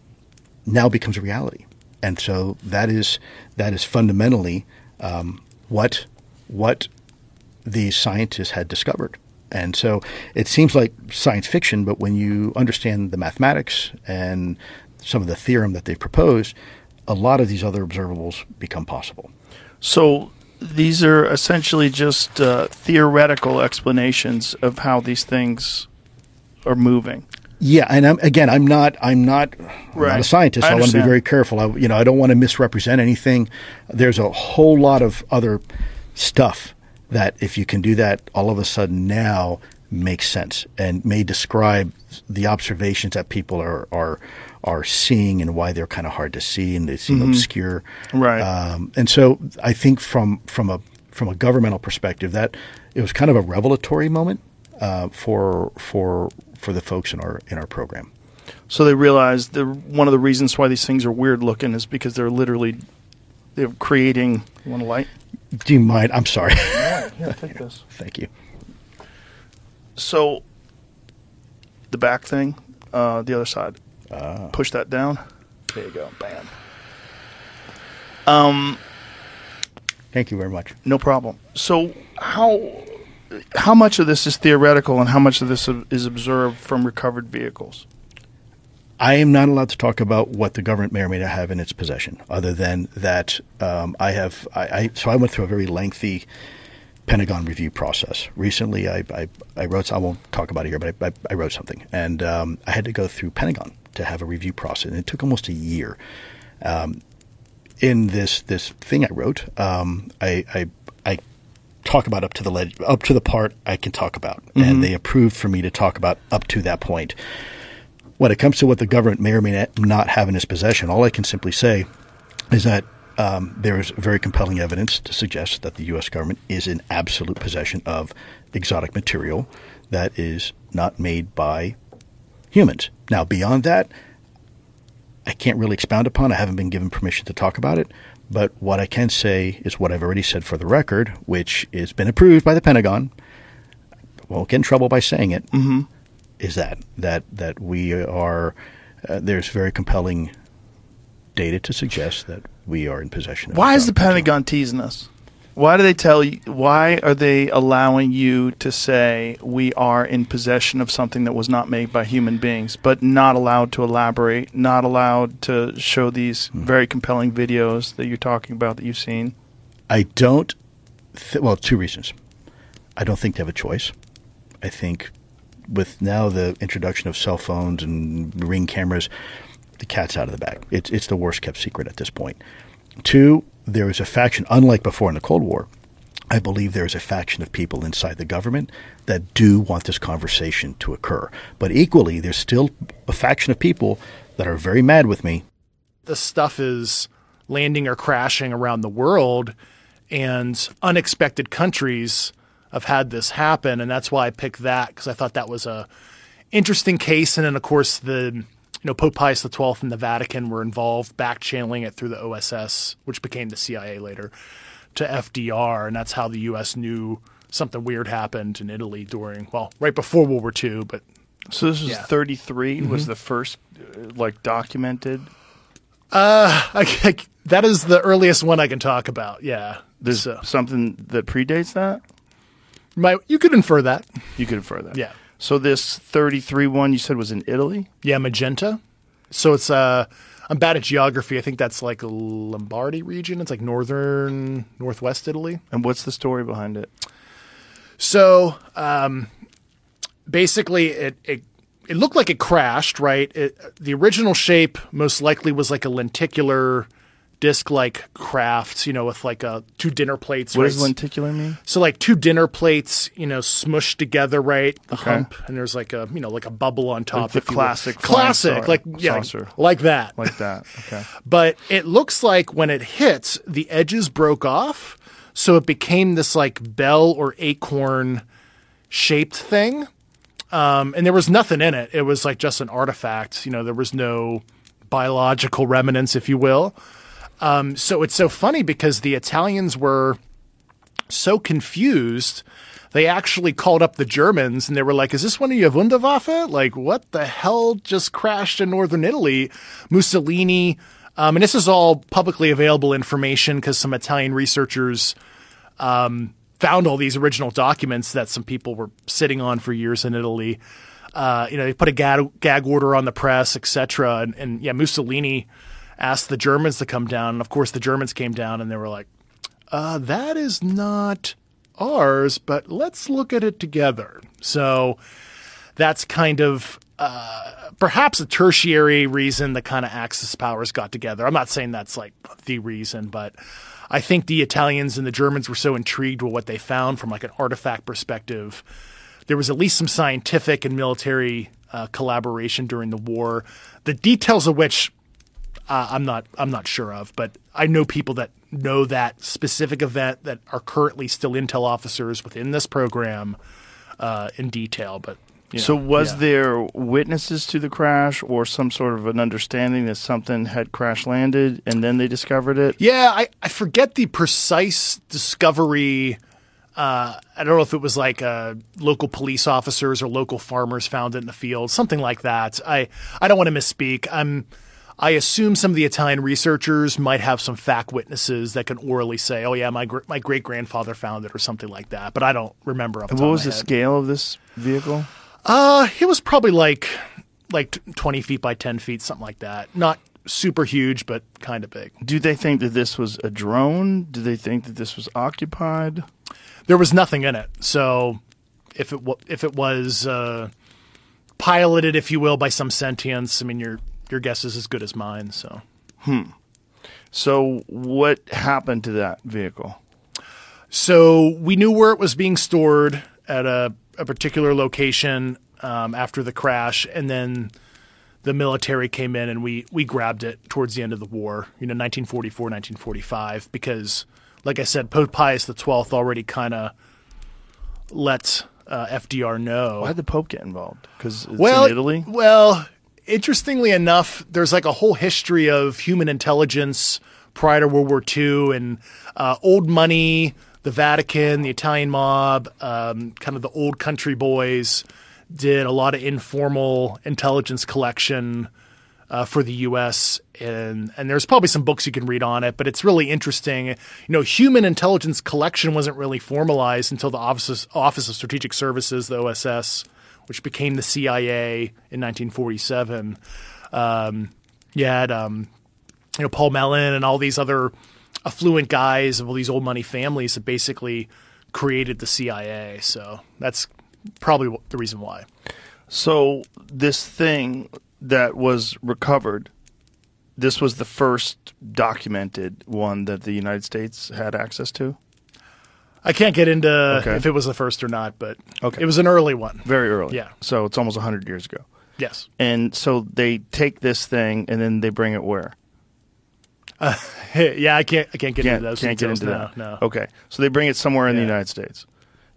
now becomes a reality. And so that is that is fundamentally um, what what these scientists had discovered. And so it seems like science fiction, but when you understand the mathematics and some of the theorem that they've proposed, a lot of these other observables become possible. So these are essentially just uh, theoretical explanations of how these things are moving. Yeah, and I'm, again, I'm not, I'm not, I'm Right. not a scientist. I I, want to be very careful. I, you know, I don't want to misrepresent anything. There's a whole lot of other stuff that, if you can do that, all of a sudden now makes sense and may describe the observations that people are are are seeing and why they're kind of hard to see and they seem obscure. Mm-hmm. Right. Um, and so I think from from a from a governmental perspective that it was kind of a revelatory moment uh, for for for the folks in our in our program. So they realized the one of the reasons why these things are weird looking is because they're literally they're creating. You want a light? Do you mind? I'm sorry. Yeah, take this. Thank you. So the back thing, uh, the other side. Push that down. There you go. Bam. Um, Thank you very much. no problem. So how how much of this is theoretical and how much of this is observed from recovered vehicles? I am not allowed to talk about what the government may or may not have in its possession, other than that um, I have. I, I so I went through a very lengthy Pentagon review process recently. I I, I wrote. I won't talk about it here, but I, I, wrote something, and um, I had to go through Pentagon to have a review process, and it took almost a year. Um, in this this thing I wrote, um, I talk about up to the leg- up to the part I can talk about, and they approved for me to talk about up to that point. When it comes to what the government may or may not have in its possession, all I can simply say is that um, there is very compelling evidence to suggest that the U.S. government is in absolute possession of exotic material that is not made by humans. Now, beyond that, I can't really expound upon. I haven't been given permission to talk about it. But what I can say is what I've already said for the record, which has been approved by the Pentagon. Won't get in trouble by saying it. Mm-hmm. Is that that that we are? Uh, there's very compelling data to suggest that we are in possession. of Why is the. Pentagon teasing us? Why do they tell you? Why are they allowing you to say we are in possession of something that was not made by human beings, but not allowed to elaborate, not allowed to show these hmm. very compelling videos that you're talking about that you've seen? I don't. Th- well, two reasons. I don't think they have a choice. I think with now the introduction of cell phones and ring cameras, the cat's out of the bag. It's it's the worst kept secret at this point. Two, there is a faction, unlike before in the Cold War. I believe there is a faction of people inside the government that do want this conversation to occur. But equally, there's still a faction of people that are very mad with me The stuff is landing or crashing around the world, and unexpected countries have had this happen, and that's why I picked that because I thought that was a interesting case. And then, of course, the you know Pope Pius XII and the Vatican were involved, back channeling it through the OSS, which became the CIA later, to FDR, and that's how the U.S. knew something weird happened in Italy during well, right before World War II, but So this is Yeah. 33 was the first uh, like documented. I, I- that is the earliest one I can talk about. Yeah, There's So- something that predates that. My, you could infer that. You could infer that. Yeah. So this 33 one you said was in Italy. Yeah, magenta. So it's uh I'm bad at geography. I think that's like Lombardy region. It's like northern northwest Italy. And what's the story behind it? So um basically it it it looked like it crashed, right? It, the original shape most likely was like a lenticular disc-like crafts, you know, with like a two dinner plates. What right? does lenticular mean? So like two dinner plates, you know, smushed together, right? The Okay. hump, and there's like a you know like a bubble on top. the if classic classic, like yeah, saucer. like that. Like that. Okay. But it looks like when it hits, the edges broke off, so it became this like bell or acorn shaped thing. Um, and there was nothing in it. It was like just an artifact. You know, there was no biological remnants, if you will. Um, so it's so funny because the Italians were so confused. They actually called up the Germans and they were like, "Is this one of your Wunderwaffe? Like, what the hell just crashed in northern Italy?" Mussolini, um, and this is all publicly available information because some Italian researchers um, found all these original documents that some people were sitting on for years in Italy. Uh, you know, they put a gag, gag order on the press, etc. And, and yeah, Mussolini asked the Germans to come down, and of course the Germans came down, and they were like, uh, "That is not ours, but let's look at it together." So that's kind of uh, perhaps a tertiary reason the kind of Axis powers got together. I'm not saying that's like the reason, but I think the Italians and the Germans were so intrigued with what they found from like an artifact perspective. There was at least some scientific and military uh, collaboration during the war, the details of which uh, I'm not I'm not sure of, but I know people that know that specific event that are currently still intel officers within this program uh, in detail. But you know, so, was yeah. there witnesses to the crash, or some sort of an understanding that something had crash landed, and then they discovered it? Yeah, I, I forget the precise discovery. Uh, I don't know if it was like uh, local police officers or local farmers found it in the field, something like that. I I don't want to misspeak. I'm I assume some of the Italian researchers might have some fact witnesses that can orally say, "Oh yeah, my gr- my great grandfather found it" or something like that. But I don't remember. Off the top what was the head. scale of this vehicle? Uh, it was probably like like twenty feet by ten feet, something like that. Not super huge, but kind of big. Do they think that this was a drone? Do they think that this was occupied? There was nothing in it, so if it wa- if it was uh, piloted, if you will, by some sentience, I mean your your guess is as good as mine. So hmm. So, what happened to that vehicle? So we knew where it was being stored at a, a particular location um, after the crash, and then the military came in and we, we grabbed it towards the end of the war, you know, 1944, 1945, because, like I said, Pope Pius XII already kind of let uh, FDR know. Why did the Pope get involved? Because it's well, in Italy. Well, interestingly enough, there's like a whole history of human intelligence prior to World War II and uh, old money, the Vatican, the Italian mob, um, kind of the old country boys did a lot of informal intelligence collection uh, for the U.S. and and there's probably some books you can read on it, but it's really interesting. You know, human intelligence collection wasn't really formalized until the Office Office of Strategic Services, the OSS, which became the CIA in 1947. Um, you had um, you know Paul Mellon and all these other affluent guys of all these old money families that basically created the CIA. So that's probably the reason why. So, this thing that was recovered, this was the first documented one that the United States had access to. I can't get into Okay. if it was the first or not, but Okay. it was an early one. Very early. Yeah. So, it's almost 100 years ago. Yes. And so they take this thing and then they bring it where? yeah, I can't. I can't get can't, into those. can't get into now, that. No. Okay, so they bring it somewhere in the United States,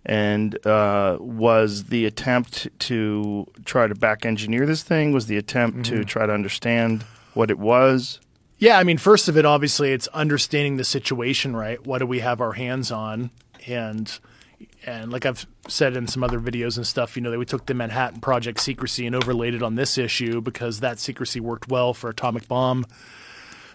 and uh, was the attempt to try to back engineer this thing? Was the attempt Mm-hmm. to try to understand what it was? Yeah, I mean, first of it, obviously, it's understanding the situation, right? What do we have our hands on, and and like I've said in some other videos and stuff, you know, that we took the Manhattan Project secrecy and overlaid it on this issue because that secrecy worked well for atomic bomb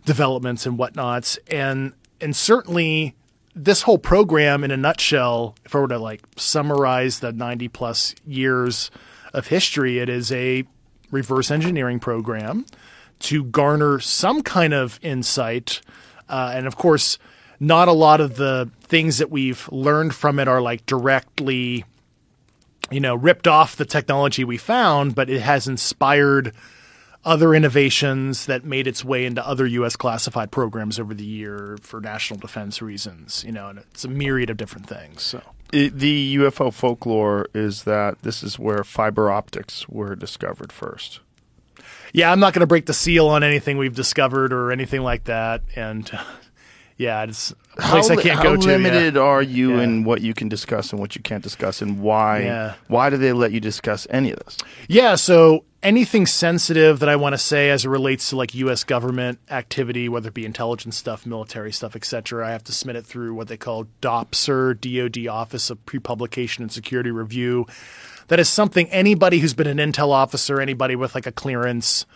developments and whatnots, and and certainly this whole program in a nutshell, if I were to like summarize the ninety plus years of history, it is a reverse engineering program to garner some kind of insight. Uh, and of course, not a lot of the things that we've learned from it are like directly, you know, ripped off the technology we found, but it has inspired other innovations that made its way into other U.S. classified programs over the year for national defense reasons. You know, and it's a myriad of different things. So. It, the UFO folklore is that this is where fiber optics were discovered first. Yeah, I'm not going to break the seal on anything we've discovered or anything like that. And yeah, it's a How, place I can't how go to. yeah. limited are you Yeah. in what you can discuss and what you can't discuss, and why? Yeah. Why do they let you discuss any of this? Yeah, so anything sensitive that I want to say as it relates to like U.S. government activity, whether it be intelligence stuff, military stuff, etc., I have to submit it through what they call DOPSR, DoD Office of Pre-Publication and Security Review. That is something anybody who's been an intel officer, anybody with like a clearance,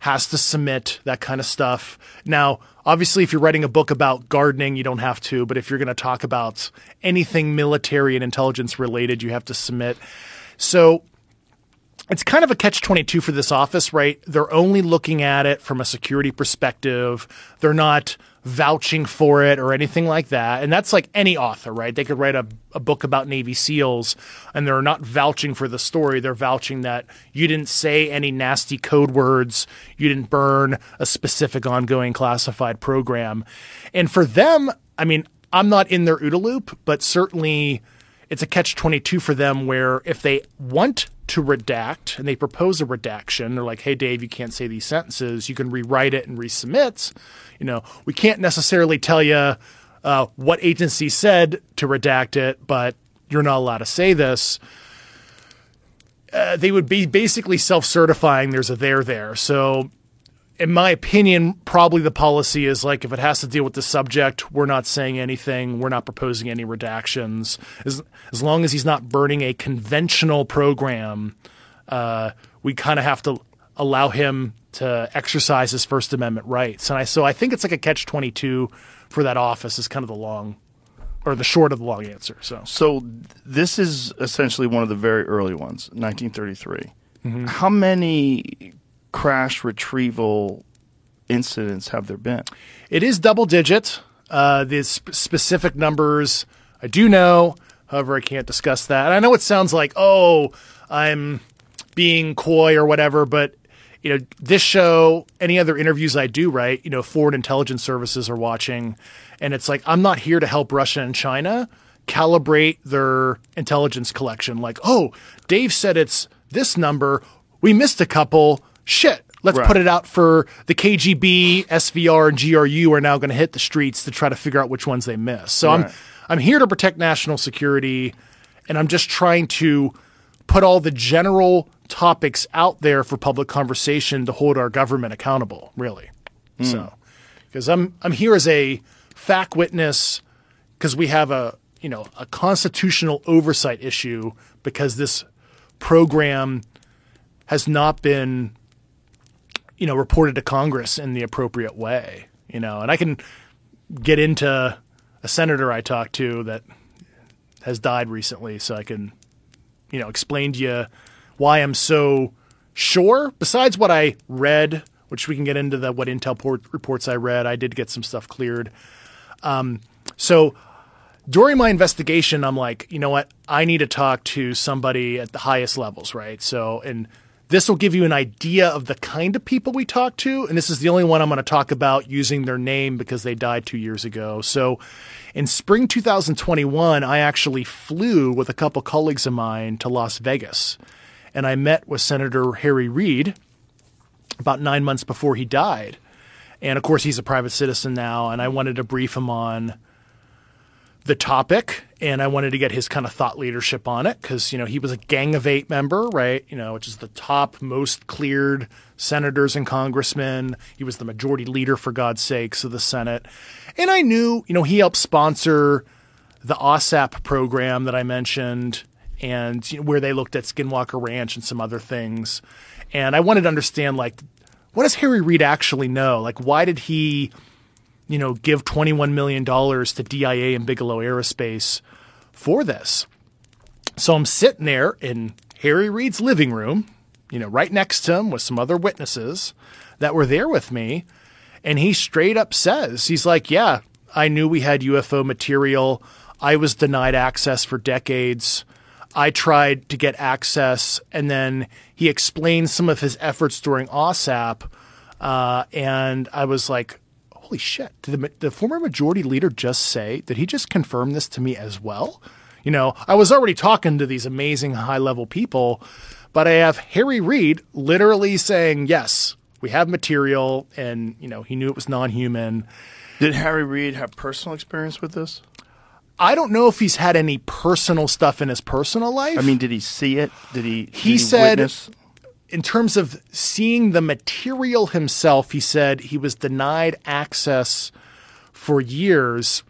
has to submit that kind of stuff. Now, obviously, if you're writing a book about gardening, you don't have to, but if you're going to talk about anything military and intelligence related, you have to submit. So it's kind of a catch 22 for this office, right? They're only looking at it from a security perspective. They're not vouching for it or anything like that. And that's like any author, right? They could write a, a book about Navy SEALs and they're not vouching for the story. They're vouching that you didn't say any nasty code words, you didn't burn a specific ongoing classified program. And for them, I mean, I'm not in their OODA loop, but certainly it's a catch 22 for them where if they want to redact and they propose a redaction they're like hey dave you can't say these sentences you can rewrite it and resubmit you know we can't necessarily tell you uh, what agency said to redact it but you're not allowed to say this uh, they would be basically self-certifying there's a there there so in my opinion, probably the policy is like if it has to deal with the subject, we're not saying anything, we're not proposing any redactions. As, as long as he's not burning a conventional program, uh, we kind of have to allow him to exercise his First Amendment rights. And I so I think it's like a catch twenty two for that office is kind of the long or the short of the long answer. So So this is essentially one of the very early ones, 1933. Mm-hmm. How many crash retrieval incidents have there been? It is double digit. Uh, the sp- specific numbers I do know. However, I can't discuss that. And I know it sounds like, oh, I'm being coy or whatever, but you know, this show, any other interviews I do, right? You know, foreign intelligence services are watching, and it's like I'm not here to help Russia and China calibrate their intelligence collection. Like, oh, Dave said it's this number. We missed a couple. Shit. Let's Right. put it out for the KGB, SVR, and GRU are now going to hit the streets to try to figure out which ones they miss. So I'm I'm here to protect national security, and I'm just trying to put all the general topics out there for public conversation to hold our government accountable. Really, hmm. so because I'm I'm here as a fact witness because we have a you know a constitutional oversight issue because this program has not been you know reported to Congress in the appropriate way. You know, and I can get into a senator I talked to that has died recently, so I can you know explain to you why I'm so sure. Besides what I read, which we can get into the what Intel port, reports I read, I did get some stuff cleared. Um, so during my investigation, I'm like, you know what? I need to talk to somebody at the highest levels, right? So, and this will give you an idea of the kind of people we talk to. And this is the only one I'm going to talk about using their name because they died two years ago. So, in spring 2021, I actually flew with a couple colleagues of mine to Las Vegas. And I met with Senator Harry Reid about nine months before he died. And of course, he's a private citizen now. And I wanted to brief him on the topic and I wanted to get his kind of thought leadership on it because, you know, he was a Gang of Eight member, right? You know, which is the top most cleared senators and congressmen. He was the majority leader, for God's sakes, of the Senate. And I knew, you know, he helped sponsor the OSAP program that I mentioned and you know, where they looked at Skinwalker Ranch and some other things. And I wanted to understand, like, what does Harry Reid actually know? Like, why did he you know, give $21 million to DIA and Bigelow Aerospace for this. So I'm sitting there in Harry Reid's living room, you know, right next to him with some other witnesses that were there with me. And he straight up says, he's like, yeah, I knew we had UFO material. I was denied access for decades. I tried to get access. And then he explained some of his efforts during OSAP. Uh, and I was like, holy shit, did the, the former majority leader just say, did he just confirm this to me as well? You know, I was already talking to these amazing high level people, but I have Harry Reid literally saying, yes, we have material, and you know he knew it was non-human. Did Harry Reid have personal experience with this? I don't know if he's had any personal stuff in his personal life. I mean, did he see it? Did he? did He said- witness? in terms of seeing the material himself, he said he was denied access for years,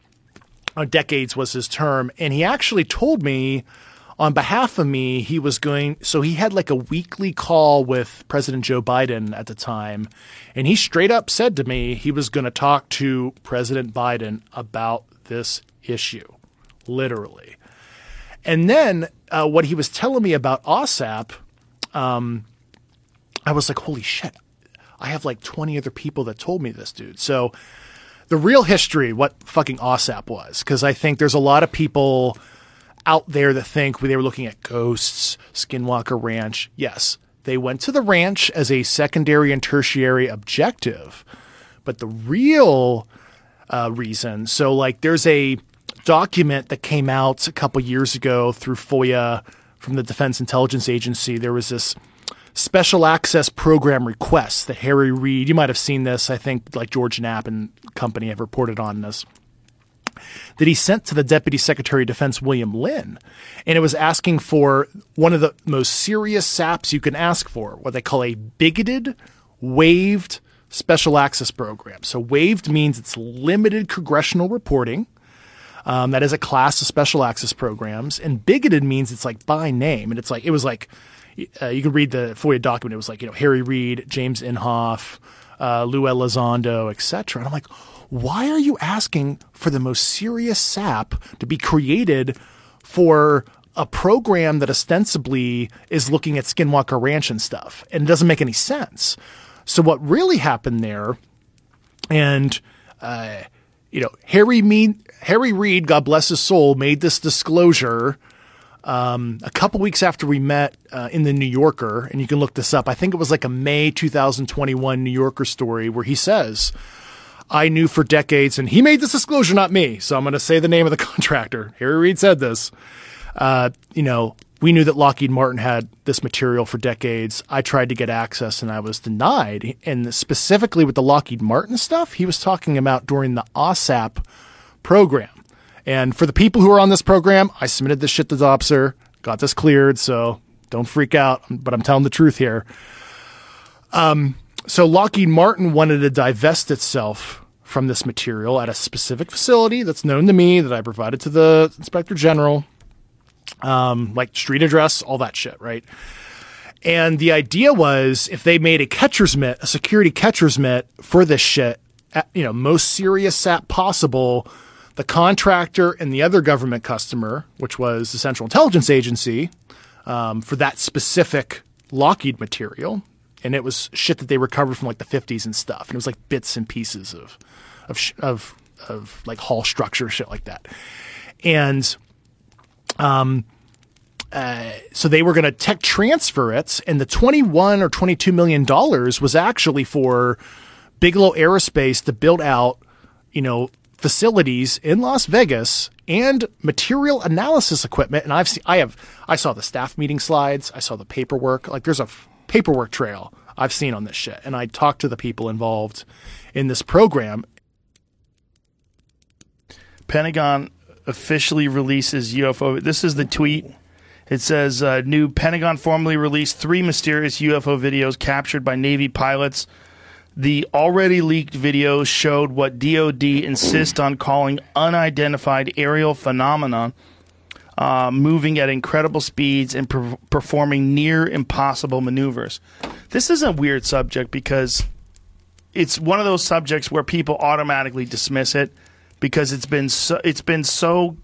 or decades was his term, and he actually told me on behalf of me he was going so he had like a weekly call with President Joe Biden at the time and he straight up said to me he was going to talk to President Biden about this issue literally. And then uh, what he was telling me about OSAP I was like, holy shit. I have like 20 other people that told me this, dude. So the real history, what fucking OSAP was, because I think there's a lot of people out there that think they were looking at ghosts, Skinwalker Ranch. Yes, they went to the ranch as a secondary and tertiary objective. But the real uh, reason, so like there's a document that came out a couple years ago through FOIA from the Defense Intelligence Agency. There was this special access program request that Harry Reid, you might have seen this, I think like George Knapp and company have reported on this, that he sent to the Deputy Secretary of Defense William Lynn. And it was asking for one of the most serious SAPs you can ask for, what they call a bigoted, waived special access program. So waived means it's limited congressional reporting. Um, that is a class of special access programs, and bigoted means it's like by name, and it's like it was like uh, you can read the FOIA document. It was like you know Harry Reid, James Inhofe, uh, Lou Elizondo, etc. And I'm like, why are you asking for the most serious SAP to be created for a program that ostensibly is looking at Skinwalker Ranch and stuff, and it doesn't make any sense. So what really happened there, and uh, you know, Harry Mead, Harry Reid, God bless his soul, made this disclosure um, a couple weeks after we met uh, in the New Yorker, and you can look this up. I think it was like a May 2021 New Yorker story where he says, "I knew for decades," and he made this disclosure, not me. So I'm going to say the name of the contractor. Harry Reid said this. Uh, you know, we knew that Lockheed Martin had this material for decades. I tried to get access and I was denied. And specifically with the Lockheed Martin stuff, he was talking about during the OSAP program. And for the people who are on this program, I submitted this shit to DOPSR, got this cleared, so don't freak out, but I'm telling the truth here. Um, so Lockheed Martin wanted to divest itself from this material at a specific facility that's known to me that I provided to the inspector general, um, like street address, all that shit, right? And the idea was if they made a catcher's mitt, a security catcher's mitt for this shit, at, you know, most serious SAP possible, the contractor and the other government customer, which was the Central Intelligence Agency, um, for that specific Lockheed material, and it was shit that they recovered from like the 50s and stuff, and it was like bits and pieces of of of, of like hall structure, shit like that, and um, uh, so they were going to tech transfer it, and the 21 or 22 million dollars was actually for Bigelow Aerospace to build out, you know, facilities in Las Vegas and material analysis equipment. And I've seen, I have, I saw the staff meeting slides, I saw the paperwork. Like there's a f- paperwork trail I've seen on this shit, and I talked to the people involved in this program. Pentagon officially releases UFO. This is the tweet. It says uh, new Pentagon formally released three mysterious UFO videos captured by Navy pilots. The already leaked videos showed what DoD insists on calling unidentified aerial phenomenon, uh, moving at incredible speeds and per- performing near impossible maneuvers. This is a weird subject because it's one of those subjects where people automatically dismiss it because it's been so, it's been so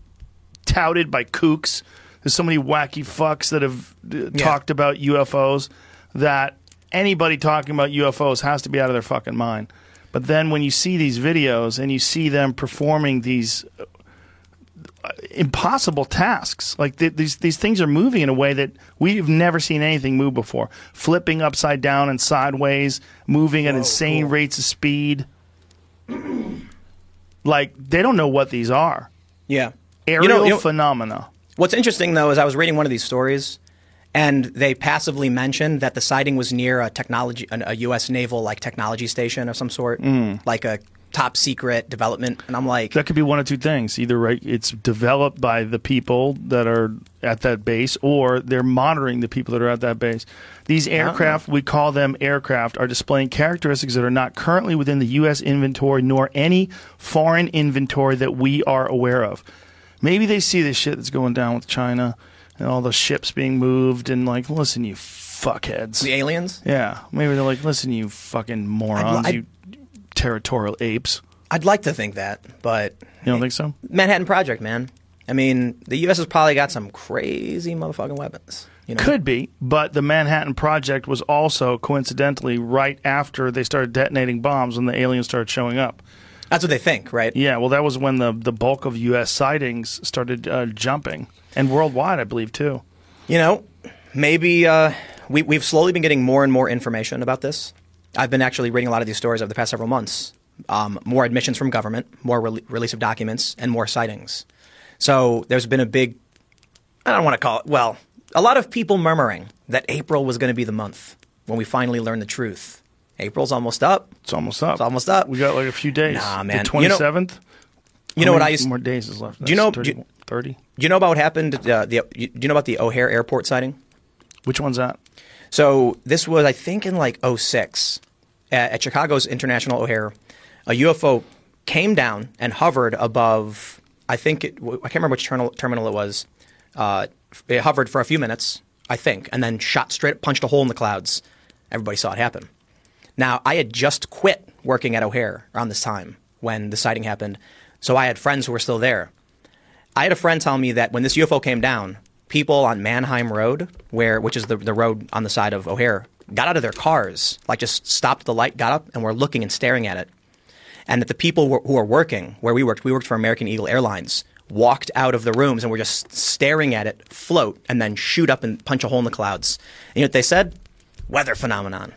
touted by kooks. There's so many wacky fucks that have uh, talked about UFOs that anybody talking about UFOs has to be out of their fucking mind. But then when you see these videos and you see them performing these uh, impossible tasks, like th- these these things are moving in a way that we've never seen anything move before, flipping upside down and sideways, moving at insane rates of speed. Like they don't know what these are. Yeah. Aerial You know- you know- phenomena. What's interesting though is I was reading one of these stories, and they passively mentioned that the sighting was near a technology, a, a U.S. naval like technology station of some sort, mm. like a top secret development. And I'm like, That could be one of two things. Either right, it's developed by the people that are at that base, or they're monitoring the people that are at that base. These aircraft, we call them aircraft, are displaying characteristics that are not currently within the U.S. inventory nor any foreign inventory that we are aware of. Maybe they see this shit that's going down with China and all the ships being moved, and like, listen, you fuckheads. the aliens. yeah, maybe they're like, listen, you fucking morons, I'd- you territorial apes. I'd like to think that, but You don't think so? Manhattan Project, man. I mean, the U.S. has probably got some crazy motherfucking weapons. You know? Could be, but the Manhattan Project was also coincidentally right after they started detonating bombs when the aliens started showing up. That's what they think, right? Yeah, well, that was when the the bulk of U.S. sightings started uh, jumping, and worldwide, I believe, too. You know, maybe uh, we, we've slowly been getting more and more information about this. I've been actually reading a lot of these stories over the past several months. Um, more admissions from government, more rele release of documents, and more sightings. So there's been a big, I don't want to call it, well, a lot of people murmuring that April was going to be the month when we finally learn the truth. April's almost up. It's almost up. It's almost up. We got like a few days. Nah, man. The You know- You know what I used? More days is left. Do you know- That's do you- 30? Do you know about what happened? Uh, the, you, do you know about the O'Hare Airport sighting? Which one's that? So this was, I think, in like 06 at, at Chicago's International O'Hare. A UFO came down and hovered above. I think it, I can't remember which terminal, terminal it was. Uh, it hovered for a few minutes, I think, and then shot straight, punched a hole in the clouds. Everybody saw it happen. Now, I had just quit working at O'Hare around this time when the sighting happened, so I had friends who were still there. I had a friend tell me that when this UFO came down, people on Mannheim Road, where which is the the road on the side of O'Hare, got out of their cars, like just stopped the light, got up, and were looking and staring at it. And that the people were, who were working where we worked, we worked for American Eagle Airlines, walked out of the rooms and were just staring at it float and then shoot up and punch a hole in the clouds. And you know what they said? Weather phenomenon.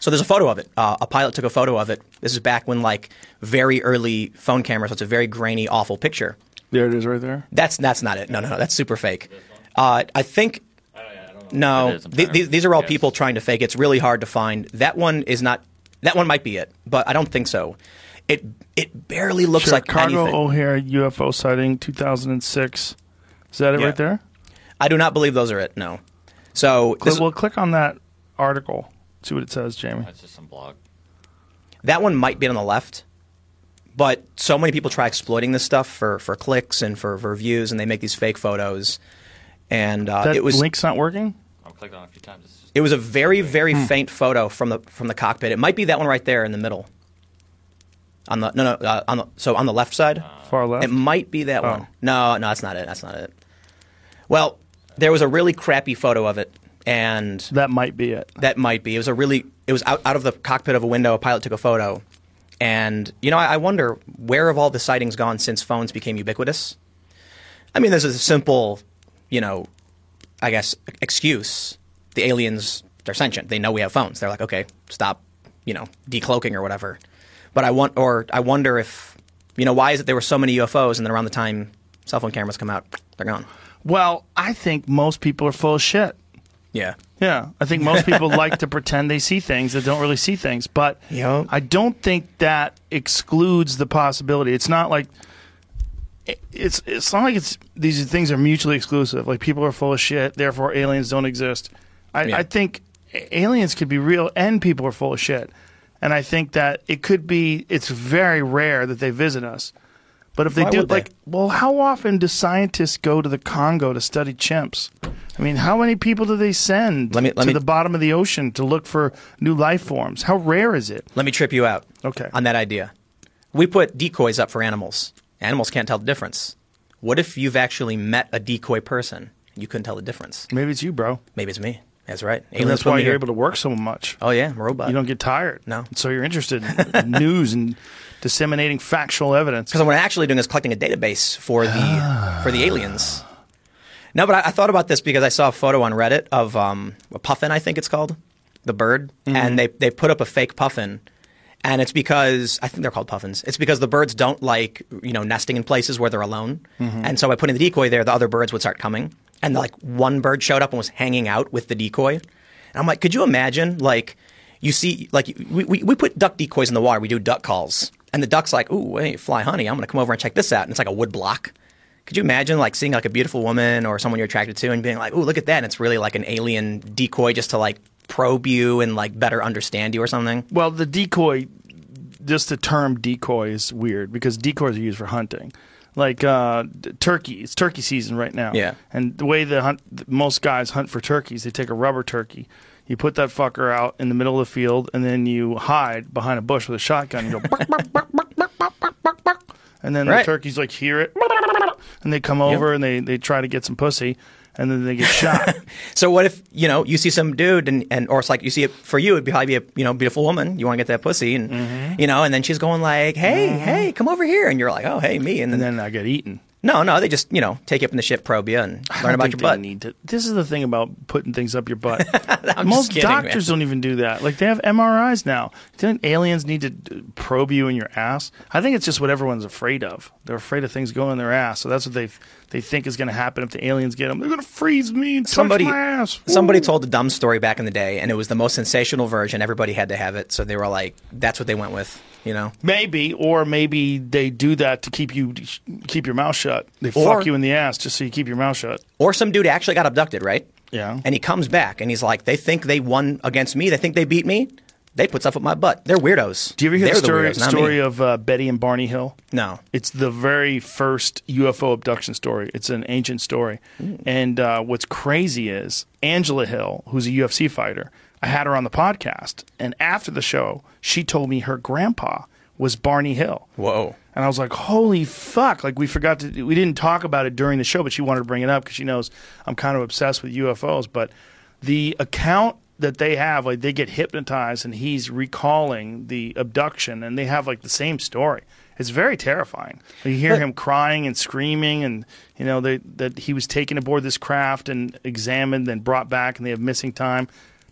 So there's a photo of it. Uh, a pilot took a photo of it. This is back when like very early phone cameras, so it's a very grainy, awful picture. There it is, right there. That's that's not it. No, no, no. That's super fake. Uh, I think. No, It is, I'm th- trying to these, these are all guess. people trying to fake. It's really hard to find. That one is not. That one might be it, but I don't think so. It it barely looks like Chicago anything. O'Hare UFO sighting 2006. Is that it Yeah. right there? I do not believe those are it. No. So Click, this, well, click on that article. See what it says, Jamie. That's just some blog. that one might be on the left, but so many people try exploiting this stuff for for clicks and for, for views, and they make these fake photos. And uh, That it was link's not working. I've clicked on it a few times. It's just, It was a very, very faint photo from the from the cockpit. It might be that one right there in the middle. On the no no uh, on the so on the left side. Far left. It might be that Oh. one. No, no, that's not it. That's not it. Well, there was a really crappy photo of it, and That might be it. that might be. It was a really. It was out, out of the cockpit of a window. A pilot took a photo, and you know, I, I wonder where have all the sightings gone since phones became ubiquitous. I mean, this is a simple, you know, I guess excuse. The aliens, they're sentient. They know we have phones. They're like, okay, stop, you know, decloaking or whatever. But I want, or I wonder if, you know, why is it there were so many UFOs, and then around the time cell phone cameras come out, they're gone. Well, I think most people are full of shit. Yeah. Yeah, I think most people like to pretend they see things that don't really see things, but Yeah. I don't think that excludes the possibility. It's not like it's it's not like it's these things are mutually exclusive. Like people are full of shit, therefore aliens don't exist. I, Yeah. I think aliens could be real and people are full of shit, and I think that it could be. It's very rare that they visit us. But if they Why do, would they? like, well, how often do scientists go to the Congo to study chimps? I mean, how many people do they send Let me- let to me- the bottom of the ocean to look for new life forms? How rare is it? Let me trip you out. Okay. On that idea. We put decoys up for animals. Animals can't tell the difference. What if you've actually met a decoy person? You couldn't tell the difference. Maybe it's you, bro. Maybe it's me. That's right. And that's why you're here. able to work so much. Oh yeah, I'm a robot. You don't get tired. No. So you're interested in news and disseminating factual evidence. because what I'm actually doing is collecting a database for the ah. for the aliens. No, but I, I thought about this because I saw a photo on Reddit of um, a puffin, I think it's called, the bird, mm-hmm. and they they put up a fake puffin, and it's because I think they're called puffins. It's because the birds don't like you know nesting in places where they're alone, mm-hmm. and so by putting the decoy there, the other birds would start coming, and like one bird showed up and was hanging out with the decoy. And I'm like, could you imagine like you see like we, we, we put duck decoys in the water. We do duck calls, and the duck's like, "Ooh, hey, fly, honey, I'm gonna come over and check this out." And it's like a wood block. Could you imagine like seeing like a beautiful woman or someone you're attracted to and being like, "Ooh, look at that!" And it's really like an alien decoy just to like probe you and like better understand you or something. Well, the decoy, just the term decoy is weird because decoys are used for hunting. Like uh, turkey, it's turkey season right now. Yeah. And the way the hunt, most guys hunt for turkeys, they take a rubber turkey, you put that fucker out in the middle of the field, and then you hide behind a bush with a shotgun. And you go, bark, bark, bark, bark, bark, bark, bark, bark, bark. and then the turkeys like hear it, and they come over and they, they try to get some pussy, and then they get shot. So what if you know you see some dude and, and or it's like you see it for you it'd probably be a you know beautiful woman you want to get that pussy and Mm-hmm. you know and then she's going like hey hey come over here and you're like oh hey me and then, and then I get eaten. No no they just you know take you up in the ship probe you and learn about your butt. Need to, this is the thing about putting things up your butt. Most kidding, man. doctors don't even do that. Like they have MRIs now. Don't aliens need to uh, probe you in your ass? I think it's just what everyone's afraid of. They're afraid of things going in their ass. So that's what they they think is going to happen if the aliens get them. They're going to freeze me and touch Somebody my ass. somebody told a dumb story back in the day and it was the most sensational version. Everybody had to have it, so they were like that's what they went with. You know, maybe, or maybe they do that to keep you keep your mouth shut. They Or- fuck you in the ass just so you keep your mouth shut. or some dude actually got abducted, right? Yeah. And he comes back and he's like, they think they won against me. They think they beat me. They put stuff up my butt. They're weirdos. Do you ever hear They're the story, weirdos, story of uh, Betty and Barney Hill? No. It's the very first UFO abduction story. It's an ancient story. And uh, what's crazy is Angela Hill, who's a UFC fighter, I had her on the podcast. And after the show, she told me her grandpa was Barney Hill. Whoa. And I was like, holy fuck. Like, we forgot to, we didn't talk about it during the show, but she wanted to bring it up because she knows I'm kind of obsessed with UFOs. But the account that they have, like, they get hypnotized and he's recalling the abduction and they have, like, the same story. It's very terrifying. You hear him crying and screaming, and you know they, that he was taken aboard this craft and examined, and brought back, and they have missing time.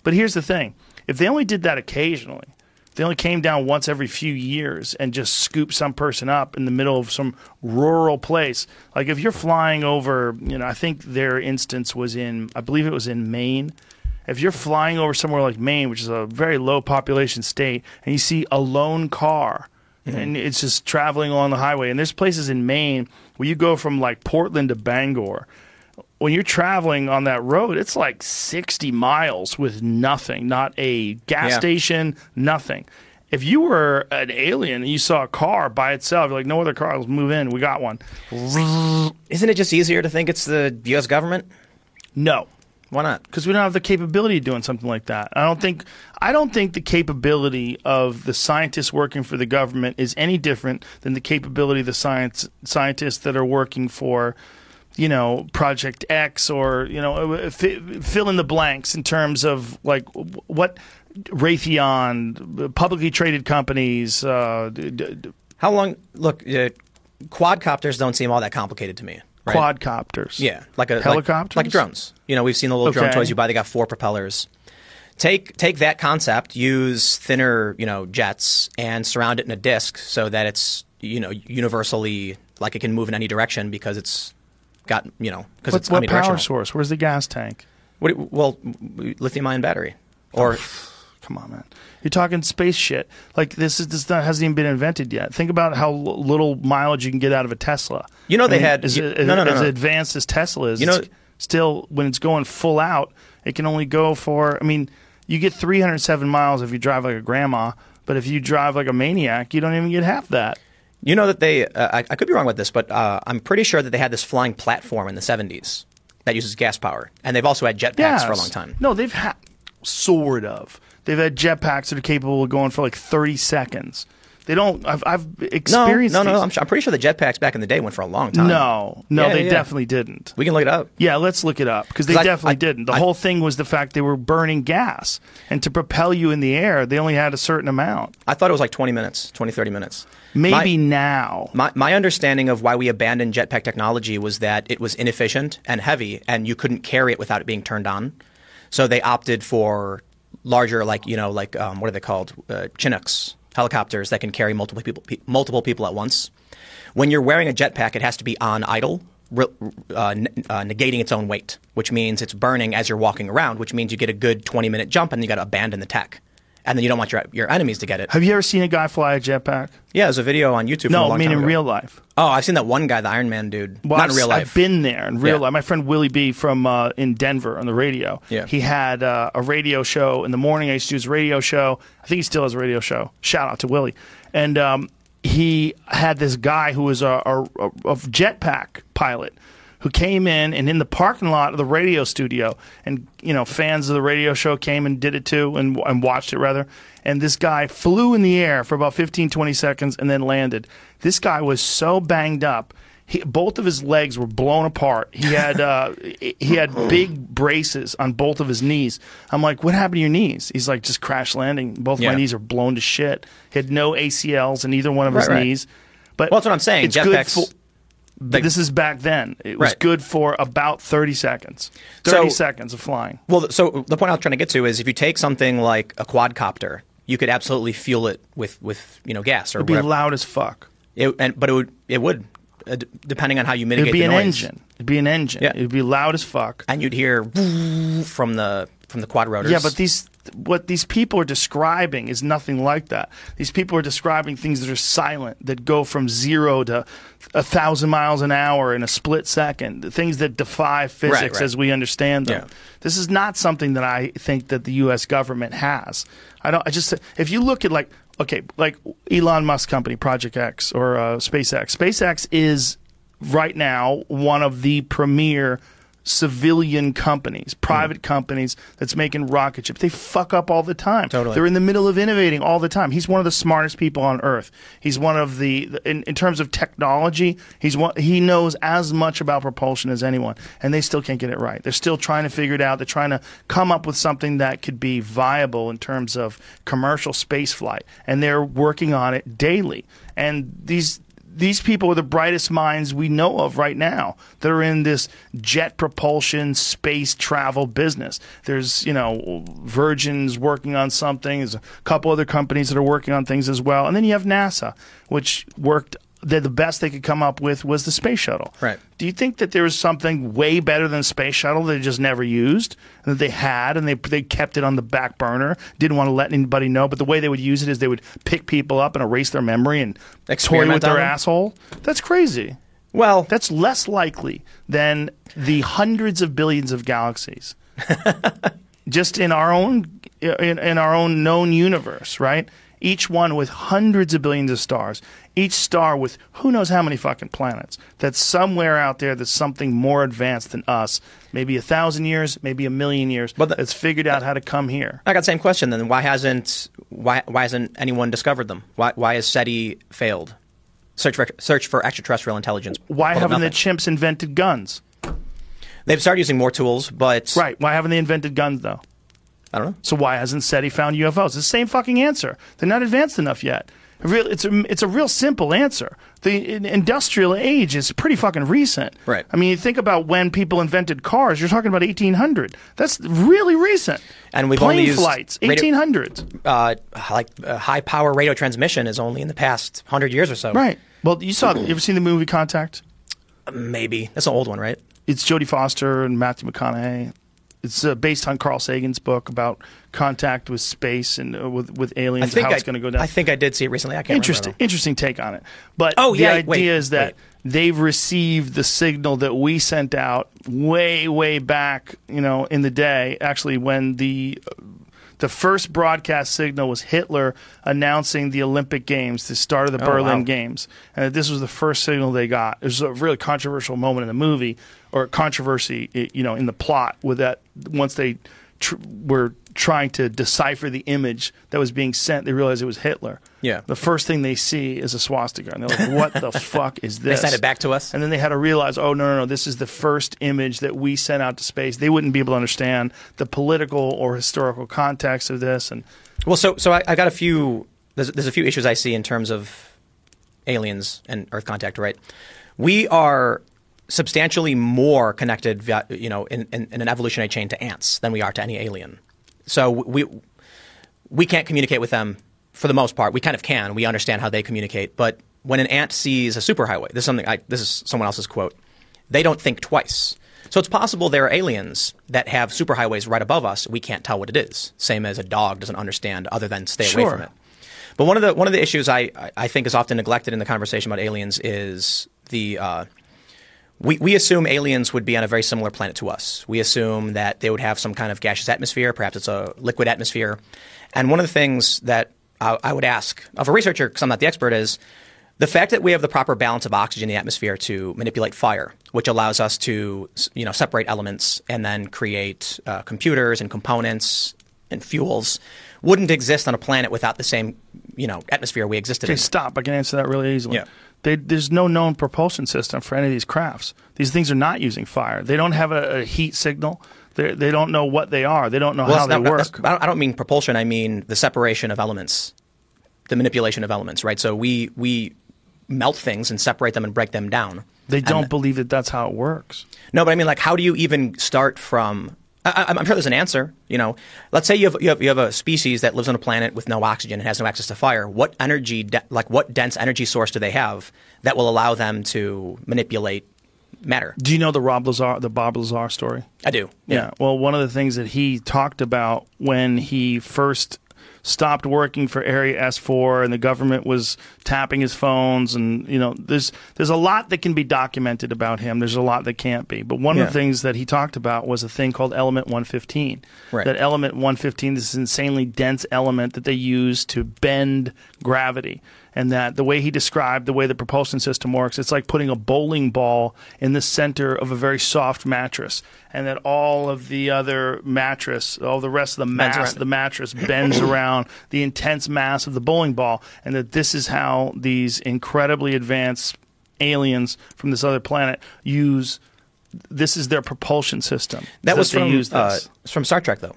But here's the thing: if they only did that occasionally, they only came down once every few years and just scooped some person up in the middle of some rural place. Like if you're flying over, you know, I think their instance was in, I believe it was in Maine. If you're flying over somewhere like Maine, which is a very low population state, and you see a lone car mm-hmm. and it's just traveling along the highway, and there's places in Maine where you go from like Portland to Bangor when you're traveling on that road, it's like 60 miles with nothing, not a gas Yeah. station, nothing. If you were an alien and you saw a car by itself, you're like, no other car, let's move in. We got one. Isn't it just easier to think it's the U.S. government? No, Why not? because we don't have the capability of doing something like that. I don't think I don't think the capability of the scientists working for the government is any different than the capability of the science scientists that are working for you know Project X or you know fi- fill in the blanks in terms of like what Raytheon publicly traded companies uh, d- d- How long? Look, uh, quadcopters don't seem all that complicated to me. Right? quadcopters. Yeah, like a like- like, drones. You know, we've seen the little drone toys you buy. They got four propellers. Take take that concept, use thinner, you know, jets, and surround it in a disc so that it's you know universally like it can move in any direction because it's got you know because What, it's what power source? Where's the gas tank? What, well, lithium ion battery oh, or Come on, man. You're talking space shit. Like this is this not, hasn't even been invented yet. Think about how little mileage you can get out of a Tesla. You know I they mean, had- as, you- as, no, no, no, as advanced as Tesla is. You know- still when it's going full out, it can only go for. I mean, you get 307 miles if you drive like a grandma, but if you drive like a maniac, you don't even get half that. You know that they, uh, I, I could be wrong with this, but uh, I'm pretty sure that they had this flying platform in the 70s that uses gas power. And they've also had jetpacks for a long time. No, they've had sort of. They've had jetpacks that are capable of going for like 30 seconds. They don't. I've, I've No, experienced. no, no, these. I'm, I'm pretty sure the jetpacks back in the day went for a long time. No, no, Yeah, they yeah. definitely didn't. We can look it up. Yeah, let's look it up because they I- definitely I- didn't. The I- whole thing was the fact they were burning gas, and to propel you in the air, they only had a certain amount. I thought it was like 20 minutes, 20, 30 minutes. Maybe My- now. My, my understanding of why we abandoned jetpack technology was that it was inefficient and heavy, and you couldn't carry it without it being turned on. So they opted for larger, like you know, like um, what are they called? Uh, Chinooks helicopters that can carry multiple people, pe- multiple people at once. When you're wearing a jetpack, it has to be on idle, re- uh, uh, negating its own weight, which means it's burning as you're walking around, which means you get a good 20 minute jump and you got to abandon the tech. And then you don't want your, your enemies to get it. Have you ever seen a guy fly a jetpack? Yeah, there's a video on YouTube. No, I mean in ago. real life. Oh, I've seen that one guy, the Iron Man dude. Well, Not I've, in real life. I've been there in real Yeah. life. My friend Willie B from uh, in Denver on the radio. Yeah. He had uh, a radio show in the morning. I used to do his radio show. I think he still has a radio show. Shout out to Willie. And um, he had this guy who was a, a, a, a jetpack pilot who came in and in the parking lot of the radio studio and you know fans of the radio show came and did it too and, and watched it rather and this guy flew in the air for about 15 20 seconds and then landed this guy was so banged up he, both of his legs were blown apart. He had uh, he had big braces on both of his knees. I'm like, what happened to your knees? He's like, just crash landing. Both Yeah. my knees are blown to shit. He had no ACLs in either one of his Right, right. knees. But Well, that's what I'm saying. It's good Jetpacks- for. Like- this is back then. It was Right. good for about 30 seconds. 30 So- seconds of flying. Well, so the point I was trying to get to is if you take something like a quadcopter, you could absolutely fuel it with, with you know gas or It'd be loud as fuck. It, and, but it would it would uh, d- depending on how you It'd mitigate be the an noise. engine. It'd be an engine. Yeah. It'd be loud as fuck. and you'd hear from the from the quad rotors. Yeah, but these what these people are describing is nothing like that. These people are describing things that are silent, that go from zero to a thousand miles an hour in a split second. the Things that defy physics right. as we understand them. Yeah. This is not something that I think that the U.S. government has. I don't. I just if you look at like okay, like Elon Musk company, Project X or uh, SpaceX. SpaceX is right now one of the premier civilian companies, private companies that's making rocket ships. They fuck up all the time. Totally. They're in the middle of innovating all the time. He's one of the smartest people on earth. He's one of the in, in terms of technology, he's one he knows as much about propulsion as anyone and they still can't get it right. They're still trying to figure it out. They're trying to come up with something that could be viable in terms of commercial space flight and they're working on it daily. And these these people are the brightest minds we know of right now that are in this jet propulsion space travel business. There's, you know, Virgin's working on something. There's a couple other companies that are working on things as well. And then you have NASA, which worked the, the best they could come up with was the space shuttle. Right. Do you think that there was something way better than space shuttle that they just never used and that they had and they they kept it on the back burner, didn't want to let anybody know, but the way they would use it is they would pick people up and erase their memory and toy with their them? asshole? That's crazy. well, That's less likely than the hundreds of billions of galaxies. just in our own in, in our own known universe, right? Each one with hundreds of billions of stars. Each star with who knows how many fucking planets. that somewhere out there that's something more advanced than us. Maybe a thousand years, maybe a million years. But the- that's figured out how to come here. I got the same question then. Why hasn't why why hasn't anyone discovered them? Why why has SETI failed? Search for search for extraterrestrial intelligence. Why haven't the chimps invented guns? They've started using more tools, but Right. Why haven't they invented guns though? I don't know. So why hasn't SETI found UFOs? It's the same fucking answer. They're not advanced enough yet. Real, it's a it's a real simple answer. The industrial age is pretty fucking recent. Right. I mean, you think about when people invented cars. You're talking about 1800. That's really recent. And we've plane only used flights radio- 1800s. Uh, like uh, high power radio transmission is only in the past hundred years or so. Right. Well, you saw. You ever seen the movie Contact? Maybe that's an old one, right? It's Jodie Foster and Matthew McConaughey. It's uh, based on Carl Sagan's book about contact with space and uh, with with aliens. think how I, it's going to go down. I think I did see it recently. I can't interesting remember. interesting take on it. But Oh, the yeah, idea wait, is that wait. they've received the signal that we sent out way way back, you know, in the day. Actually, when the the first broadcast signal was Hitler announcing the Olympic Games, the start of the Oh, Berlin wow. Games, and that this was the first signal they got. It was a really controversial moment in the movie, or controversy, you know, in the plot with that. Once they tr- were trying to decipher the image that was being sent, they realized it was Hitler. Yeah. The first thing they see is a swastika, and they're like, "What the fuck is this?" They sent it back to us. And then they had to realize, oh, no, no, no, this is the first image that we sent out to space. They wouldn't be able to understand the political or historical context of this. And Well, so so I, I got a few. There's, there's a few issues I see in terms of aliens and Earth contact. Right, we are substantially more connected, via, you know, in, in, in an evolutionary chain to ants than we are to any alien. So we we can't communicate with them for the most part. We kind of can. We understand how they communicate, but when an ant sees a superhighway, this is something. I, this is someone else's quote. they don't think twice. So it's possible there are aliens that have superhighways right above us. We can't tell what it is. Same as a dog doesn't understand other than stay away from it. But one of the one of the issues I, I- I think is often neglected in the conversation about aliens is the uh, we, we assume aliens would be on a very similar planet to us. We assume that they would have some kind of gaseous atmosphere, perhaps it's a liquid atmosphere. And one of the things that I, I would ask of a researcher, because I'm not the expert, is the fact that we have the proper balance of oxygen in the atmosphere to manipulate fire, which allows us to you know separate elements and then create uh, computers and components and fuels, wouldn't exist on a planet without the same you know atmosphere we existed Okay, in. stop. I can answer that really easily. Yeah. They, there's no known propulsion system for any of these crafts. These things are not using fire. They don't have a, a heat signal. They they don't know what they are. They don't know how they not- work. I don't, I don't mean propulsion. I mean the separation of elements, the manipulation of elements. Right. So we we melt things and separate them and break them down. They don't th- believe that that's how it works. No, but I mean, like, how do you even start from? I, I'm sure there's an answer. You know, let's say you have, you have you have a species that lives on a planet with no oxygen and has no access to fire. What energy, de- like, what dense energy source do they have that will allow them to manipulate matter? Do you know the Rob Lazar, the Bob Lazar story? I do. Yeah. Well, one of the things that he talked about when he first stopped working for Area S4 and the government was tapping his phones and you know there's there's a lot that can be documented about him. There's a lot that can't be. But one of the things that he talked about was a thing called element 115 Right. that element 115 is this insanely dense element that they use to bend gravity and that the way he described the way the propulsion system works it's like putting a bowling ball in the center of a very soft mattress and that all of the other mattress all the rest of the mass of the mattress bends around the intense mass of the bowling ball and that this is how these incredibly advanced aliens from this other planet use this is their propulsion system That was they from uh, from Star Trek, though.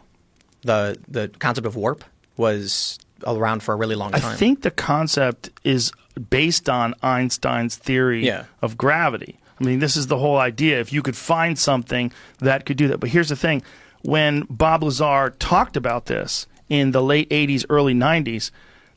The the concept of warp was around for a really long time. I think the concept is based on Einstein's theory Yeah. of gravity. I mean, this is the whole idea. If you could find something that could do that. But here's the thing when Bob Lazar talked about this in the late 80s, early 90s,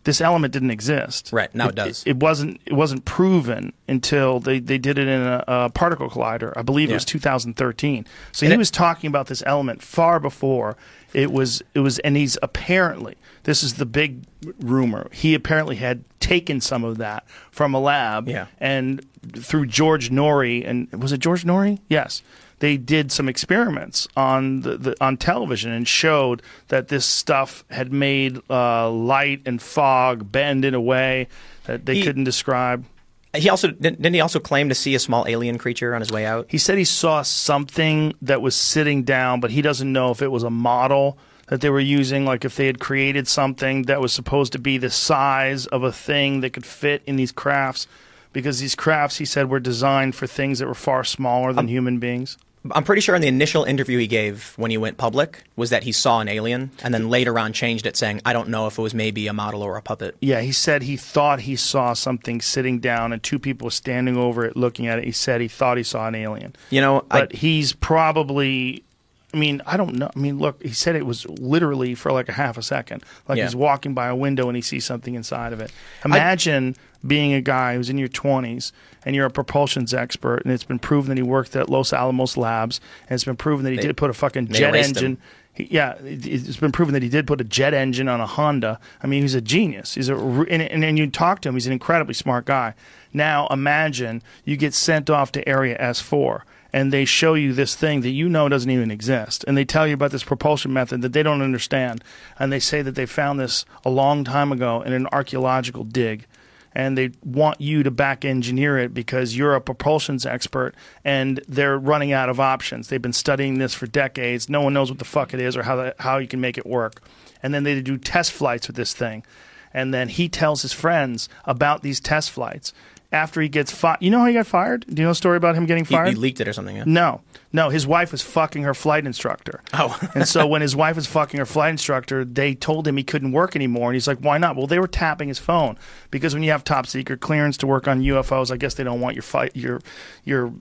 this element didn't exist. Right, now it does. It, wasn't. It wasn't proven until they, they did it in a, a particle collider. I believe it was 2013. So And he it- was talking about this element far before it was. It was, and he's apparently this is the big rumor. He apparently had taken some of that from a lab, Yeah. and through George Noory, and was it George Noory? Yes. They did some experiments on the, the on television and showed that this stuff had made uh, light and fog bend in a way that they He- couldn't describe. He also didn't didn't he also claim to see a small alien creature on his way out? He said he saw something that was sitting down, but he doesn't know if it was a model that they were using, like if they had created something that was supposed to be the size of a thing that could fit in these crafts. Because these crafts, he said, were designed for things that were far smaller than um, human beings. I'm pretty sure in the initial interview he gave when he went public was that he saw an alien, and then later on changed it, saying, "I don't know if it was maybe a model or a puppet." Yeah, he said he thought he saw something sitting down and two people standing over it looking at it. He said he thought he saw an alien. You know, But I, he's probably I mean, I don't know. I mean, look, he said it was literally for like a half a second. Like Yeah. he's walking by a window and he sees something inside of it. Imagine being a guy who's in your 20s and you're a propulsions expert and it's been proven that he worked at Los Alamos Labs and it's been proven that he They- did put a fucking jet engine. He, yeah, it- it's been proven that he did put a jet engine on a Honda. I mean, he's a genius. He's a and, and, and you talk to him, he's an incredibly smart guy. Now imagine you get sent off to Area S4 and they show you this thing that you know doesn't even exist, and they tell you about this propulsion method that they don't understand, and they say that they found this a long time ago in an archaeological dig and they want you to back engineer it because you're a propulsions expert and they're running out of options. They've been studying this for decades. No one knows what the fuck it is or how the, how you can make it work. And then they do test flights with this thing. And then he tells his friends about these test flights. After he gets fired, you know how he got fired? Do you know a story about him getting fired? he leaked it or something. Yeah. No, no. His wife was fucking her flight instructor. Oh. and so when his wife was fucking her flight instructor, they told him he couldn't work anymore. And he's like, "Why not?" Well, they were tapping his phone because when you have top secret clearance to work on UFOs, I guess they don't want your fight your your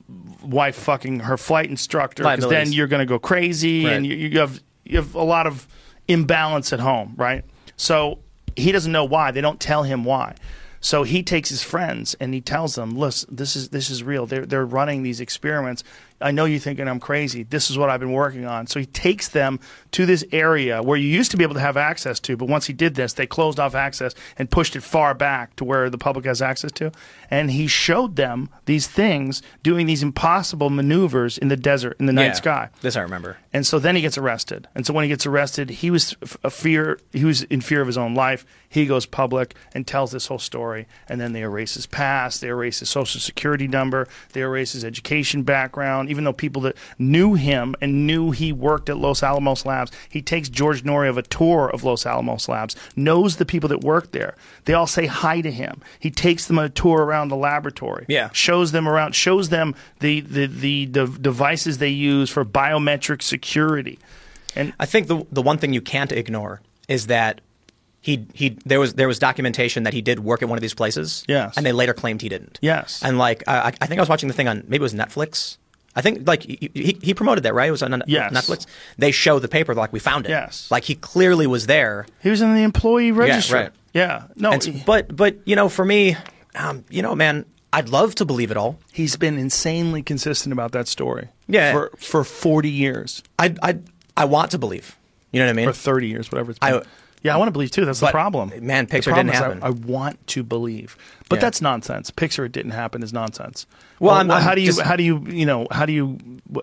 wife fucking her flight instructor because then you're going to go crazy and you, you have you have a lot of imbalance at home, right? So he doesn't know why. They don't tell him why. So he takes his friends and he tells them, "Listen, this is this is real. They're they're running these experiments. I know you're thinking I'm crazy. This is what I've been working on." So he takes them to this area where you used to be able to have access to, but once he did this, they closed off access and pushed it far back to where the public has access to. And he showed them these things doing these impossible maneuvers in the desert in the night Yeah. sky. This I remember. And so then he gets arrested. And so when he gets arrested, he was a fear. He was in fear of his own life. He goes public and tells this whole story. And then they erase his past. They erase his social security number. They erase his education background. Even though people that knew him and knew he worked at Los Alamos Labs, he takes George Noory of a tour of Los Alamos Labs. Knows the people that work there. They all say hi to him. He takes them on a tour around the laboratory. Yeah. Shows them around. Shows them the the the, the devices they use for biometric security. And I think the the one thing you can't ignore is that he he there was there was documentation that he did work at one of these places. Yes. and they later claimed he didn't. Yes. and like I, I think I was watching the thing on maybe it was Netflix. I think like he, he, he promoted that right. It was on Yes. Netflix. They show the paper like we found it. Yes. like he clearly was there. He was in the employee register. Yeah, right. Yeah. No, And but but you know for me, um, you know man, I'd love to believe it all. he's been insanely consistent about that story. Yeah. For for 40 years I I I want to believe. You know what I mean? For 30 years, whatever it's been. I- yeah, I want to believe too. That's the problem. man, Pixar problem didn't is I- happen. I, want to believe, but Yeah. that's nonsense. Pixar, it didn't happen is nonsense. Well, I'm- how I'm do you just- how do you you know how do you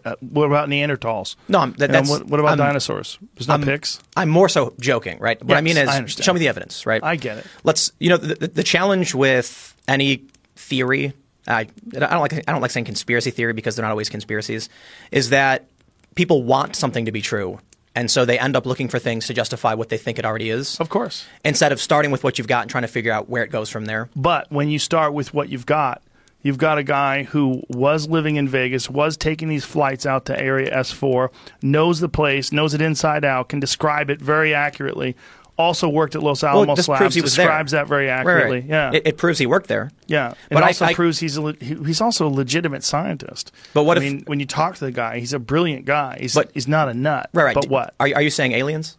uh, what about Neanderthals? No, I'm- that- You know, that's- what, what about I'm- dinosaurs? There's no pics. I'm more so joking, right? What I mean is, I show me the evidence, right? I get it. Let's, you know, the, the, the challenge with any theory, I, I don't like, I don't like saying conspiracy theory because they're not always conspiracies, is that people want something to be true, and so they end up looking for things to justify what they think it already is, Of course. instead of starting with what you've got and trying to figure out where it goes from there. But when you start with what you've got, you've got a guy who was living in Vegas, was taking these flights out to Area S4, knows the place, knows it inside out, can describe it very accurately. Also worked at Los Well, Alamos this Labs, proves he was there. describes that very accurately. right. Yeah, it, it proves he worked there. yeah. And But I- also I- proves he's a, he's also a legitimate scientist. But what I if- mean, when you talk to the guy, he's a brilliant guy. He's But- he's not a nut. Right, right. But what? Are, you- are you saying aliens?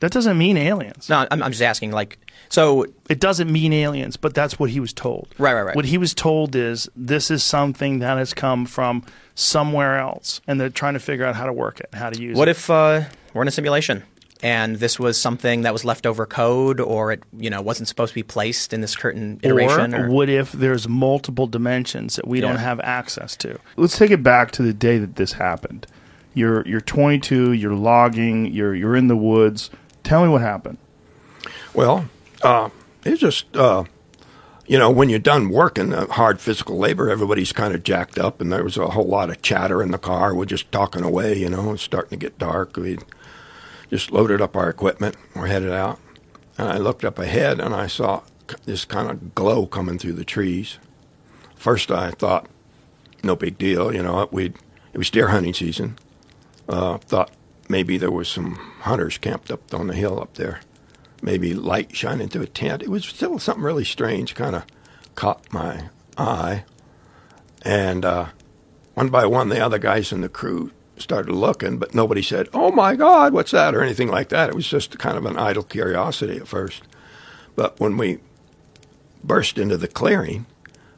That doesn't mean aliens. No, I'm, I'm just asking. Like, so It doesn't mean aliens, but that's what he was told. Right, right, right. What he was told is this is something that has come from somewhere else, and they're trying to figure out how to work it, how to use What it. What if uh, we're in a simulation and this was something that was leftover code, or it you know wasn't supposed to be placed in this curtain iteration? or or- what if there's multiple dimensions that we don't have access to? Let's take it back to the day that this happened. You're you're 22. You're logging. You're you're in the woods. Tell me what happened. Well, uh, it's just, uh, you know, when you're done working, uh, hard physical labor, everybody's kind of jacked up, and there was a whole lot of chatter in the car. We're just talking away, you know, it's starting to get dark. We just loaded up our equipment. We're headed out. And I looked up ahead and I saw this kind of glow coming through the trees. First, I thought, no big deal, you know, we it was deer hunting season. Uh, thought maybe there was some hunters camped up on the hill up there maybe light shining through a tent. It was still something really strange, kind of caught my eye. And uh, one by one, the other guys in the crew started looking, but nobody said, Oh my God, what's that? or anything like that. It was just kind of an idle curiosity at first. But when we burst into the clearing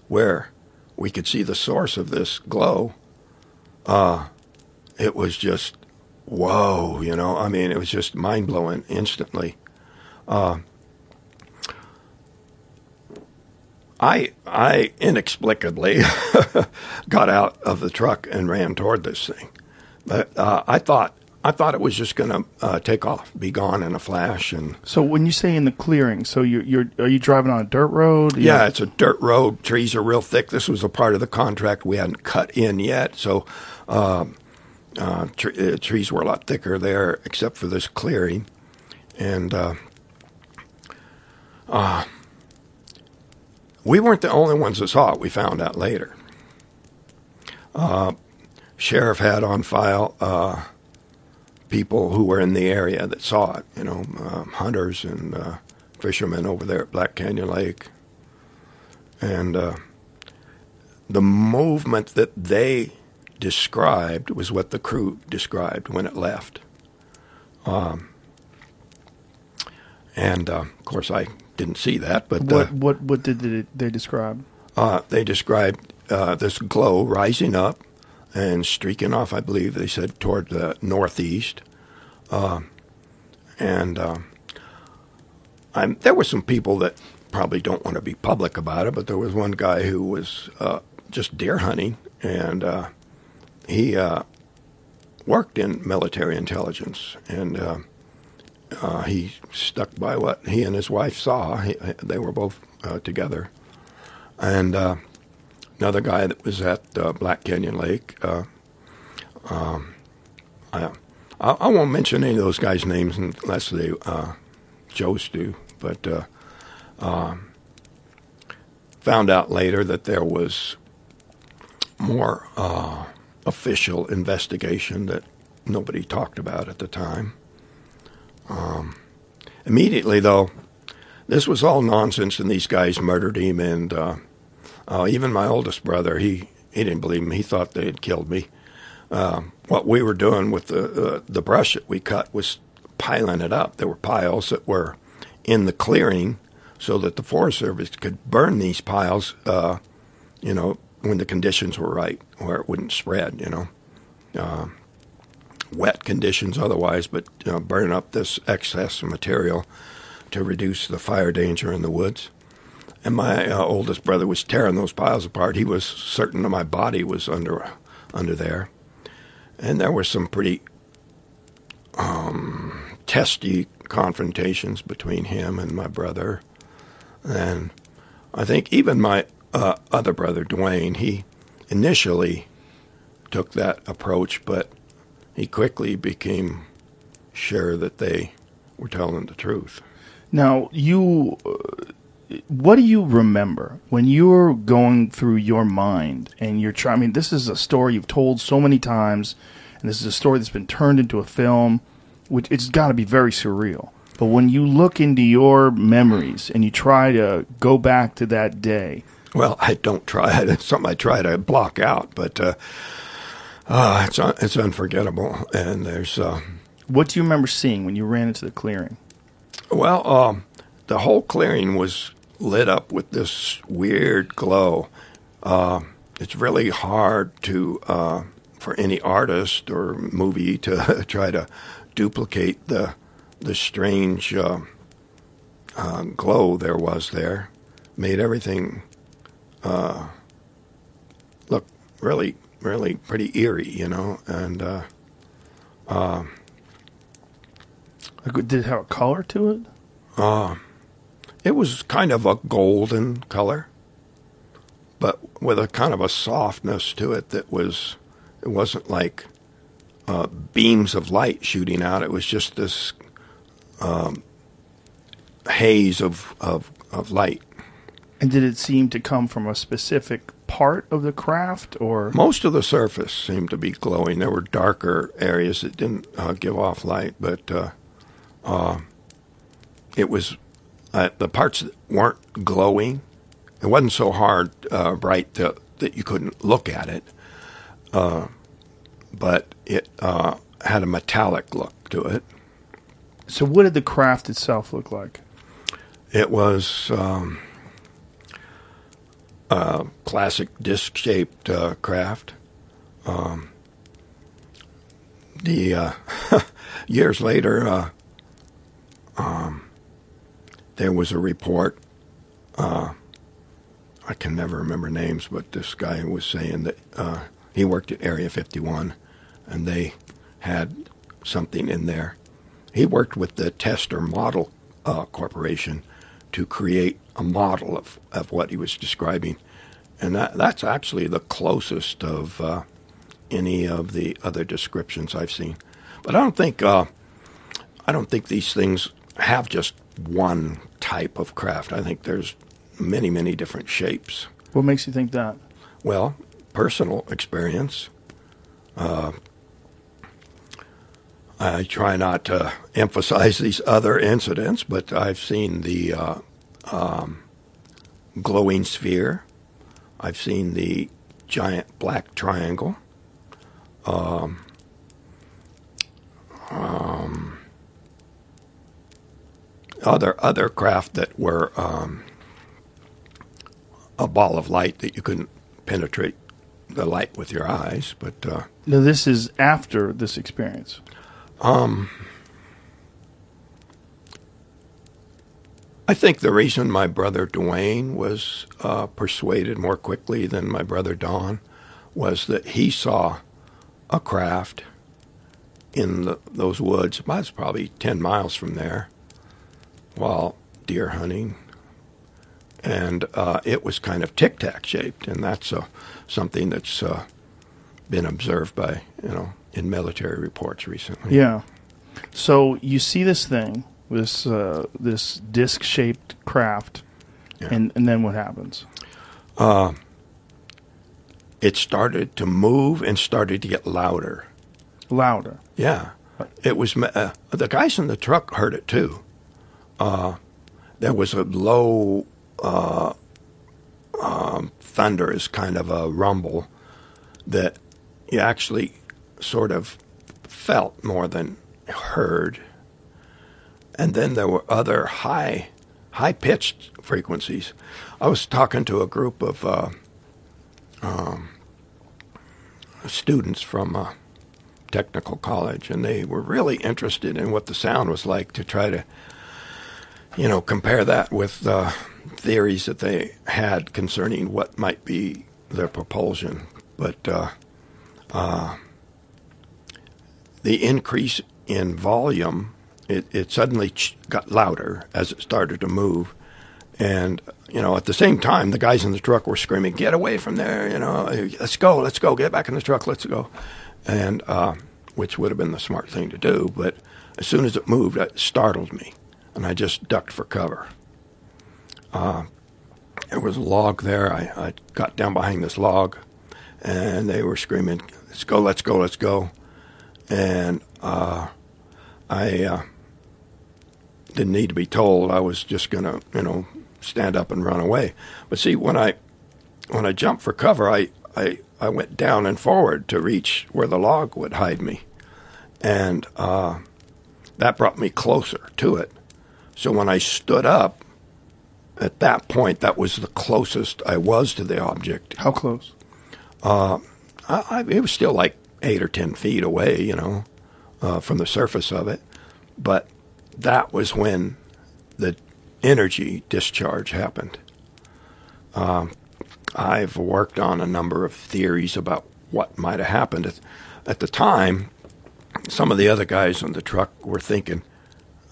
where we could see the source of this glow, uh, it was just whoa, you know. I mean, it was just mind blowing instantly. Uh, I I inexplicably got out of the truck and ran toward this thing, uh, I thought I thought it was just going to uh, take off, be gone in a flash, and So when you say in the clearing, so you're, you're are you driving on a dirt road? yeah, it's a dirt road. Trees are real thick. This was a part of the contract we hadn't cut in yet, so um, uh, uh, trees were a lot thicker there, except for this clearing, and uh, uh, we weren't the only ones that saw it. We found out later. Sheriff had on file uh, people who were in the area that saw it. You know, um, hunters and uh, fishermen over there at Black Canyon Lake, and uh, the movement that they described was what the crew described when it left. Um, and uh, of course, I didn't see that, but What uh, what what did they, they describe? uh, they described uh, this glow rising up and streaking off. I believe they said toward the northeast, uh, and uh, there were some people that probably don't want to be public about it, but there was one guy who was uh, just deer hunting, and uh, he uh, worked in military intelligence, and uh, he stuck by what he and his wife saw. He, they were both together, and another guy that was at uh, Black Canyon Lake. Uh, um, I, I won't mention any of those guys' names unless they uh, chose to, but uh, um, found out later that there was more uh, official investigation that nobody talked about at the time. Um, immediately, though, this was all nonsense, and these guys murdered him. And uh, even my oldest brother, he, he didn't believe me. He thought they had killed me. Uh, what we were doing with the uh, the brush that we cut was piling it up. There were piles that were in the clearing, so that the Forest Service could burn these piles. Uh, you know, when the conditions were right, where it wouldn't spread. You know. Uh, wet conditions otherwise, but burn up this excess material to reduce the fire danger in the woods. And my uh, oldest brother was tearing those piles apart. He was certain that my body was under under there, and there were some pretty um, testy confrontations between him and my brother. And I think even my uh, other brother, Duane, he initially took that approach, but he quickly became sure that they were telling the truth. Now, you, uh, what do you remember when you're going through your mind and you're trying? I mean, this is a story you've told so many times, and this is a story that's been turned into a film, which it's got to be very surreal. But when you look into your memories and you try to go back to that day, Well, I don't try. It's something I try to block out, but uh, uh, it's un- it's unforgettable. And there's uh, what do you remember seeing when you ran into the clearing? well, um, the whole clearing was lit up with this weird glow. Uh, it's really hard to uh, for any artist or movie to try to duplicate the the strange uh, uh, glow there was there. Made everything uh, look really, really pretty eerie, you know. And uh, uh, Did it have a color to it? uh, it was kind of a golden color, but with a kind of a softness to it that was. It wasn't like uh, beams of light shooting out. It was just this um, haze of, of of light. And did it seem to come from a specific part of the craft, or Most of the surface seemed to be glowing. There were darker areas that didn't uh, give off light, but uh, uh, it was uh, the parts that weren't glowing. It wasn't so hard, uh, bright that, that you couldn't look at it, uh, but it uh, had a metallic look to it. so? What did the craft itself look like? It was um, a classic disc shaped uh, craft. Um, the uh, years later, uh, um, there was a report. Uh, I can never remember names, but this guy was saying that uh, he worked at Area 51, and they had something in there. He worked with the Testor Model uh, Corporation to create a model of, of what he was describing, and that that's actually the closest of uh, any of the other descriptions I've seen. But I don't think uh, I don't think these things have just one type of craft. I think there's many many different shapes. What makes you think that? Well, personal experience. Uh, I try not to emphasize these other incidents, but I've seen the uh, um, glowing sphere. I've seen the giant black triangle. Um, um, other other craft that were um, a ball of light that you couldn't penetrate the light with your eyes. But uh, Now, this is after this experience. um, I think the reason my brother Duane was uh, persuaded more quickly than my brother Don was that he saw a craft in the, those woods. It was probably 10 miles from there while deer hunting. And uh, it was kind of tic tac shaped, and that's uh, something that's uh, been observed by, you know, in military reports recently. Yeah. So you see this thing, this uh, this disc shaped craft, and and then what happens? Uh, it started to move and started to get louder. Louder. Yeah, it was. Uh, the guys in the truck heard it too. Uh, there was a low uh, um, thunderous kind of a rumble that you actually sort of felt more than heard. And then there were other high, high pitched frequencies. I was talking to a group of uh, um, students from uh, technical college, and they were really interested in what the sound was like to try to, you know, compare that with uh, theories that they had concerning what might be their propulsion. But uh, uh, the increase in volume, it, it suddenly got louder as it started to move. And, you know, at the same time, the guys in the truck were screaming, get away from there, you know, let's go, let's go, get back in the truck, let's go. And, uh, which would have been the smart thing to do. But as soon as it moved, it startled me. And I just ducked for cover. Uh, there was a log there. I, I got down behind this log, and they were screaming, let's go, let's go, let's go. And uh, I uh, didn't need to be told. I was just going to, you know, stand up and run away. But see, when I when I jumped for cover, I, I, I went down and forward to reach where the log would hide me. And uh, that brought me closer to it. So when I stood up, at that point, that was the closest I was to the object. How close? Uh, I, I, it was still like eight or ten feet away, you know, uh, from the surface of it. But that was when the energy discharge happened. Um, I've worked on a number of theories about what might have happened. At, at the time, some of the other guys on the truck were thinking,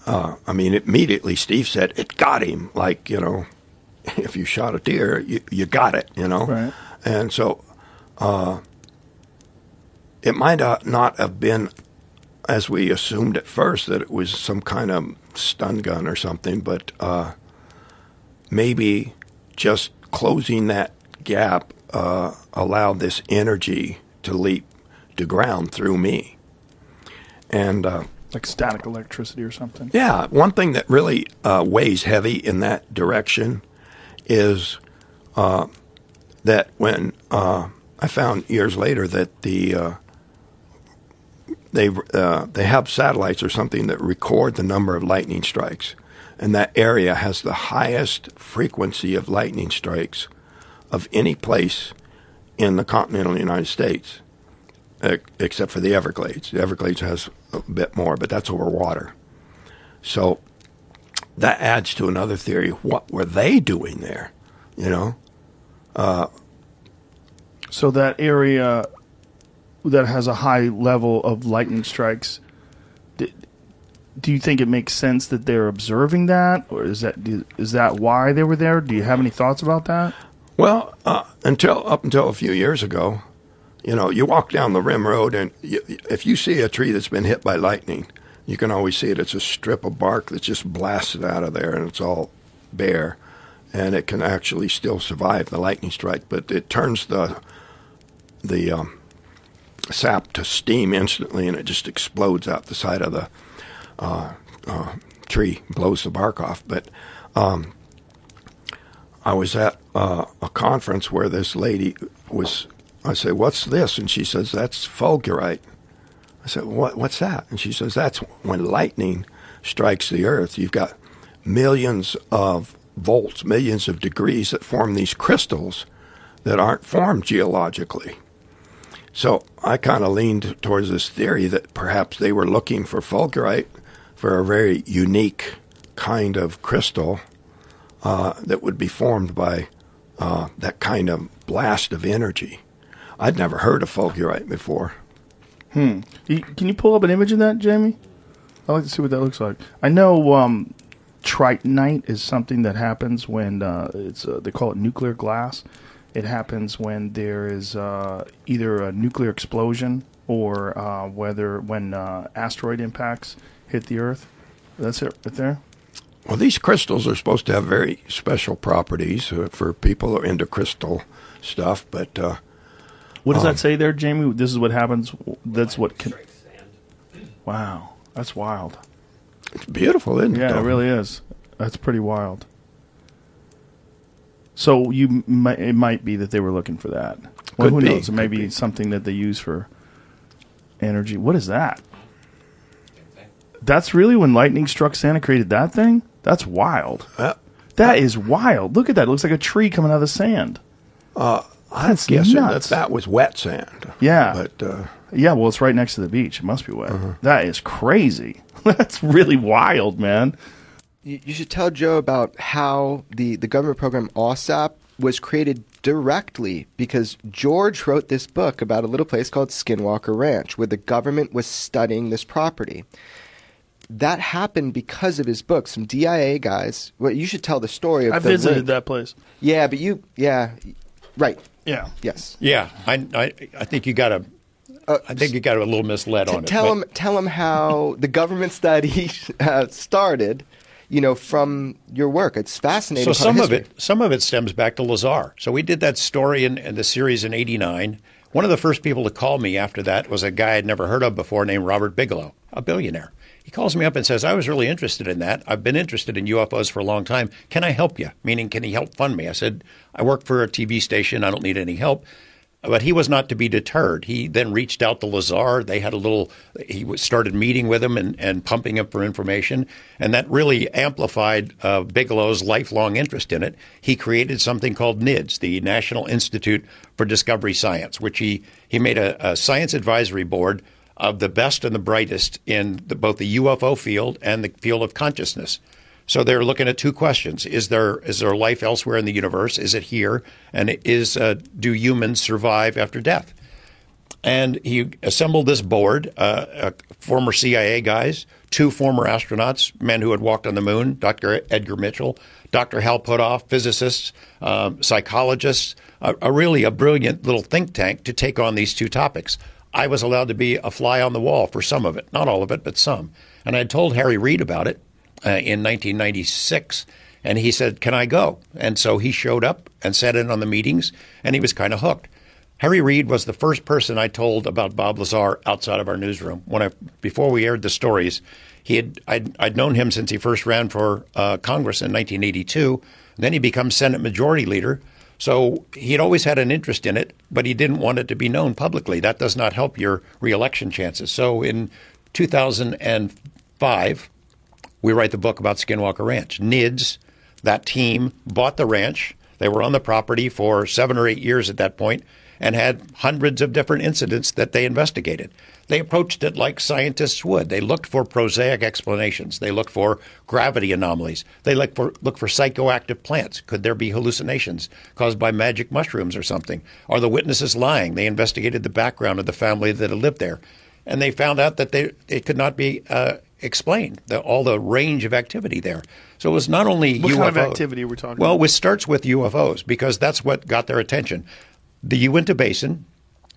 uh, I mean, immediately Steve said, it got him. Like, you know, if you shot a deer, you, you got it, you know? Right. And so uh, it might not have been as we assumed at first that it was some kind of stun gun or something, but uh, maybe just closing that gap uh, allowed this energy to leap to ground through me. And uh, Like static electricity or something. yeah, one thing that really uh, weighs heavy in that direction is uh, that when uh, I found years later that the uh, they uh, they have satellites or something that record the number of lightning strikes, and that area has the highest frequency of lightning strikes of any place in the continental United States, except for the Everglades. The Everglades has a bit more, but that's over water. So that adds to another theory. What were they doing there? You know, uh, So that area that has a high level of lightning strikes, do you think it makes sense that they're observing that, or is that is that why they were there? Do you have any thoughts about that? Well, uh, until up until a few years ago, you know, you walk down the rim road, and you, if you see a tree that's been hit by lightning, you can always see it. It's a strip of bark that's just blasted out of there, and it's all bare, and it can actually still survive the lightning strike. But it turns the the um, sap to steam instantly, and it just explodes out the side of the uh, uh, tree, blows the bark off. But um, I was at uh, a conference where this lady was. I said, "What's this?" And she says, "That's fulgurite." I said, "What? What's that?" And she says, "That's when lightning strikes the earth. You've got millions of volts, millions of degrees that form these crystals that aren't formed geologically. So I kind of leaned towards this theory that perhaps they were looking for fulgurite for a very unique kind of crystal uh, that would be formed by uh, that kind of blast of energy. I'd never heard of fulgurite before. Hmm. Can you pull up an image of that, Jamie? I'd like to see what that looks like. I know um, trinitite is something that happens when uh, it's uh, they call it nuclear glass. It happens when there is uh, either a nuclear explosion or uh, whether when uh, asteroid impacts hit the Earth. That's it right there. Well, these crystals are supposed to have very special properties uh, for people who are into crystal stuff, but uh, What does Um, that say there, Jamie? This is what happens. That's what. Can, wow, that's wild. it's beautiful, isn't it? Yeah, it really is. That's pretty wild. So you, mi- it might be that they were looking for that. Well, Could who be, knows? It could may be, be. something that they use for energy. What is that? That's really when lightning struck Santa created that thing. That's wild. Uh, That is wild. Look at that. It looks like a tree coming out of the sand. I'm That's guessing nuts. that that was wet sand. Yeah. But uh, Yeah, well, it's right next to the beach. It must be wet. Uh-huh. That is crazy. That's really wild, man. You, you should tell Joe about how the, the government program AAWSAP was created directly because George wrote this book about a little place called Skinwalker Ranch where the government was studying this property. That happened because of his book. Some DIA guys. Well, you should tell the story of I the visited link. that place. Yeah, but you, yeah, right. Yeah. Yes. Yeah, I, I, I think you got a, I think you got a little misled T- on it. tell but- him, tell him how the government study uh, started. You know, from your work, it's fascinating. So part some of history. it, some of it stems back to Lazar. So we did that story in, in the series in '89. One of the first people to call me after that was a guy I'd never heard of before named Robert Bigelow, a billionaire. He calls me up and says, "I was really interested in that. I've been interested in UFOs for a long time. Can I help you? Meaning, can he help fund me?" I said, "I work for a TV station. I don't need any help." But he was not to be deterred. He then reached out to Lazar. They had a little, he started meeting with him and, and pumping him for information. And that really amplified uh, Bigelow's lifelong interest in it. He created something called NIDS, the National Institute for Discovery Science, which he, he made a, a science advisory board of the best and the brightest in the, both the UFO field and the field of consciousness. So they're looking at two questions: Is there is there life elsewhere in the universe? Is it here? And is uh, do humans survive after death? And he assembled this board: uh, uh, former CIA guys, two former astronauts, men who had walked on the moon, Dr. Edgar Mitchell, Dr. Hal Puthoff, physicists, um, psychologists, a, a really a brilliant little think tank to take on these two topics. I was allowed to be a fly on the wall for some of it, not all of it, but some. And I had told Harry Reid about it uh, in 1996, and he said, "Can I go?" And so he showed up and sat in on the meetings, and he was kind of hooked. Harry Reid was the first person I told about Bob Lazar outside of our newsroom. When I before we aired the stories, he had I'd, I'd known him since he first ran for uh, Congress in 1982. Then he becomes Senate Majority Leader. So he had always had an interest in it, but he didn't want it to be known publicly. That does not help your reelection chances. So in 2005, we write the book about Skinwalker Ranch. NIDS, that team, bought the ranch. They were on the property for seven or eight years at that point and had hundreds of different incidents that they investigated. They approached it like scientists would. They looked for prosaic explanations. They looked for gravity anomalies. They looked for, looked for psychoactive plants. Could there be hallucinations caused by magic mushrooms or something? Are the witnesses lying? They investigated the background of the family that had lived there. And they found out that they, it could not be uh, explained, the, all the range of activity there. So it was not only What UFOs. kind of activity are we talking Well, about? it starts with UFOs because that's what got their attention. The Uinta Basin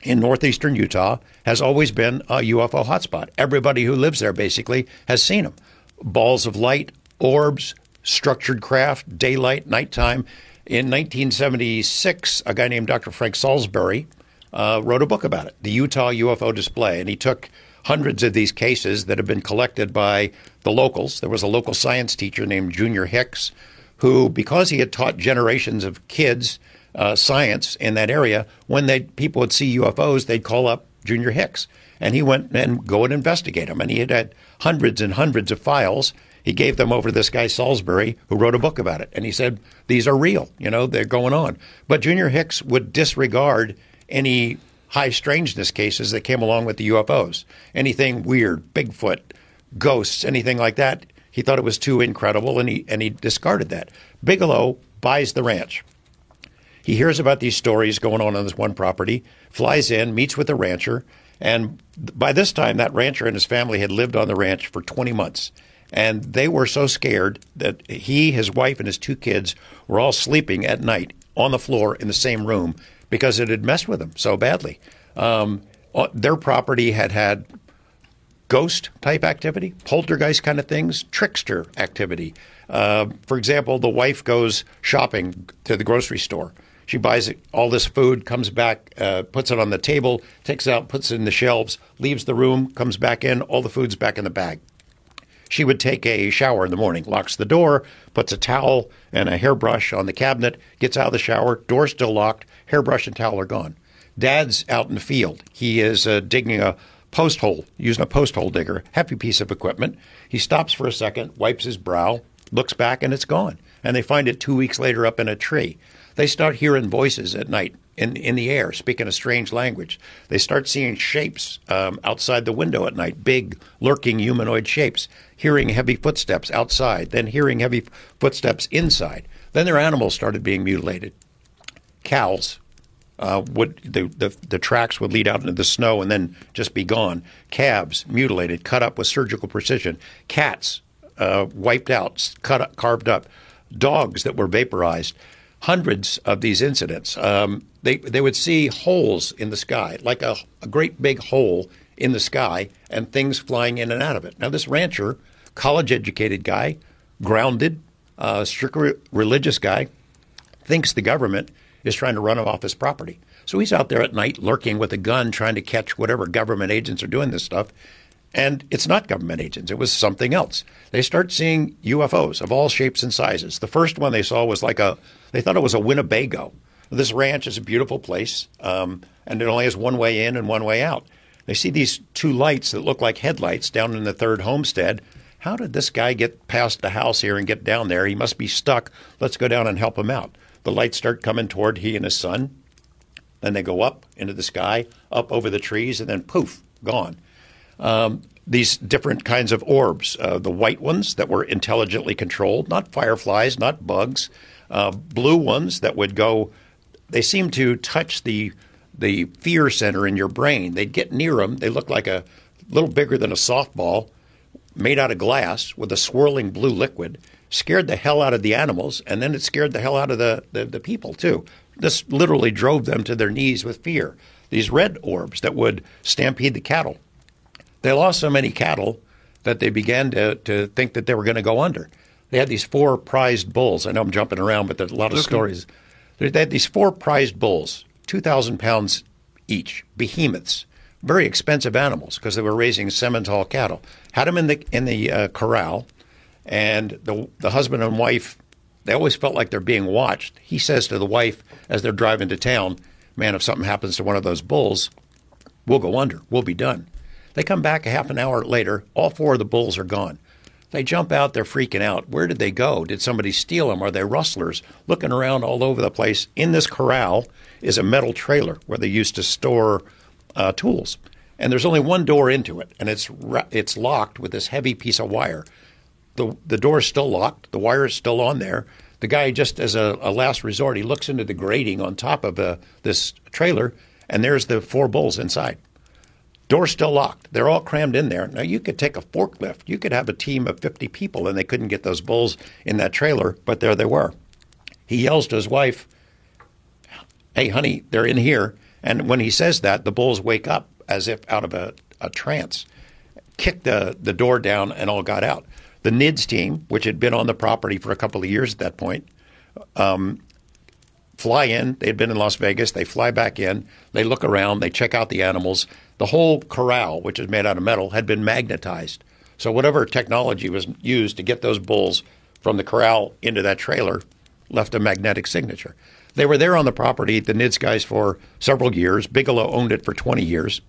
in northeastern Utah has always been a UFO hotspot. Everybody who lives there basically has seen them. Balls of light, orbs, structured craft, daylight, nighttime. In 1976, a guy named Dr. Frank Salisbury uh, wrote a book about it, the Utah UFO Display, and he took hundreds of these cases that have been collected by the locals. There was a local science teacher named Junior Hicks, who, because he had taught generations of kids uh, science in that area, when they people would see UFOs, they'd call up Junior Hicks, and he went and go and investigate them. And he had had hundreds and hundreds of files. He gave them over to this guy Salisbury, who wrote a book about it, and he said these are real. You know, they're going on. But Junior Hicks would disregard any high strangeness cases that came along with the UFOs. Anything weird, Bigfoot, ghosts, anything like that. He thought it was too incredible, and he and he discarded that. Bigelow buys the ranch. He hears about these stories going on on this one property, flies in, meets with the rancher, and by this time, that rancher and his family had lived on the ranch for 20 months. And they were so scared that he, his wife, and his two kids were all sleeping at night on the floor in the same room because it had messed with them so badly. Um, uh, their property had had ghost type activity, poltergeist kind of things, trickster activity. Uh, for example, the wife goes shopping to the grocery store. She buys all this food, comes back, uh, puts it on the table, takes it out, puts it in the shelves, leaves the room, comes back in, all the food's back in the bag. She would take a shower in the morning, locks the door, puts a towel and a hairbrush on the cabinet, gets out of the shower, door still locked, hairbrush and towel are gone. Dad's out in the field. He is uh, digging a post hole, using a post hole digger, heavy piece of equipment. He stops for a second, wipes his brow, looks back, and it's gone. And they find it two weeks later up in a tree. They start hearing voices at night in, in the air, speaking a strange language. They start seeing shapes um, outside the window at night, big, lurking humanoid shapes, hearing heavy footsteps outside, then hearing heavy footsteps inside. Then their animals started being mutilated. Cows uh, would the, the the tracks would lead out into the snow and then just be gone. Calves mutilated, cut up with surgical precision. Cats uh, wiped out, cut up, carved up. Dogs that were vaporized. Hundreds of these incidents. Um, they they would see holes in the sky, like a, a great big hole in the sky, and things flying in and out of it. Now this rancher, college educated guy, grounded, uh, strictly religious guy, thinks the government is trying to run him off his property. So he's out there at night lurking with a gun trying to catch whatever government agents are doing this stuff. And it's not government agents, it was something else. They start seeing UFOs of all shapes and sizes. The first one they saw was like a, they thought it was a Winnebago. This ranch is a beautiful place, um, and it only has one way in and one way out. They see these two lights that look like headlights down in the third homestead. How did this guy get past the house here and get down there? He must be stuck. Let's go down and help him out. The lights start coming toward he and his son. Then they go up into the sky, up over the trees, and then poof, gone. Um, these different kinds of orbs, uh, the white ones that were intelligently controlled, not fireflies, not bugs, uh, blue ones that would go, they seem to touch the the fear center in your brain. They'd get near them. They look like a little bigger than a softball, made out of glass with a swirling blue liquid. Scared the hell out of the animals, and then it scared the hell out of the, the, the people too. This literally drove them to their knees with fear. These red orbs that would stampede the cattle. They lost so many cattle that they began to, to think that they were going to go under. They had these four prized bulls. I know I'm jumping around, but there's a lot of Okay. stories. They had these four prized bulls, 2,000 pounds each, behemoths, very expensive animals because they were raising Simmental cattle. Had them in the in the uh, corral, and the the husband and wife, they always felt like they're being watched. He says to the wife as they're driving to town, "Man, if something happens to one of those bulls, we'll go under. We'll be done." They come back a half an hour later. All four of the bulls are gone. They jump out. They're freaking out. Where did they go? Did somebody steal them? Are they rustlers? Looking around all over the place. In this corral is a metal trailer where they used to store uh, tools, and there's only one door into it, and it's it's locked with this heavy piece of wire. the The door is still locked. The wire is still on there. The guy, just as a, a last resort, he looks into the grating on top of uh, this trailer, and there's the four bulls inside. Door's still locked. They're all crammed in there. Now you could take a forklift. You could have a team of 50 people and they couldn't get those bulls in that trailer, but there they were. He yells to his wife, Hey, honey, they're in here. And when he says that, the bulls wake up as if out of a, a trance, kick the, the door down, and all got out. The NIDS team, which had been on the property for a couple of years at that point, um, fly in. They'd been in Las Vegas. They fly back in. They look around. They check out the animals. The whole corral, which is made out of metal, had been magnetized. So whatever technology was used to get those bulls from the corral into that trailer left a magnetic signature. They were there on the property, the NIDS guys, for several years. Bigelow owned it for 20 years,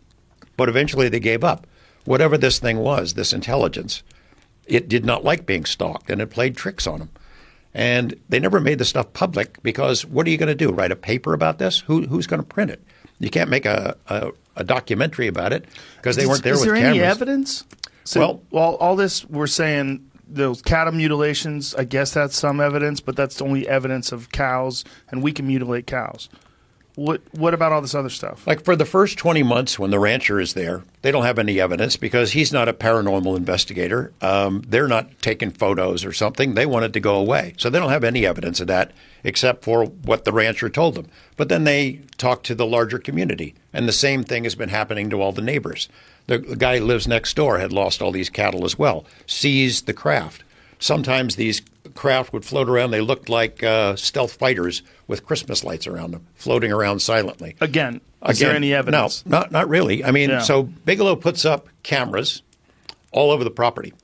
but eventually they gave up. Whatever this thing was, this intelligence, it did not like being stalked and it played tricks on them. And they never made the stuff public because what are you going to do? Write a paper about this? Who, who's going to print it? You can't make a, a, a documentary about it because they Is- weren't there is with there cameras. any evidence? So, Well- well, all this we're saying those cattle mutilations. I guess that's some evidence, but that's only evidence of cows, and we can mutilate cows. What What about all this other stuff? Like for the first 20 months when the rancher is there, they don't have any evidence because he's not a paranormal investigator. Um, they're not taking photos or something. They want it to go away. So they don't have any evidence of that except for what the rancher told them. But then they talk to the larger community. And the same thing has been happening to all the neighbors. The, the guy who lives next door had lost all these cattle as well, seized the craft. Sometimes these craft would float around. They looked like uh, stealth fighters with Christmas lights around them, floating around silently. Again, is there any evidence? No, not not really. I mean, so Bigelow puts up cameras all over the property,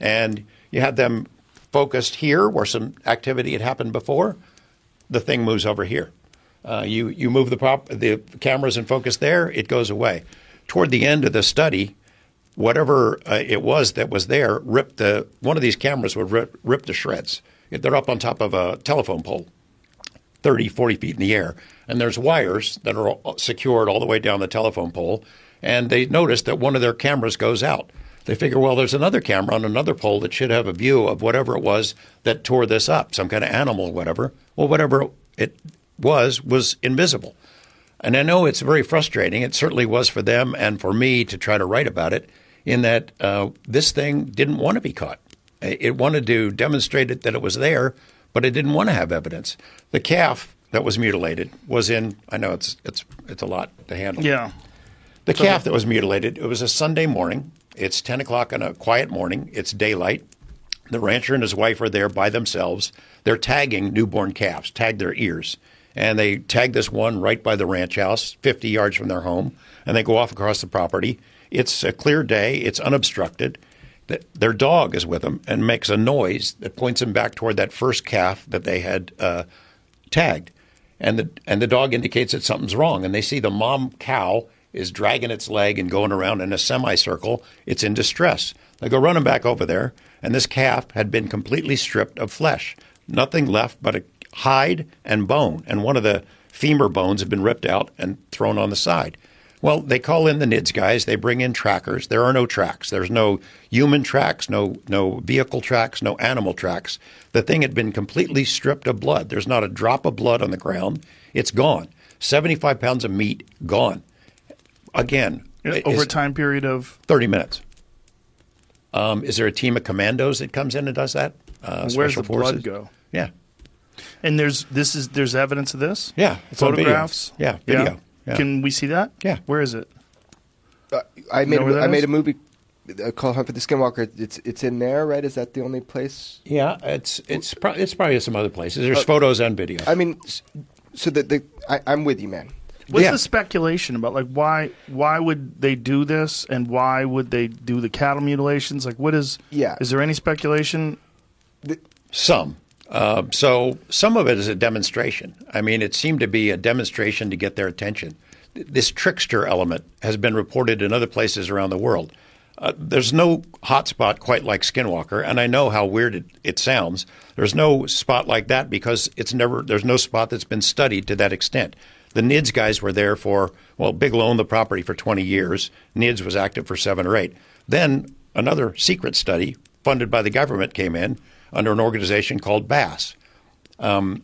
and you have them focused here where some activity had happened before. The thing moves over here. Uh, you you move the prop the cameras and focus there, it goes away. Toward the end of the study, whatever uh, it was that was there ripped the one of these cameras would rip, rip to shreds. They're up on top of a telephone pole. 30, 40 feet in the air. And there's wires that are secured all the way down the telephone pole. And they notice that one of their cameras goes out. They figure, well, there's another camera on another pole that should have a view of whatever it was that tore this up, some kind of animal or whatever. Well, whatever it was, was invisible. And I know it's very frustrating. It certainly was for them and for me to try to write about it, in that uh, this thing didn't want to be caught. It wanted to demonstrate it that it was there, but it didn't want to have evidence. The calf that was mutilated was in. I know it's it's it's a lot to handle. Yeah. The calf that was mutilated. It was a Sunday morning. It's ten o'clock on a quiet morning. It's daylight. The rancher and his wife are there by themselves. They're tagging newborn calves, tag their ears. And they tag this one right by the ranch house, 50 yards from their home, and they go off across the property. It's a clear day, it's unobstructed. Their dog is with them and makes a noise that points them back toward that first calf that they had uh, tagged. And the, and the dog indicates that something's wrong. And they see the mom cow is dragging its leg and going around in a semicircle. It's in distress. They go running back over there, and this calf had been completely stripped of flesh. Nothing left but a hide and bone. And one of the femur bones had been ripped out and thrown on the side. Well, they call in the NIDS guys. They bring in trackers. There are no tracks. There's no human tracks, no no vehicle tracks, no animal tracks. The thing had been completely stripped of blood. There's not a drop of blood on the ground. It's gone. 75 pounds of meat gone. Again, Over a time period of 30 minutes. Um, is there a team of commandos that comes in and does that? Uh, where's special the forces? blood go? Yeah. And there's this is there's evidence of this. Yeah, it's video. photographs. Yeah, video. Yeah. Can we see that? Yeah. Where is it? I made know where a, I made a movie uh, called Hunt for the Skinwalker. It's it's in there, right? Is that the only place? Yeah, it's it's pro- it's probably some other places. There's photos and videos. I mean, so the, the I, I'm with you, man. What's Yeah. the speculation about? Like, why why would they do this, and why would they do the cattle mutilations? Like, what is? Yeah. Is there any speculation? Some. Uh, so some of it is a demonstration. I mean, it seemed to be a demonstration to get their attention. This trickster element has been reported in other places around the world. Uh, there's no hotspot quite like Skinwalker, and I know how weird it, it sounds. There's no spot like that because it's never. There's no spot that's been studied to that extent. The NIDS guys were there for well, Bigelow owned the property for 20 years. NIDS was active for seven or eight. Then another secret study funded by the government came in under an organization called BAASS. Um,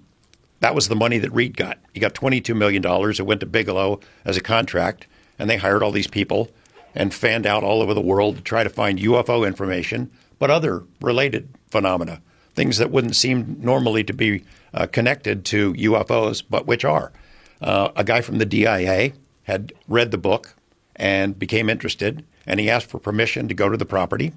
that was the money that Reid got. He got $22 million. It went to Bigelow as a contract, and they hired all these people and fanned out all over the world to try to find UFO information, but other related phenomena, things that wouldn't seem normally to be uh, connected to UFOs, but which are. Uh, a guy from the DIA had read the book and became interested, and he asked for permission to go to the property.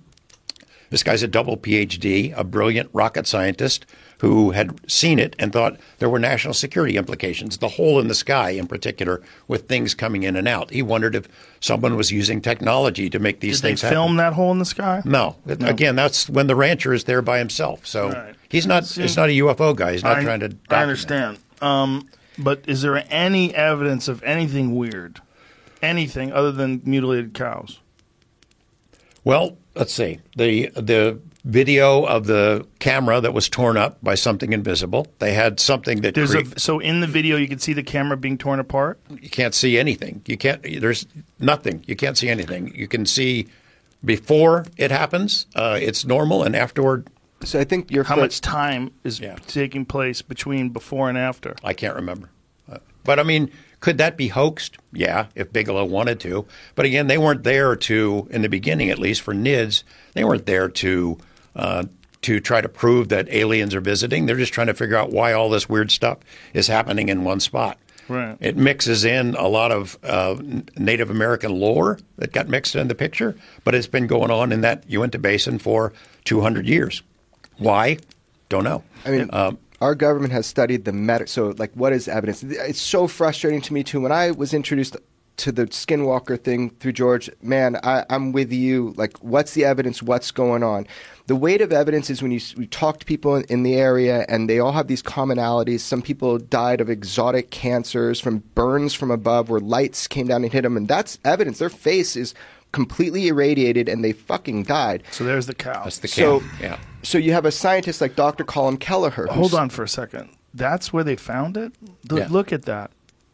This guy's a double PhD, a brilliant rocket scientist who had seen it and thought there were national security implications, the hole in the sky in particular, with things coming in and out. He wondered if someone was using technology to make these Did they things happen. film that hole in the sky? No. Again, that's when the rancher is there by himself. So Right. he's not. He's not a UFO guy. He's not I, trying to. I understand. Um, but is there any evidence of anything weird, anything other than mutilated cows? Well, let's see the the video of the camera that was torn up by something invisible. They had something that There's cre- a so in the video you can see the camera being torn apart. you can't see anything. You can't. There's nothing. You can't see anything. You can see before it happens. Uh, it's normal, and afterward, So I think your How foot- much time is Yeah. taking place between before and after? I can't remember. Uh, but I mean, could that be hoaxed? Yeah, if Bigelow wanted to. But again, they weren't there to, in the beginning at least, for NIDS, they weren't there to uh, to try to prove that aliens are visiting. They're just trying to figure out why all this weird stuff is happening in one spot. Right. It mixes in a lot of uh, Native American lore that got mixed in the picture, but it's been going on in that Uinta Basin for 200 years. Why? Don't know. I mean, Um, our government has studied the meta. So, like, what is evidence? It's so frustrating to me too. When I was introduced to the Skinwalker thing through George, man, I, I'm with you. Like, what's the evidence? What's going on? The weight of evidence is when you, you talk to people in, in the area, and they all have these commonalities. Some people died of exotic cancers from burns from above, where lights came down and hit them, and that's evidence. Their face is completely irradiated, and they fucking died. So there's the cow. that's the So, yeah. So you have a scientist like Dr. Colin Kelleher. Hold on for a second. That's where they found it. Look, Yeah. look at that.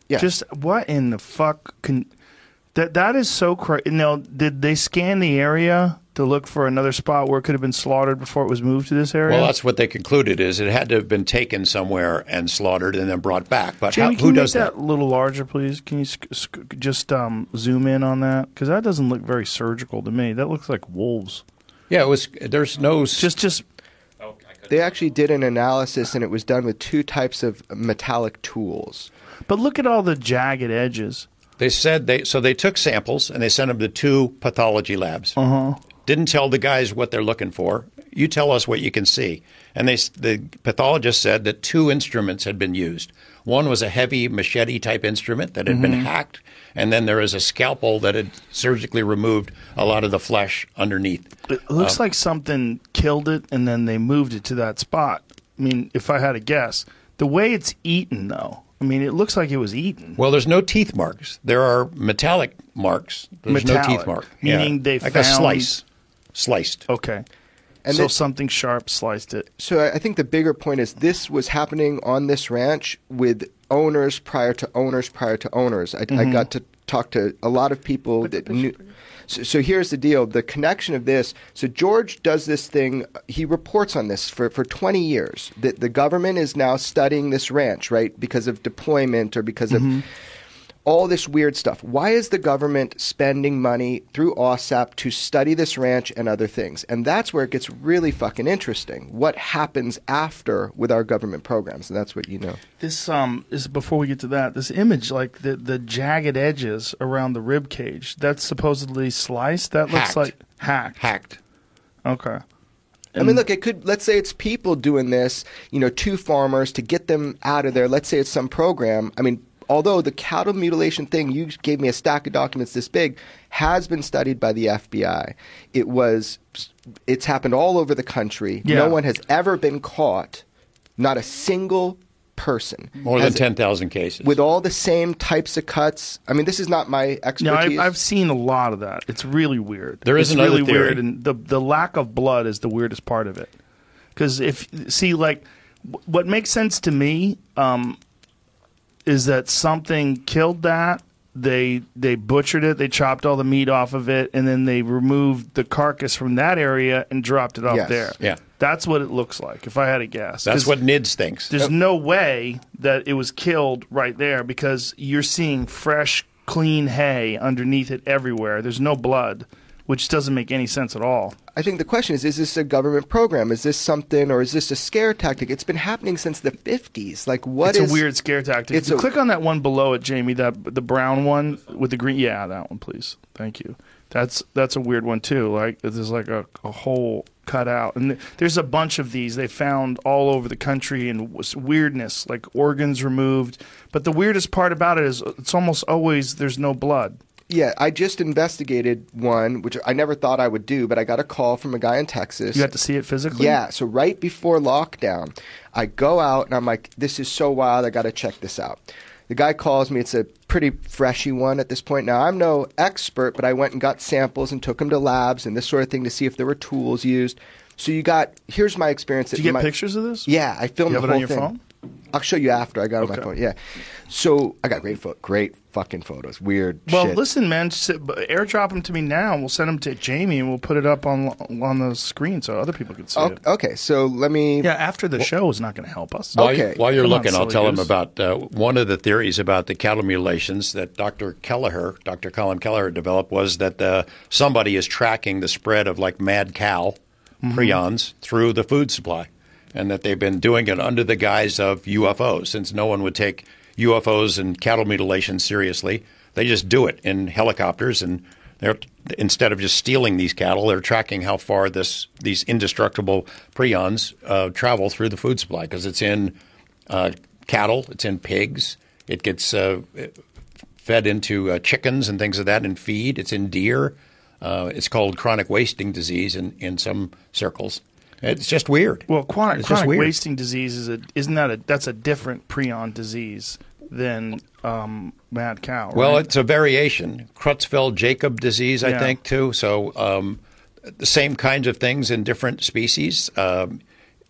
Yeah. Just what in the fuck can that? That is so crazy. Now, did they scan the area to look for another spot where it could have been slaughtered before it was moved to this area? Well, that's what they concluded is it had to have been taken somewhere and slaughtered and then brought back. But how, Jamie, can who you does make that? that, a little larger, please? Can you sc- sc- just um, zoom in on that? Because that doesn't look very surgical to me. That looks like wolves. Yeah, it was. There's no. s- Just, just They actually did an analysis, and it was done with two types of metallic tools. but look at all the jagged edges. They said they. So they took samples and they sent them to two pathology labs. Uh-huh. Didn't tell the guys what they're looking for. You tell us what you can see. And they, the pathologist said that two instruments had been used. One was a heavy machete type instrument that had been hacked, and then there is a scalpel that had surgically removed a lot of the flesh underneath. It looks uh, like something killed it and then they moved it to that spot. I mean, if I had to guess, the way it's eaten, though, I mean, it looks like it was eaten. Well, there's no teeth marks. There are metallic marks. There's no teeth mark. meaning they like a slice, sliced. Okay. And so then- something sharp sliced it. So I I think the bigger point is this was happening on this ranch with owners prior to owners prior to owners. I, I mm-hmm. got to talk to a lot of people that knew. So, so here's the deal: the connection of this. So George does this thing. He reports on this for, for 20 years. That the government is now studying this ranch, right, because of deployment or because of mm-hmm. All this weird stuff. Why is the government spending money through AAWSAP to study this ranch and other things? And that's where it gets really fucking interesting. What happens after with our government programs? And that's what you know. This um is before we get to that. This image, like the the jagged edges around the rib cage, that's supposedly sliced. That looks Hacked. like hacked. Hacked. Okay. I mean, look, it could, let's say it's people doing this, you know, to farmers to get them out of there. Let's say it's some program. I mean, although the cattle mutilation thing, you gave me a stack of documents this big, has been studied by the FBI. It was, it's happened all over the country. Yeah. No one has ever been caught, not a single person. More than 10,000 cases. With all the same types of cuts. I mean, this is not my No, expertise. I've, I've seen a lot of that. It's really weird. There is it's another really theory. weird, and the the lack of blood is the weirdest part of it. Because if see, like, what makes sense to me um, is that something killed that. They they butchered it. They chopped all the meat off of it, and then they removed the carcass from that area and dropped it off Yes. there. Yeah. that's what it looks like. If I had to guess, That's 'Cause- what NIDS thinks. there's no way that it was killed right there because you're seeing fresh, clean hay underneath it everywhere. There's no blood, which doesn't make any sense at all. I think the question is: Is this a government program? Is this something, or is this a scare tactic? It's been happening since the fifties. Like, what it's is- a weird scare tactic. It's If you a- click on that one below it, Jamie. That the brown one with the green. Yeah, that one, please. Thank you. That's that's a weird one too. Like there's like a, a hole cut out, and th- there's a bunch of these they found all over the country, and was weirdness like organs removed. But the weirdest part about it is it's almost always there's no blood. Yeah, I just investigated one, which I never thought I would do, but I got a call from a guy in Texas. You had to see it physically. Yeah, so right before lockdown, I go out and I'm like, this is so wild, I got to check this out. The guy calls me. It's a pretty freshy one at this point. Now, I'm no expert, but I went and got samples and took them to labs and this sort of thing to see if there were tools used. So you got here's my experience. Did you get my, pictures of this? Yeah, I filmed You have the it on whole your thing. phone? I'll show you after. I got it on my phone. Yeah. So I got great pho- great fucking photos. Weird. Well, shit. listen, man. Just, airdrop them to me now, and we'll send them to Jamie, and we'll put it up on on the screen so other people can see Oh, it. okay, so let me. Yeah, after the show is not going to help us. While, you- while you're Come on, looking, I'll tell him about uh, one of the theories about the cattle mutilations that Dr. Kelleher, Dr. Colin Kelleher developed was that uh, somebody is tracking the spread of like mad cow Mm-hmm. prions through the food supply, and that they've been doing it under the guise of UFOs, since no one would take UFOs and cattle mutilation seriously. They just do it in helicopters, and they're instead of just stealing these cattle, they're tracking how far this these indestructible prions uh, travel through the food supply because it's in uh, cattle, it's in pigs, it gets uh, fed into uh, chickens and things of that in feed. It's in deer. Uh, it's called chronic wasting disease in, in some circles. It's just weird. Well, chronic, It's just chronic weird. wasting disease is a isn't that a that's a different prion disease than um, mad cow. Well, it's a variation. Creutzfeldt Jakob disease, I Yeah. think, too. So um, the same kinds of things in different species. Um,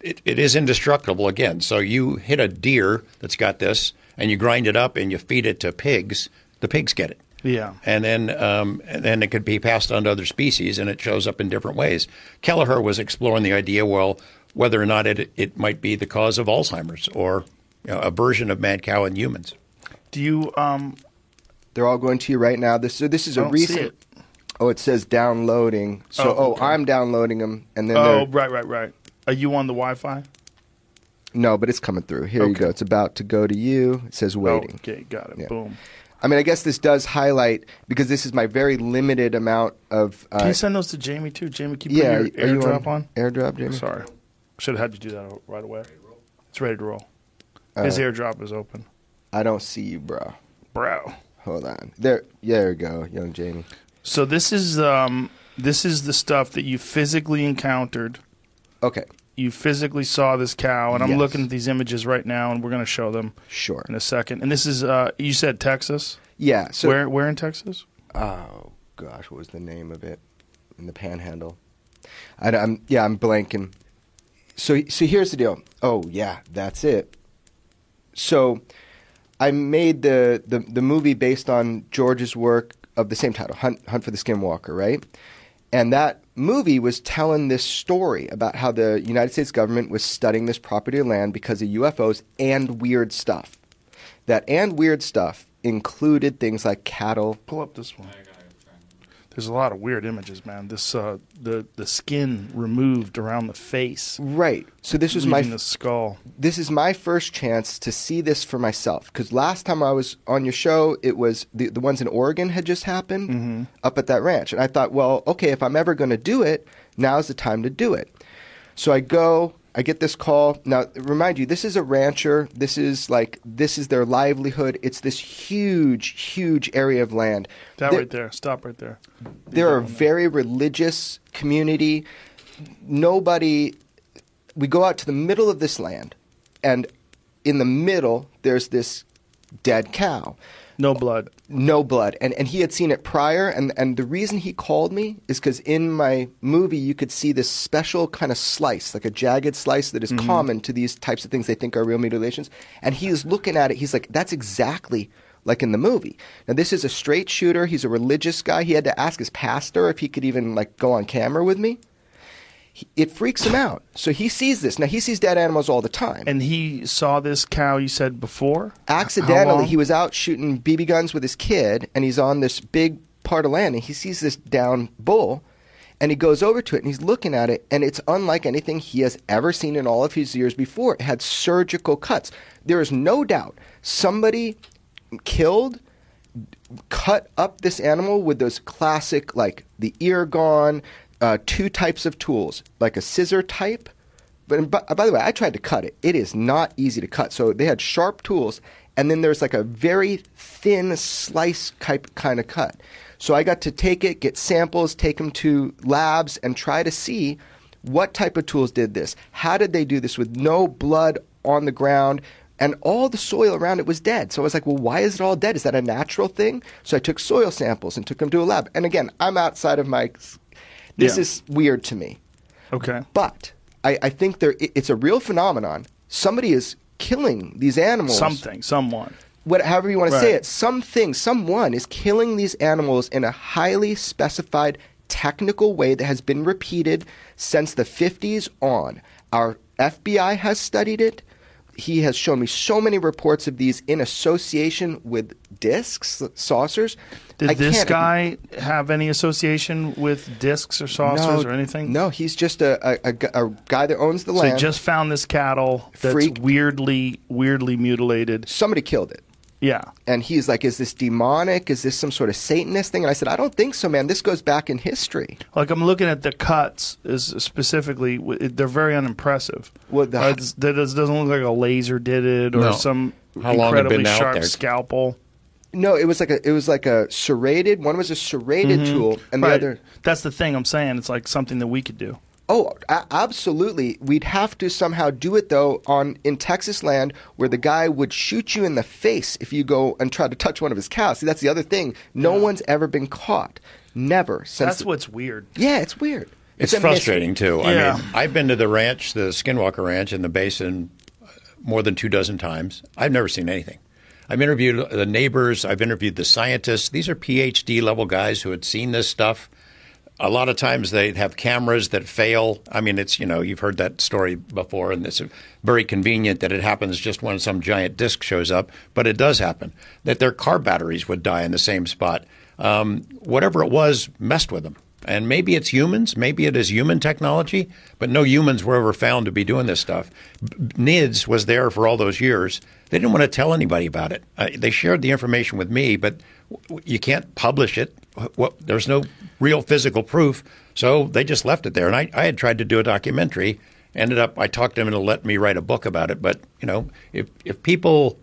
it, it is indestructible again. So you hit a deer that's got this, and you grind it up and you feed it to pigs. The pigs get it. Yeah. and then um, and then it could be passed on to other species, and it shows up in different ways. Kelleher was exploring the idea, well, whether or not it it might be the cause of Alzheimer's or you know, a version of mad cow in humans. Do you um? They're all going to you right now. This so this is I a don't see recent. it. Oh, it says downloading. So Oh, oh. I'm downloading them, and then Oh, right, right, right. Are you on the Wi-Fi? no, but it's coming through. Here you go. It's about to go to you. It says waiting. Oh, okay, got it. Yeah. Boom. I mean, I guess this does highlight because this is my very limited amount of. Uh, Can you send those to Jamie too? Jamie, keep you yeah, put are your you airdrop on? AirDrop, Jamie. Sorry, should have had you do that right away. It's ready to roll. His Uh, airdrop is open, I don't see you, bro. bro. Hold on. There, there you go, young Jamie. So this is um this is the stuff that you physically encountered. Okay, You physically saw this cow, and I'm Yes. looking at these images right now, and we're going to show them sure. in a second. And this is uh you said Texas. Yeah. So where where in Texas? Oh gosh, what was the name of it in the Panhandle? I, am yeah, I'm blanking. So so here's the deal. Oh yeah, that's it. So I made the, the the movie based on George's work of the same title, Hunt Hunt for the Skinwalker, right? And that movie was telling this story about how the United States government was studying this property of land because of UFOs and weird stuff. That and weird stuff included things like cattle, Pull up this one. There's a lot of weird images, man. This uh the the skin removed around the face, Right. So this was my the skull. this is my first chance to see this for myself because last time I was on your show, it was the the ones in Oregon had just happened Mm-hmm. up at that ranch, and I thought, well, okay, if I'm ever going to do it, now's the time to do it. So I go, I get this call. Now, remind you, this is a rancher. This is like this is their livelihood. It's this huge, huge area of land. That There- right there. Stop right there. they're a very religious community. Nobody. We go out to the middle of this land, and in the middle there's this dead cow, No blood. no blood, and and he had seen it prior, and and the reason he called me is because in my movie you could see this special kind of slice, like a jagged slice that is mm-hmm. common to these types of things they think are real mutilations, and he's looking at it, he's like, that's exactly like in the movie. Now this is a straight shooter. He's a religious guy. He had to ask his pastor if he could even like go on camera with me. It freaks him out. So he sees this. Now he sees dead animals all the time. And he saw this cow. You said before. Accidentally he was out shooting BB guns with his kid and he's on this big part of land and he sees this down bull and he goes over to it and he's looking at it and it's unlike anything he has ever seen in all of his years before. It had surgical cuts. There is no doubt somebody killed cut up this animal with those classic like the ear gone uh, two types of tools like a scissor type but by, by the way i tried to cut it it is not easy to cut so they had sharp tools and then there's like a very thin slice type kind of cut so i got to take it get samples take them to labs and try to see what type of tools did this how did they do this with no blood on the ground and all the soil around it was dead. So I was like, well, why is it all dead? Is that a natural thing? So I took soil samples and took them to a lab. And again, I'm outside of my. This Yeah. is weird to me. Okay. But I, I think there it's a real phenomenon. Somebody is killing these animals. Something, someone. What, however you want to say it, something, someone is killing these animals in a highly specified technical way that has been repeated since the 50s on. Our FBI has studied it. He has shown me so many reports of these in association with discs, saucers. Did I this guy have any association with discs or saucers No, or anything? No, he's just a, a, a a guy that owns the So land. he just found this cattle that's Freak. weirdly, weirdly mutilated. Somebody killed it. Yeah. And he's like, Is this demonic? Is this some sort of Satanist thing? And I said, I don't think so, man. This goes back in history. Like I'm looking at the cuts is specifically, they're very unimpressive. Well, the- Uh, it's- that does- doesn't look like a laser did it or No. some How long had incredibly out sharp there? scalpel. No, it was like a it was like a serrated. One was a serrated tool, and the Mm-hmm. Other. That's the thing I'm saying. It's like something that we could do. Oh, a- absolutely. We'd have to somehow do it though on in Texas land where the guy would shoot you in the face if you go and try to touch one of his cows. See, that's the other thing. No one's ever been caught. Never since. That's the- what's weird. Yeah, it's weird. It's a mystery. frustrating too. Yeah. I mean, I've been to the ranch, the Skinwalker Ranch in the basin, uh, more than two dozen times. I've never seen anything. I've interviewed the neighbors. I've interviewed the scientists. These are PhD level guys who had seen this stuff. A lot of times they have cameras that fail. I mean, it's you know you've heard that story before, and it's very convenient that it happens just when some giant disk shows up. But it does happen that their car batteries would die in the same spot. Um, whatever it was messed with them. And maybe it's humans, maybe it is human technology, but no humans were ever found to be doing this stuff. NIDS was there for all those years. They didn't want to tell anybody about it. Uh, they shared the information with me, but w- you can't publish it. There's no real physical proof, so they just left it there. And I, I had tried to do a documentary. Ended up, I talked to them to let me write a book about it. But you know, if if people,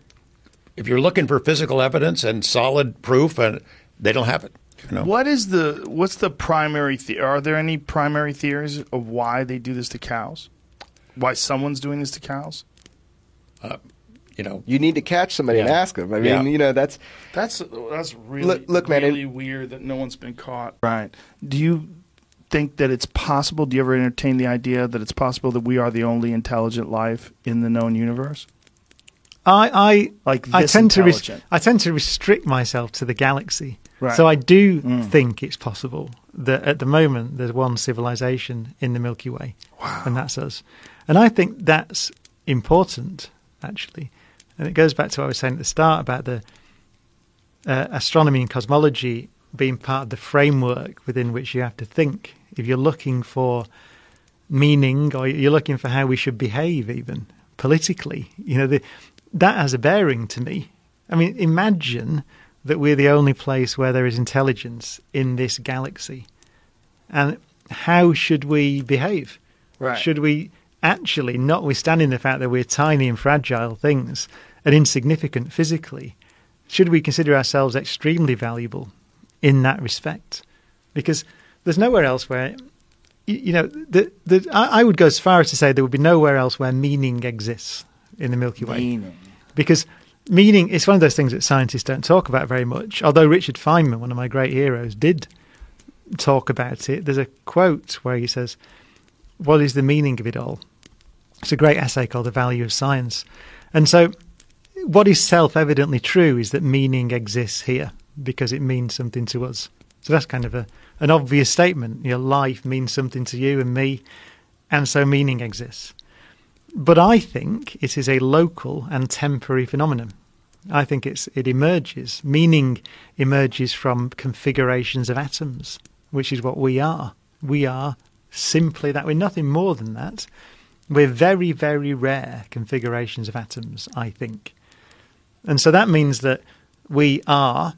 if you're looking for physical evidence and solid proof, and they don't have it. You know? What is the what's the primary? The- are there any primary theories of why they do this to cows? Why someone's doing this to cows? You know, You need to catch somebody and ask them. I mean, Yeah. you know, that's That's that's really Look- look, man, really it- weird that no one's been caught. Right? Do you think that it's possible? Do you ever entertain the idea that it's possible that we are the only intelligent life in the known universe? I I Like I tend to res- I tend to restrict myself to the galaxy. Right. So I do Mm. think it's possible that at the moment there's one civilization in the Milky Way, and that's us. And I think that's important, actually. And it goes back to what I was saying at the start about the uh, astronomy and cosmology being part of the framework within which you have to think. If you're looking for meaning or you're looking for how we should behave, even politically, you know, the, that has a bearing to me. I mean, imagine that we're the only place where there is intelligence in this galaxy. And how should we behave? Right. Should we actually, notwithstanding the fact that we're tiny and fragile things and insignificant physically, should we consider ourselves extremely valuable in that respect? Because there's nowhere else where, you, know, the, the, I, I would go as far as to say there would be nowhere else where meaning exists in the Milky Way Meaning. because meaning is one of those things that scientists don't talk about very much. Although Richard Feynman, one of my great heroes, did talk about it. There's a quote where he says, "What is the meaning of it all?" It's a great essay called "The Value of Science," and so what is self-evidently true is that meaning exists here because it means something to us. So that's kind of a an obvious statement. Your life means something to you and me, and so meaning exists. But I think it is a local and temporary phenomenon. I think it's it emerges. Meaning emerges from configurations of atoms, which is what we are. We are simply that. We're nothing more than that. We're very, very rare configurations of atoms, I think. And so that means that we are,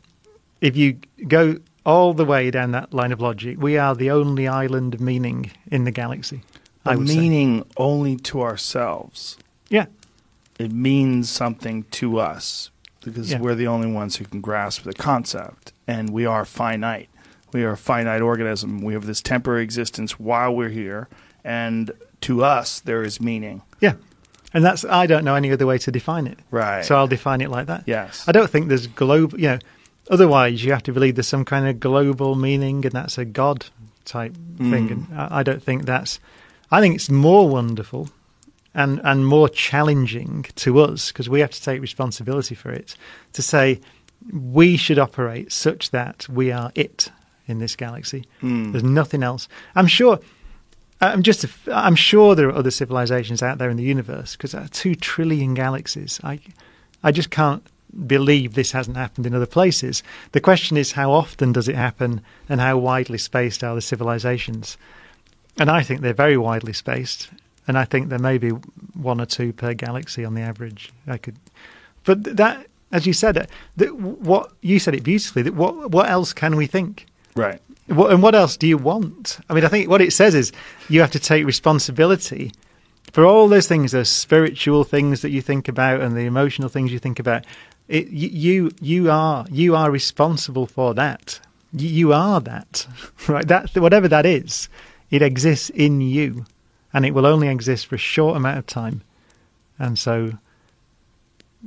if you go all the way down that line of logic, we are the only island of meaning in the galaxy. I would say. meaning only to ourselves. Yeah. It means something to us because Yeah. we're the only ones who can grasp the concept, and we are finite. We are a finite organism. We have this temporary existence while we're here, and to us, there is meaning. Yeah. And that's I don't know any other way to define it. Right. So I'll define it like that. Yes. I don't think there's global. You know, otherwise you have to believe there's some kind of global meaning, and that's a God type thing. Mm. And I, I don't think that's. I think it's more wonderful, and and more challenging to us because we have to take responsibility for it. To say we should operate such that we are it in this galaxy. Mm. There's nothing else. I'm sure. I'm just. I'm sure there are other civilizations out there in the universe because there are two trillion galaxies. I, I just can't believe this hasn't happened in other places. The question is, how often does it happen, and how widely spaced are the civilizations? And I think they're very widely spaced, and I think there may be one or two per galaxy on the average. I could, but that, as you said, uh, that what you said it beautifully. That what what else can we think? Right. And what else do you want? I mean, I think what it says is you have to take responsibility for all those things, those spiritual things that you think about and the emotional things you think about. It, you, you, are, you are responsible for that. You are that, right? That whatever that is, it exists in you, and it will only exist for a short amount of time. And so,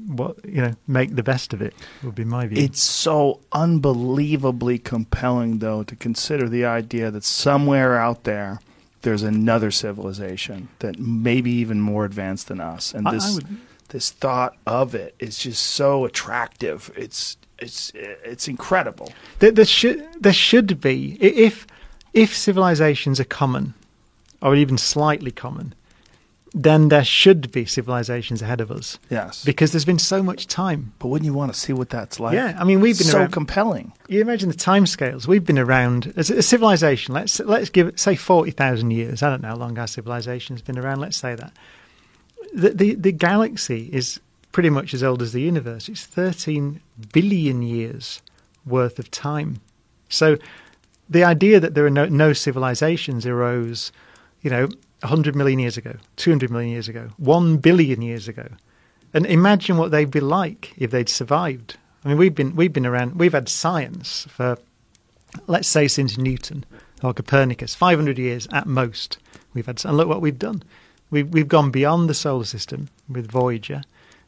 what you know, make the best of it would be my view. It's so unbelievably compelling, though, to consider the idea that somewhere out there there's another civilization that may be even more advanced than us, and this would- this thought of it is just so attractive. It's it's it's incredible. There, there should there should be if if civilizations are common, or even slightly common, then there should be civilizations ahead of us. Yes. because there's been so much time. But wouldn't you want to see what that's like? Yeah, I mean we've been so around, compelling. You imagine the timescales. We've been around as a civilization. Let's let's give it say forty thousand years. I don't know how long our civilization's been around. Let's say that the, the the galaxy is pretty much as old as the universe. It's thirteen billion years worth of time. So the idea that there are no, no civilizations arose, you know, 100 million years ago, 200 million years ago, 1 billion years ago. And imagine what they'd be like if they'd survived. I mean, we've been, we've been around, we've had science for, let's say, since Newton or Copernicus, 500 years at most. We've had, and look what we've done. We've, we've gone beyond the solar system with Voyager.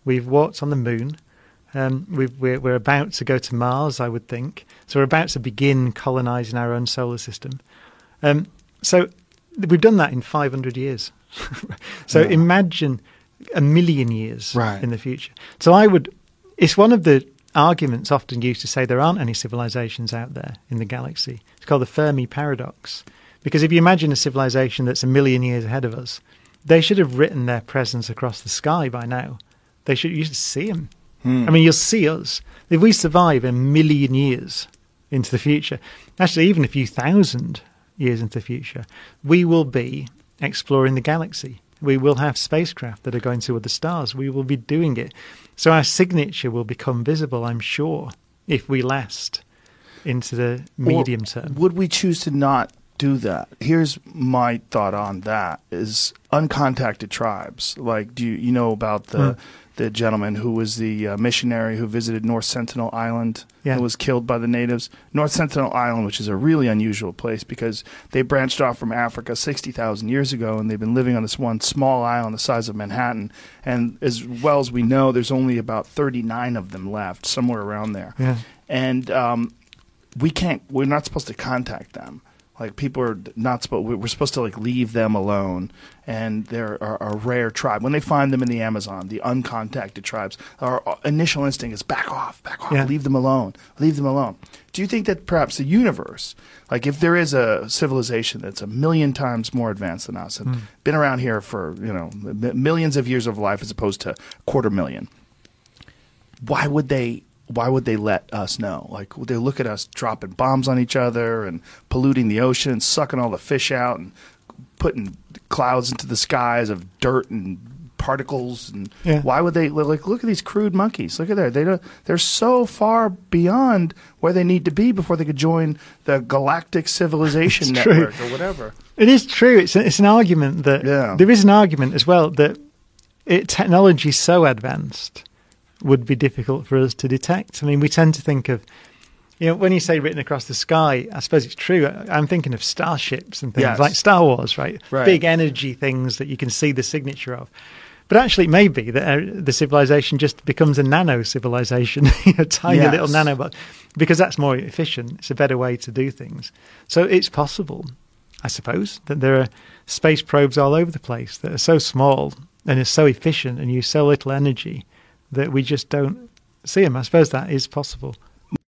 We've walked on the moon. Um, we're, we're about to go to Mars, I would think. So we're about to begin colonizing our own solar system. Um, so we've done that in 500 years. so Yeah. imagine a million years Right. in the future. So I would. It's one of the arguments often used to say there aren't any civilizations out there in the galaxy. It's called the Fermi paradox. Because if you imagine a civilization that's a million years ahead of us, they should have written their presence across the sky by now. They should. You should see them. Hmm. I mean, you'll see us if we survive a million years into the future. Actually, even a few thousand years into the future, we will be exploring the galaxy. We will have spacecraft that are going to other stars. We will be doing it. So our signature will become visible, I'm sure, if we last into the medium Or term. Would we choose to not do that? Here's my thought on that: is uncontacted tribes. Like, do you, you know about the Hmm. The gentleman who was the uh, missionary who visited North Sentinel Island Yeah. and was killed by the natives? North Sentinel Island, which is a really unusual place because they branched off from Africa sixty thousand years ago, and they've been living on this one small island the size of Manhattan. And as well as we know, there's only about thirty nine of them left, somewhere around there Yeah. and um, we can't. We're not supposed to contact them. Like people are not supposed. We're supposed to like leave them alone, and they're a, a rare tribe. When they find them in the Amazon, the uncontacted tribes, our initial instinct is back off, back off, Yeah. leave them alone, leave them alone. Do you think that perhaps the universe, like if there is a civilization that's a million times more advanced than us and Mm. been around here for you know millions of years of life as opposed to quarter million, why would they why would they let us know like would they look at us dropping bombs on each other and polluting the ocean sucking all the fish out and putting clouds into the skies of dirt and particles and Yeah. why would they like look at these crude monkeys look at there they don't they're so far beyond where they need to be before they could join the galactic civilization It's true. network or whatever It is true. It's it's an argument that Yeah. there is an argument as well that it, technology so advanced would be difficult for us to detect. I mean, we tend to think of you know when you say written across the sky, I suppose it's true. I'm thinking of starships and things Yes. like Star Wars, right? Right. Big energy things that you can see the signature of. But actually, it may be that uh, the civilization just becomes a nano civilization, a tiny Yes. little nano, but because that's more efficient. It's a better way to do things. So it's possible, I suppose, that there are space probes all over the place that are so small and are so efficient and use so little energy that we just don't see them. I suppose that is possible.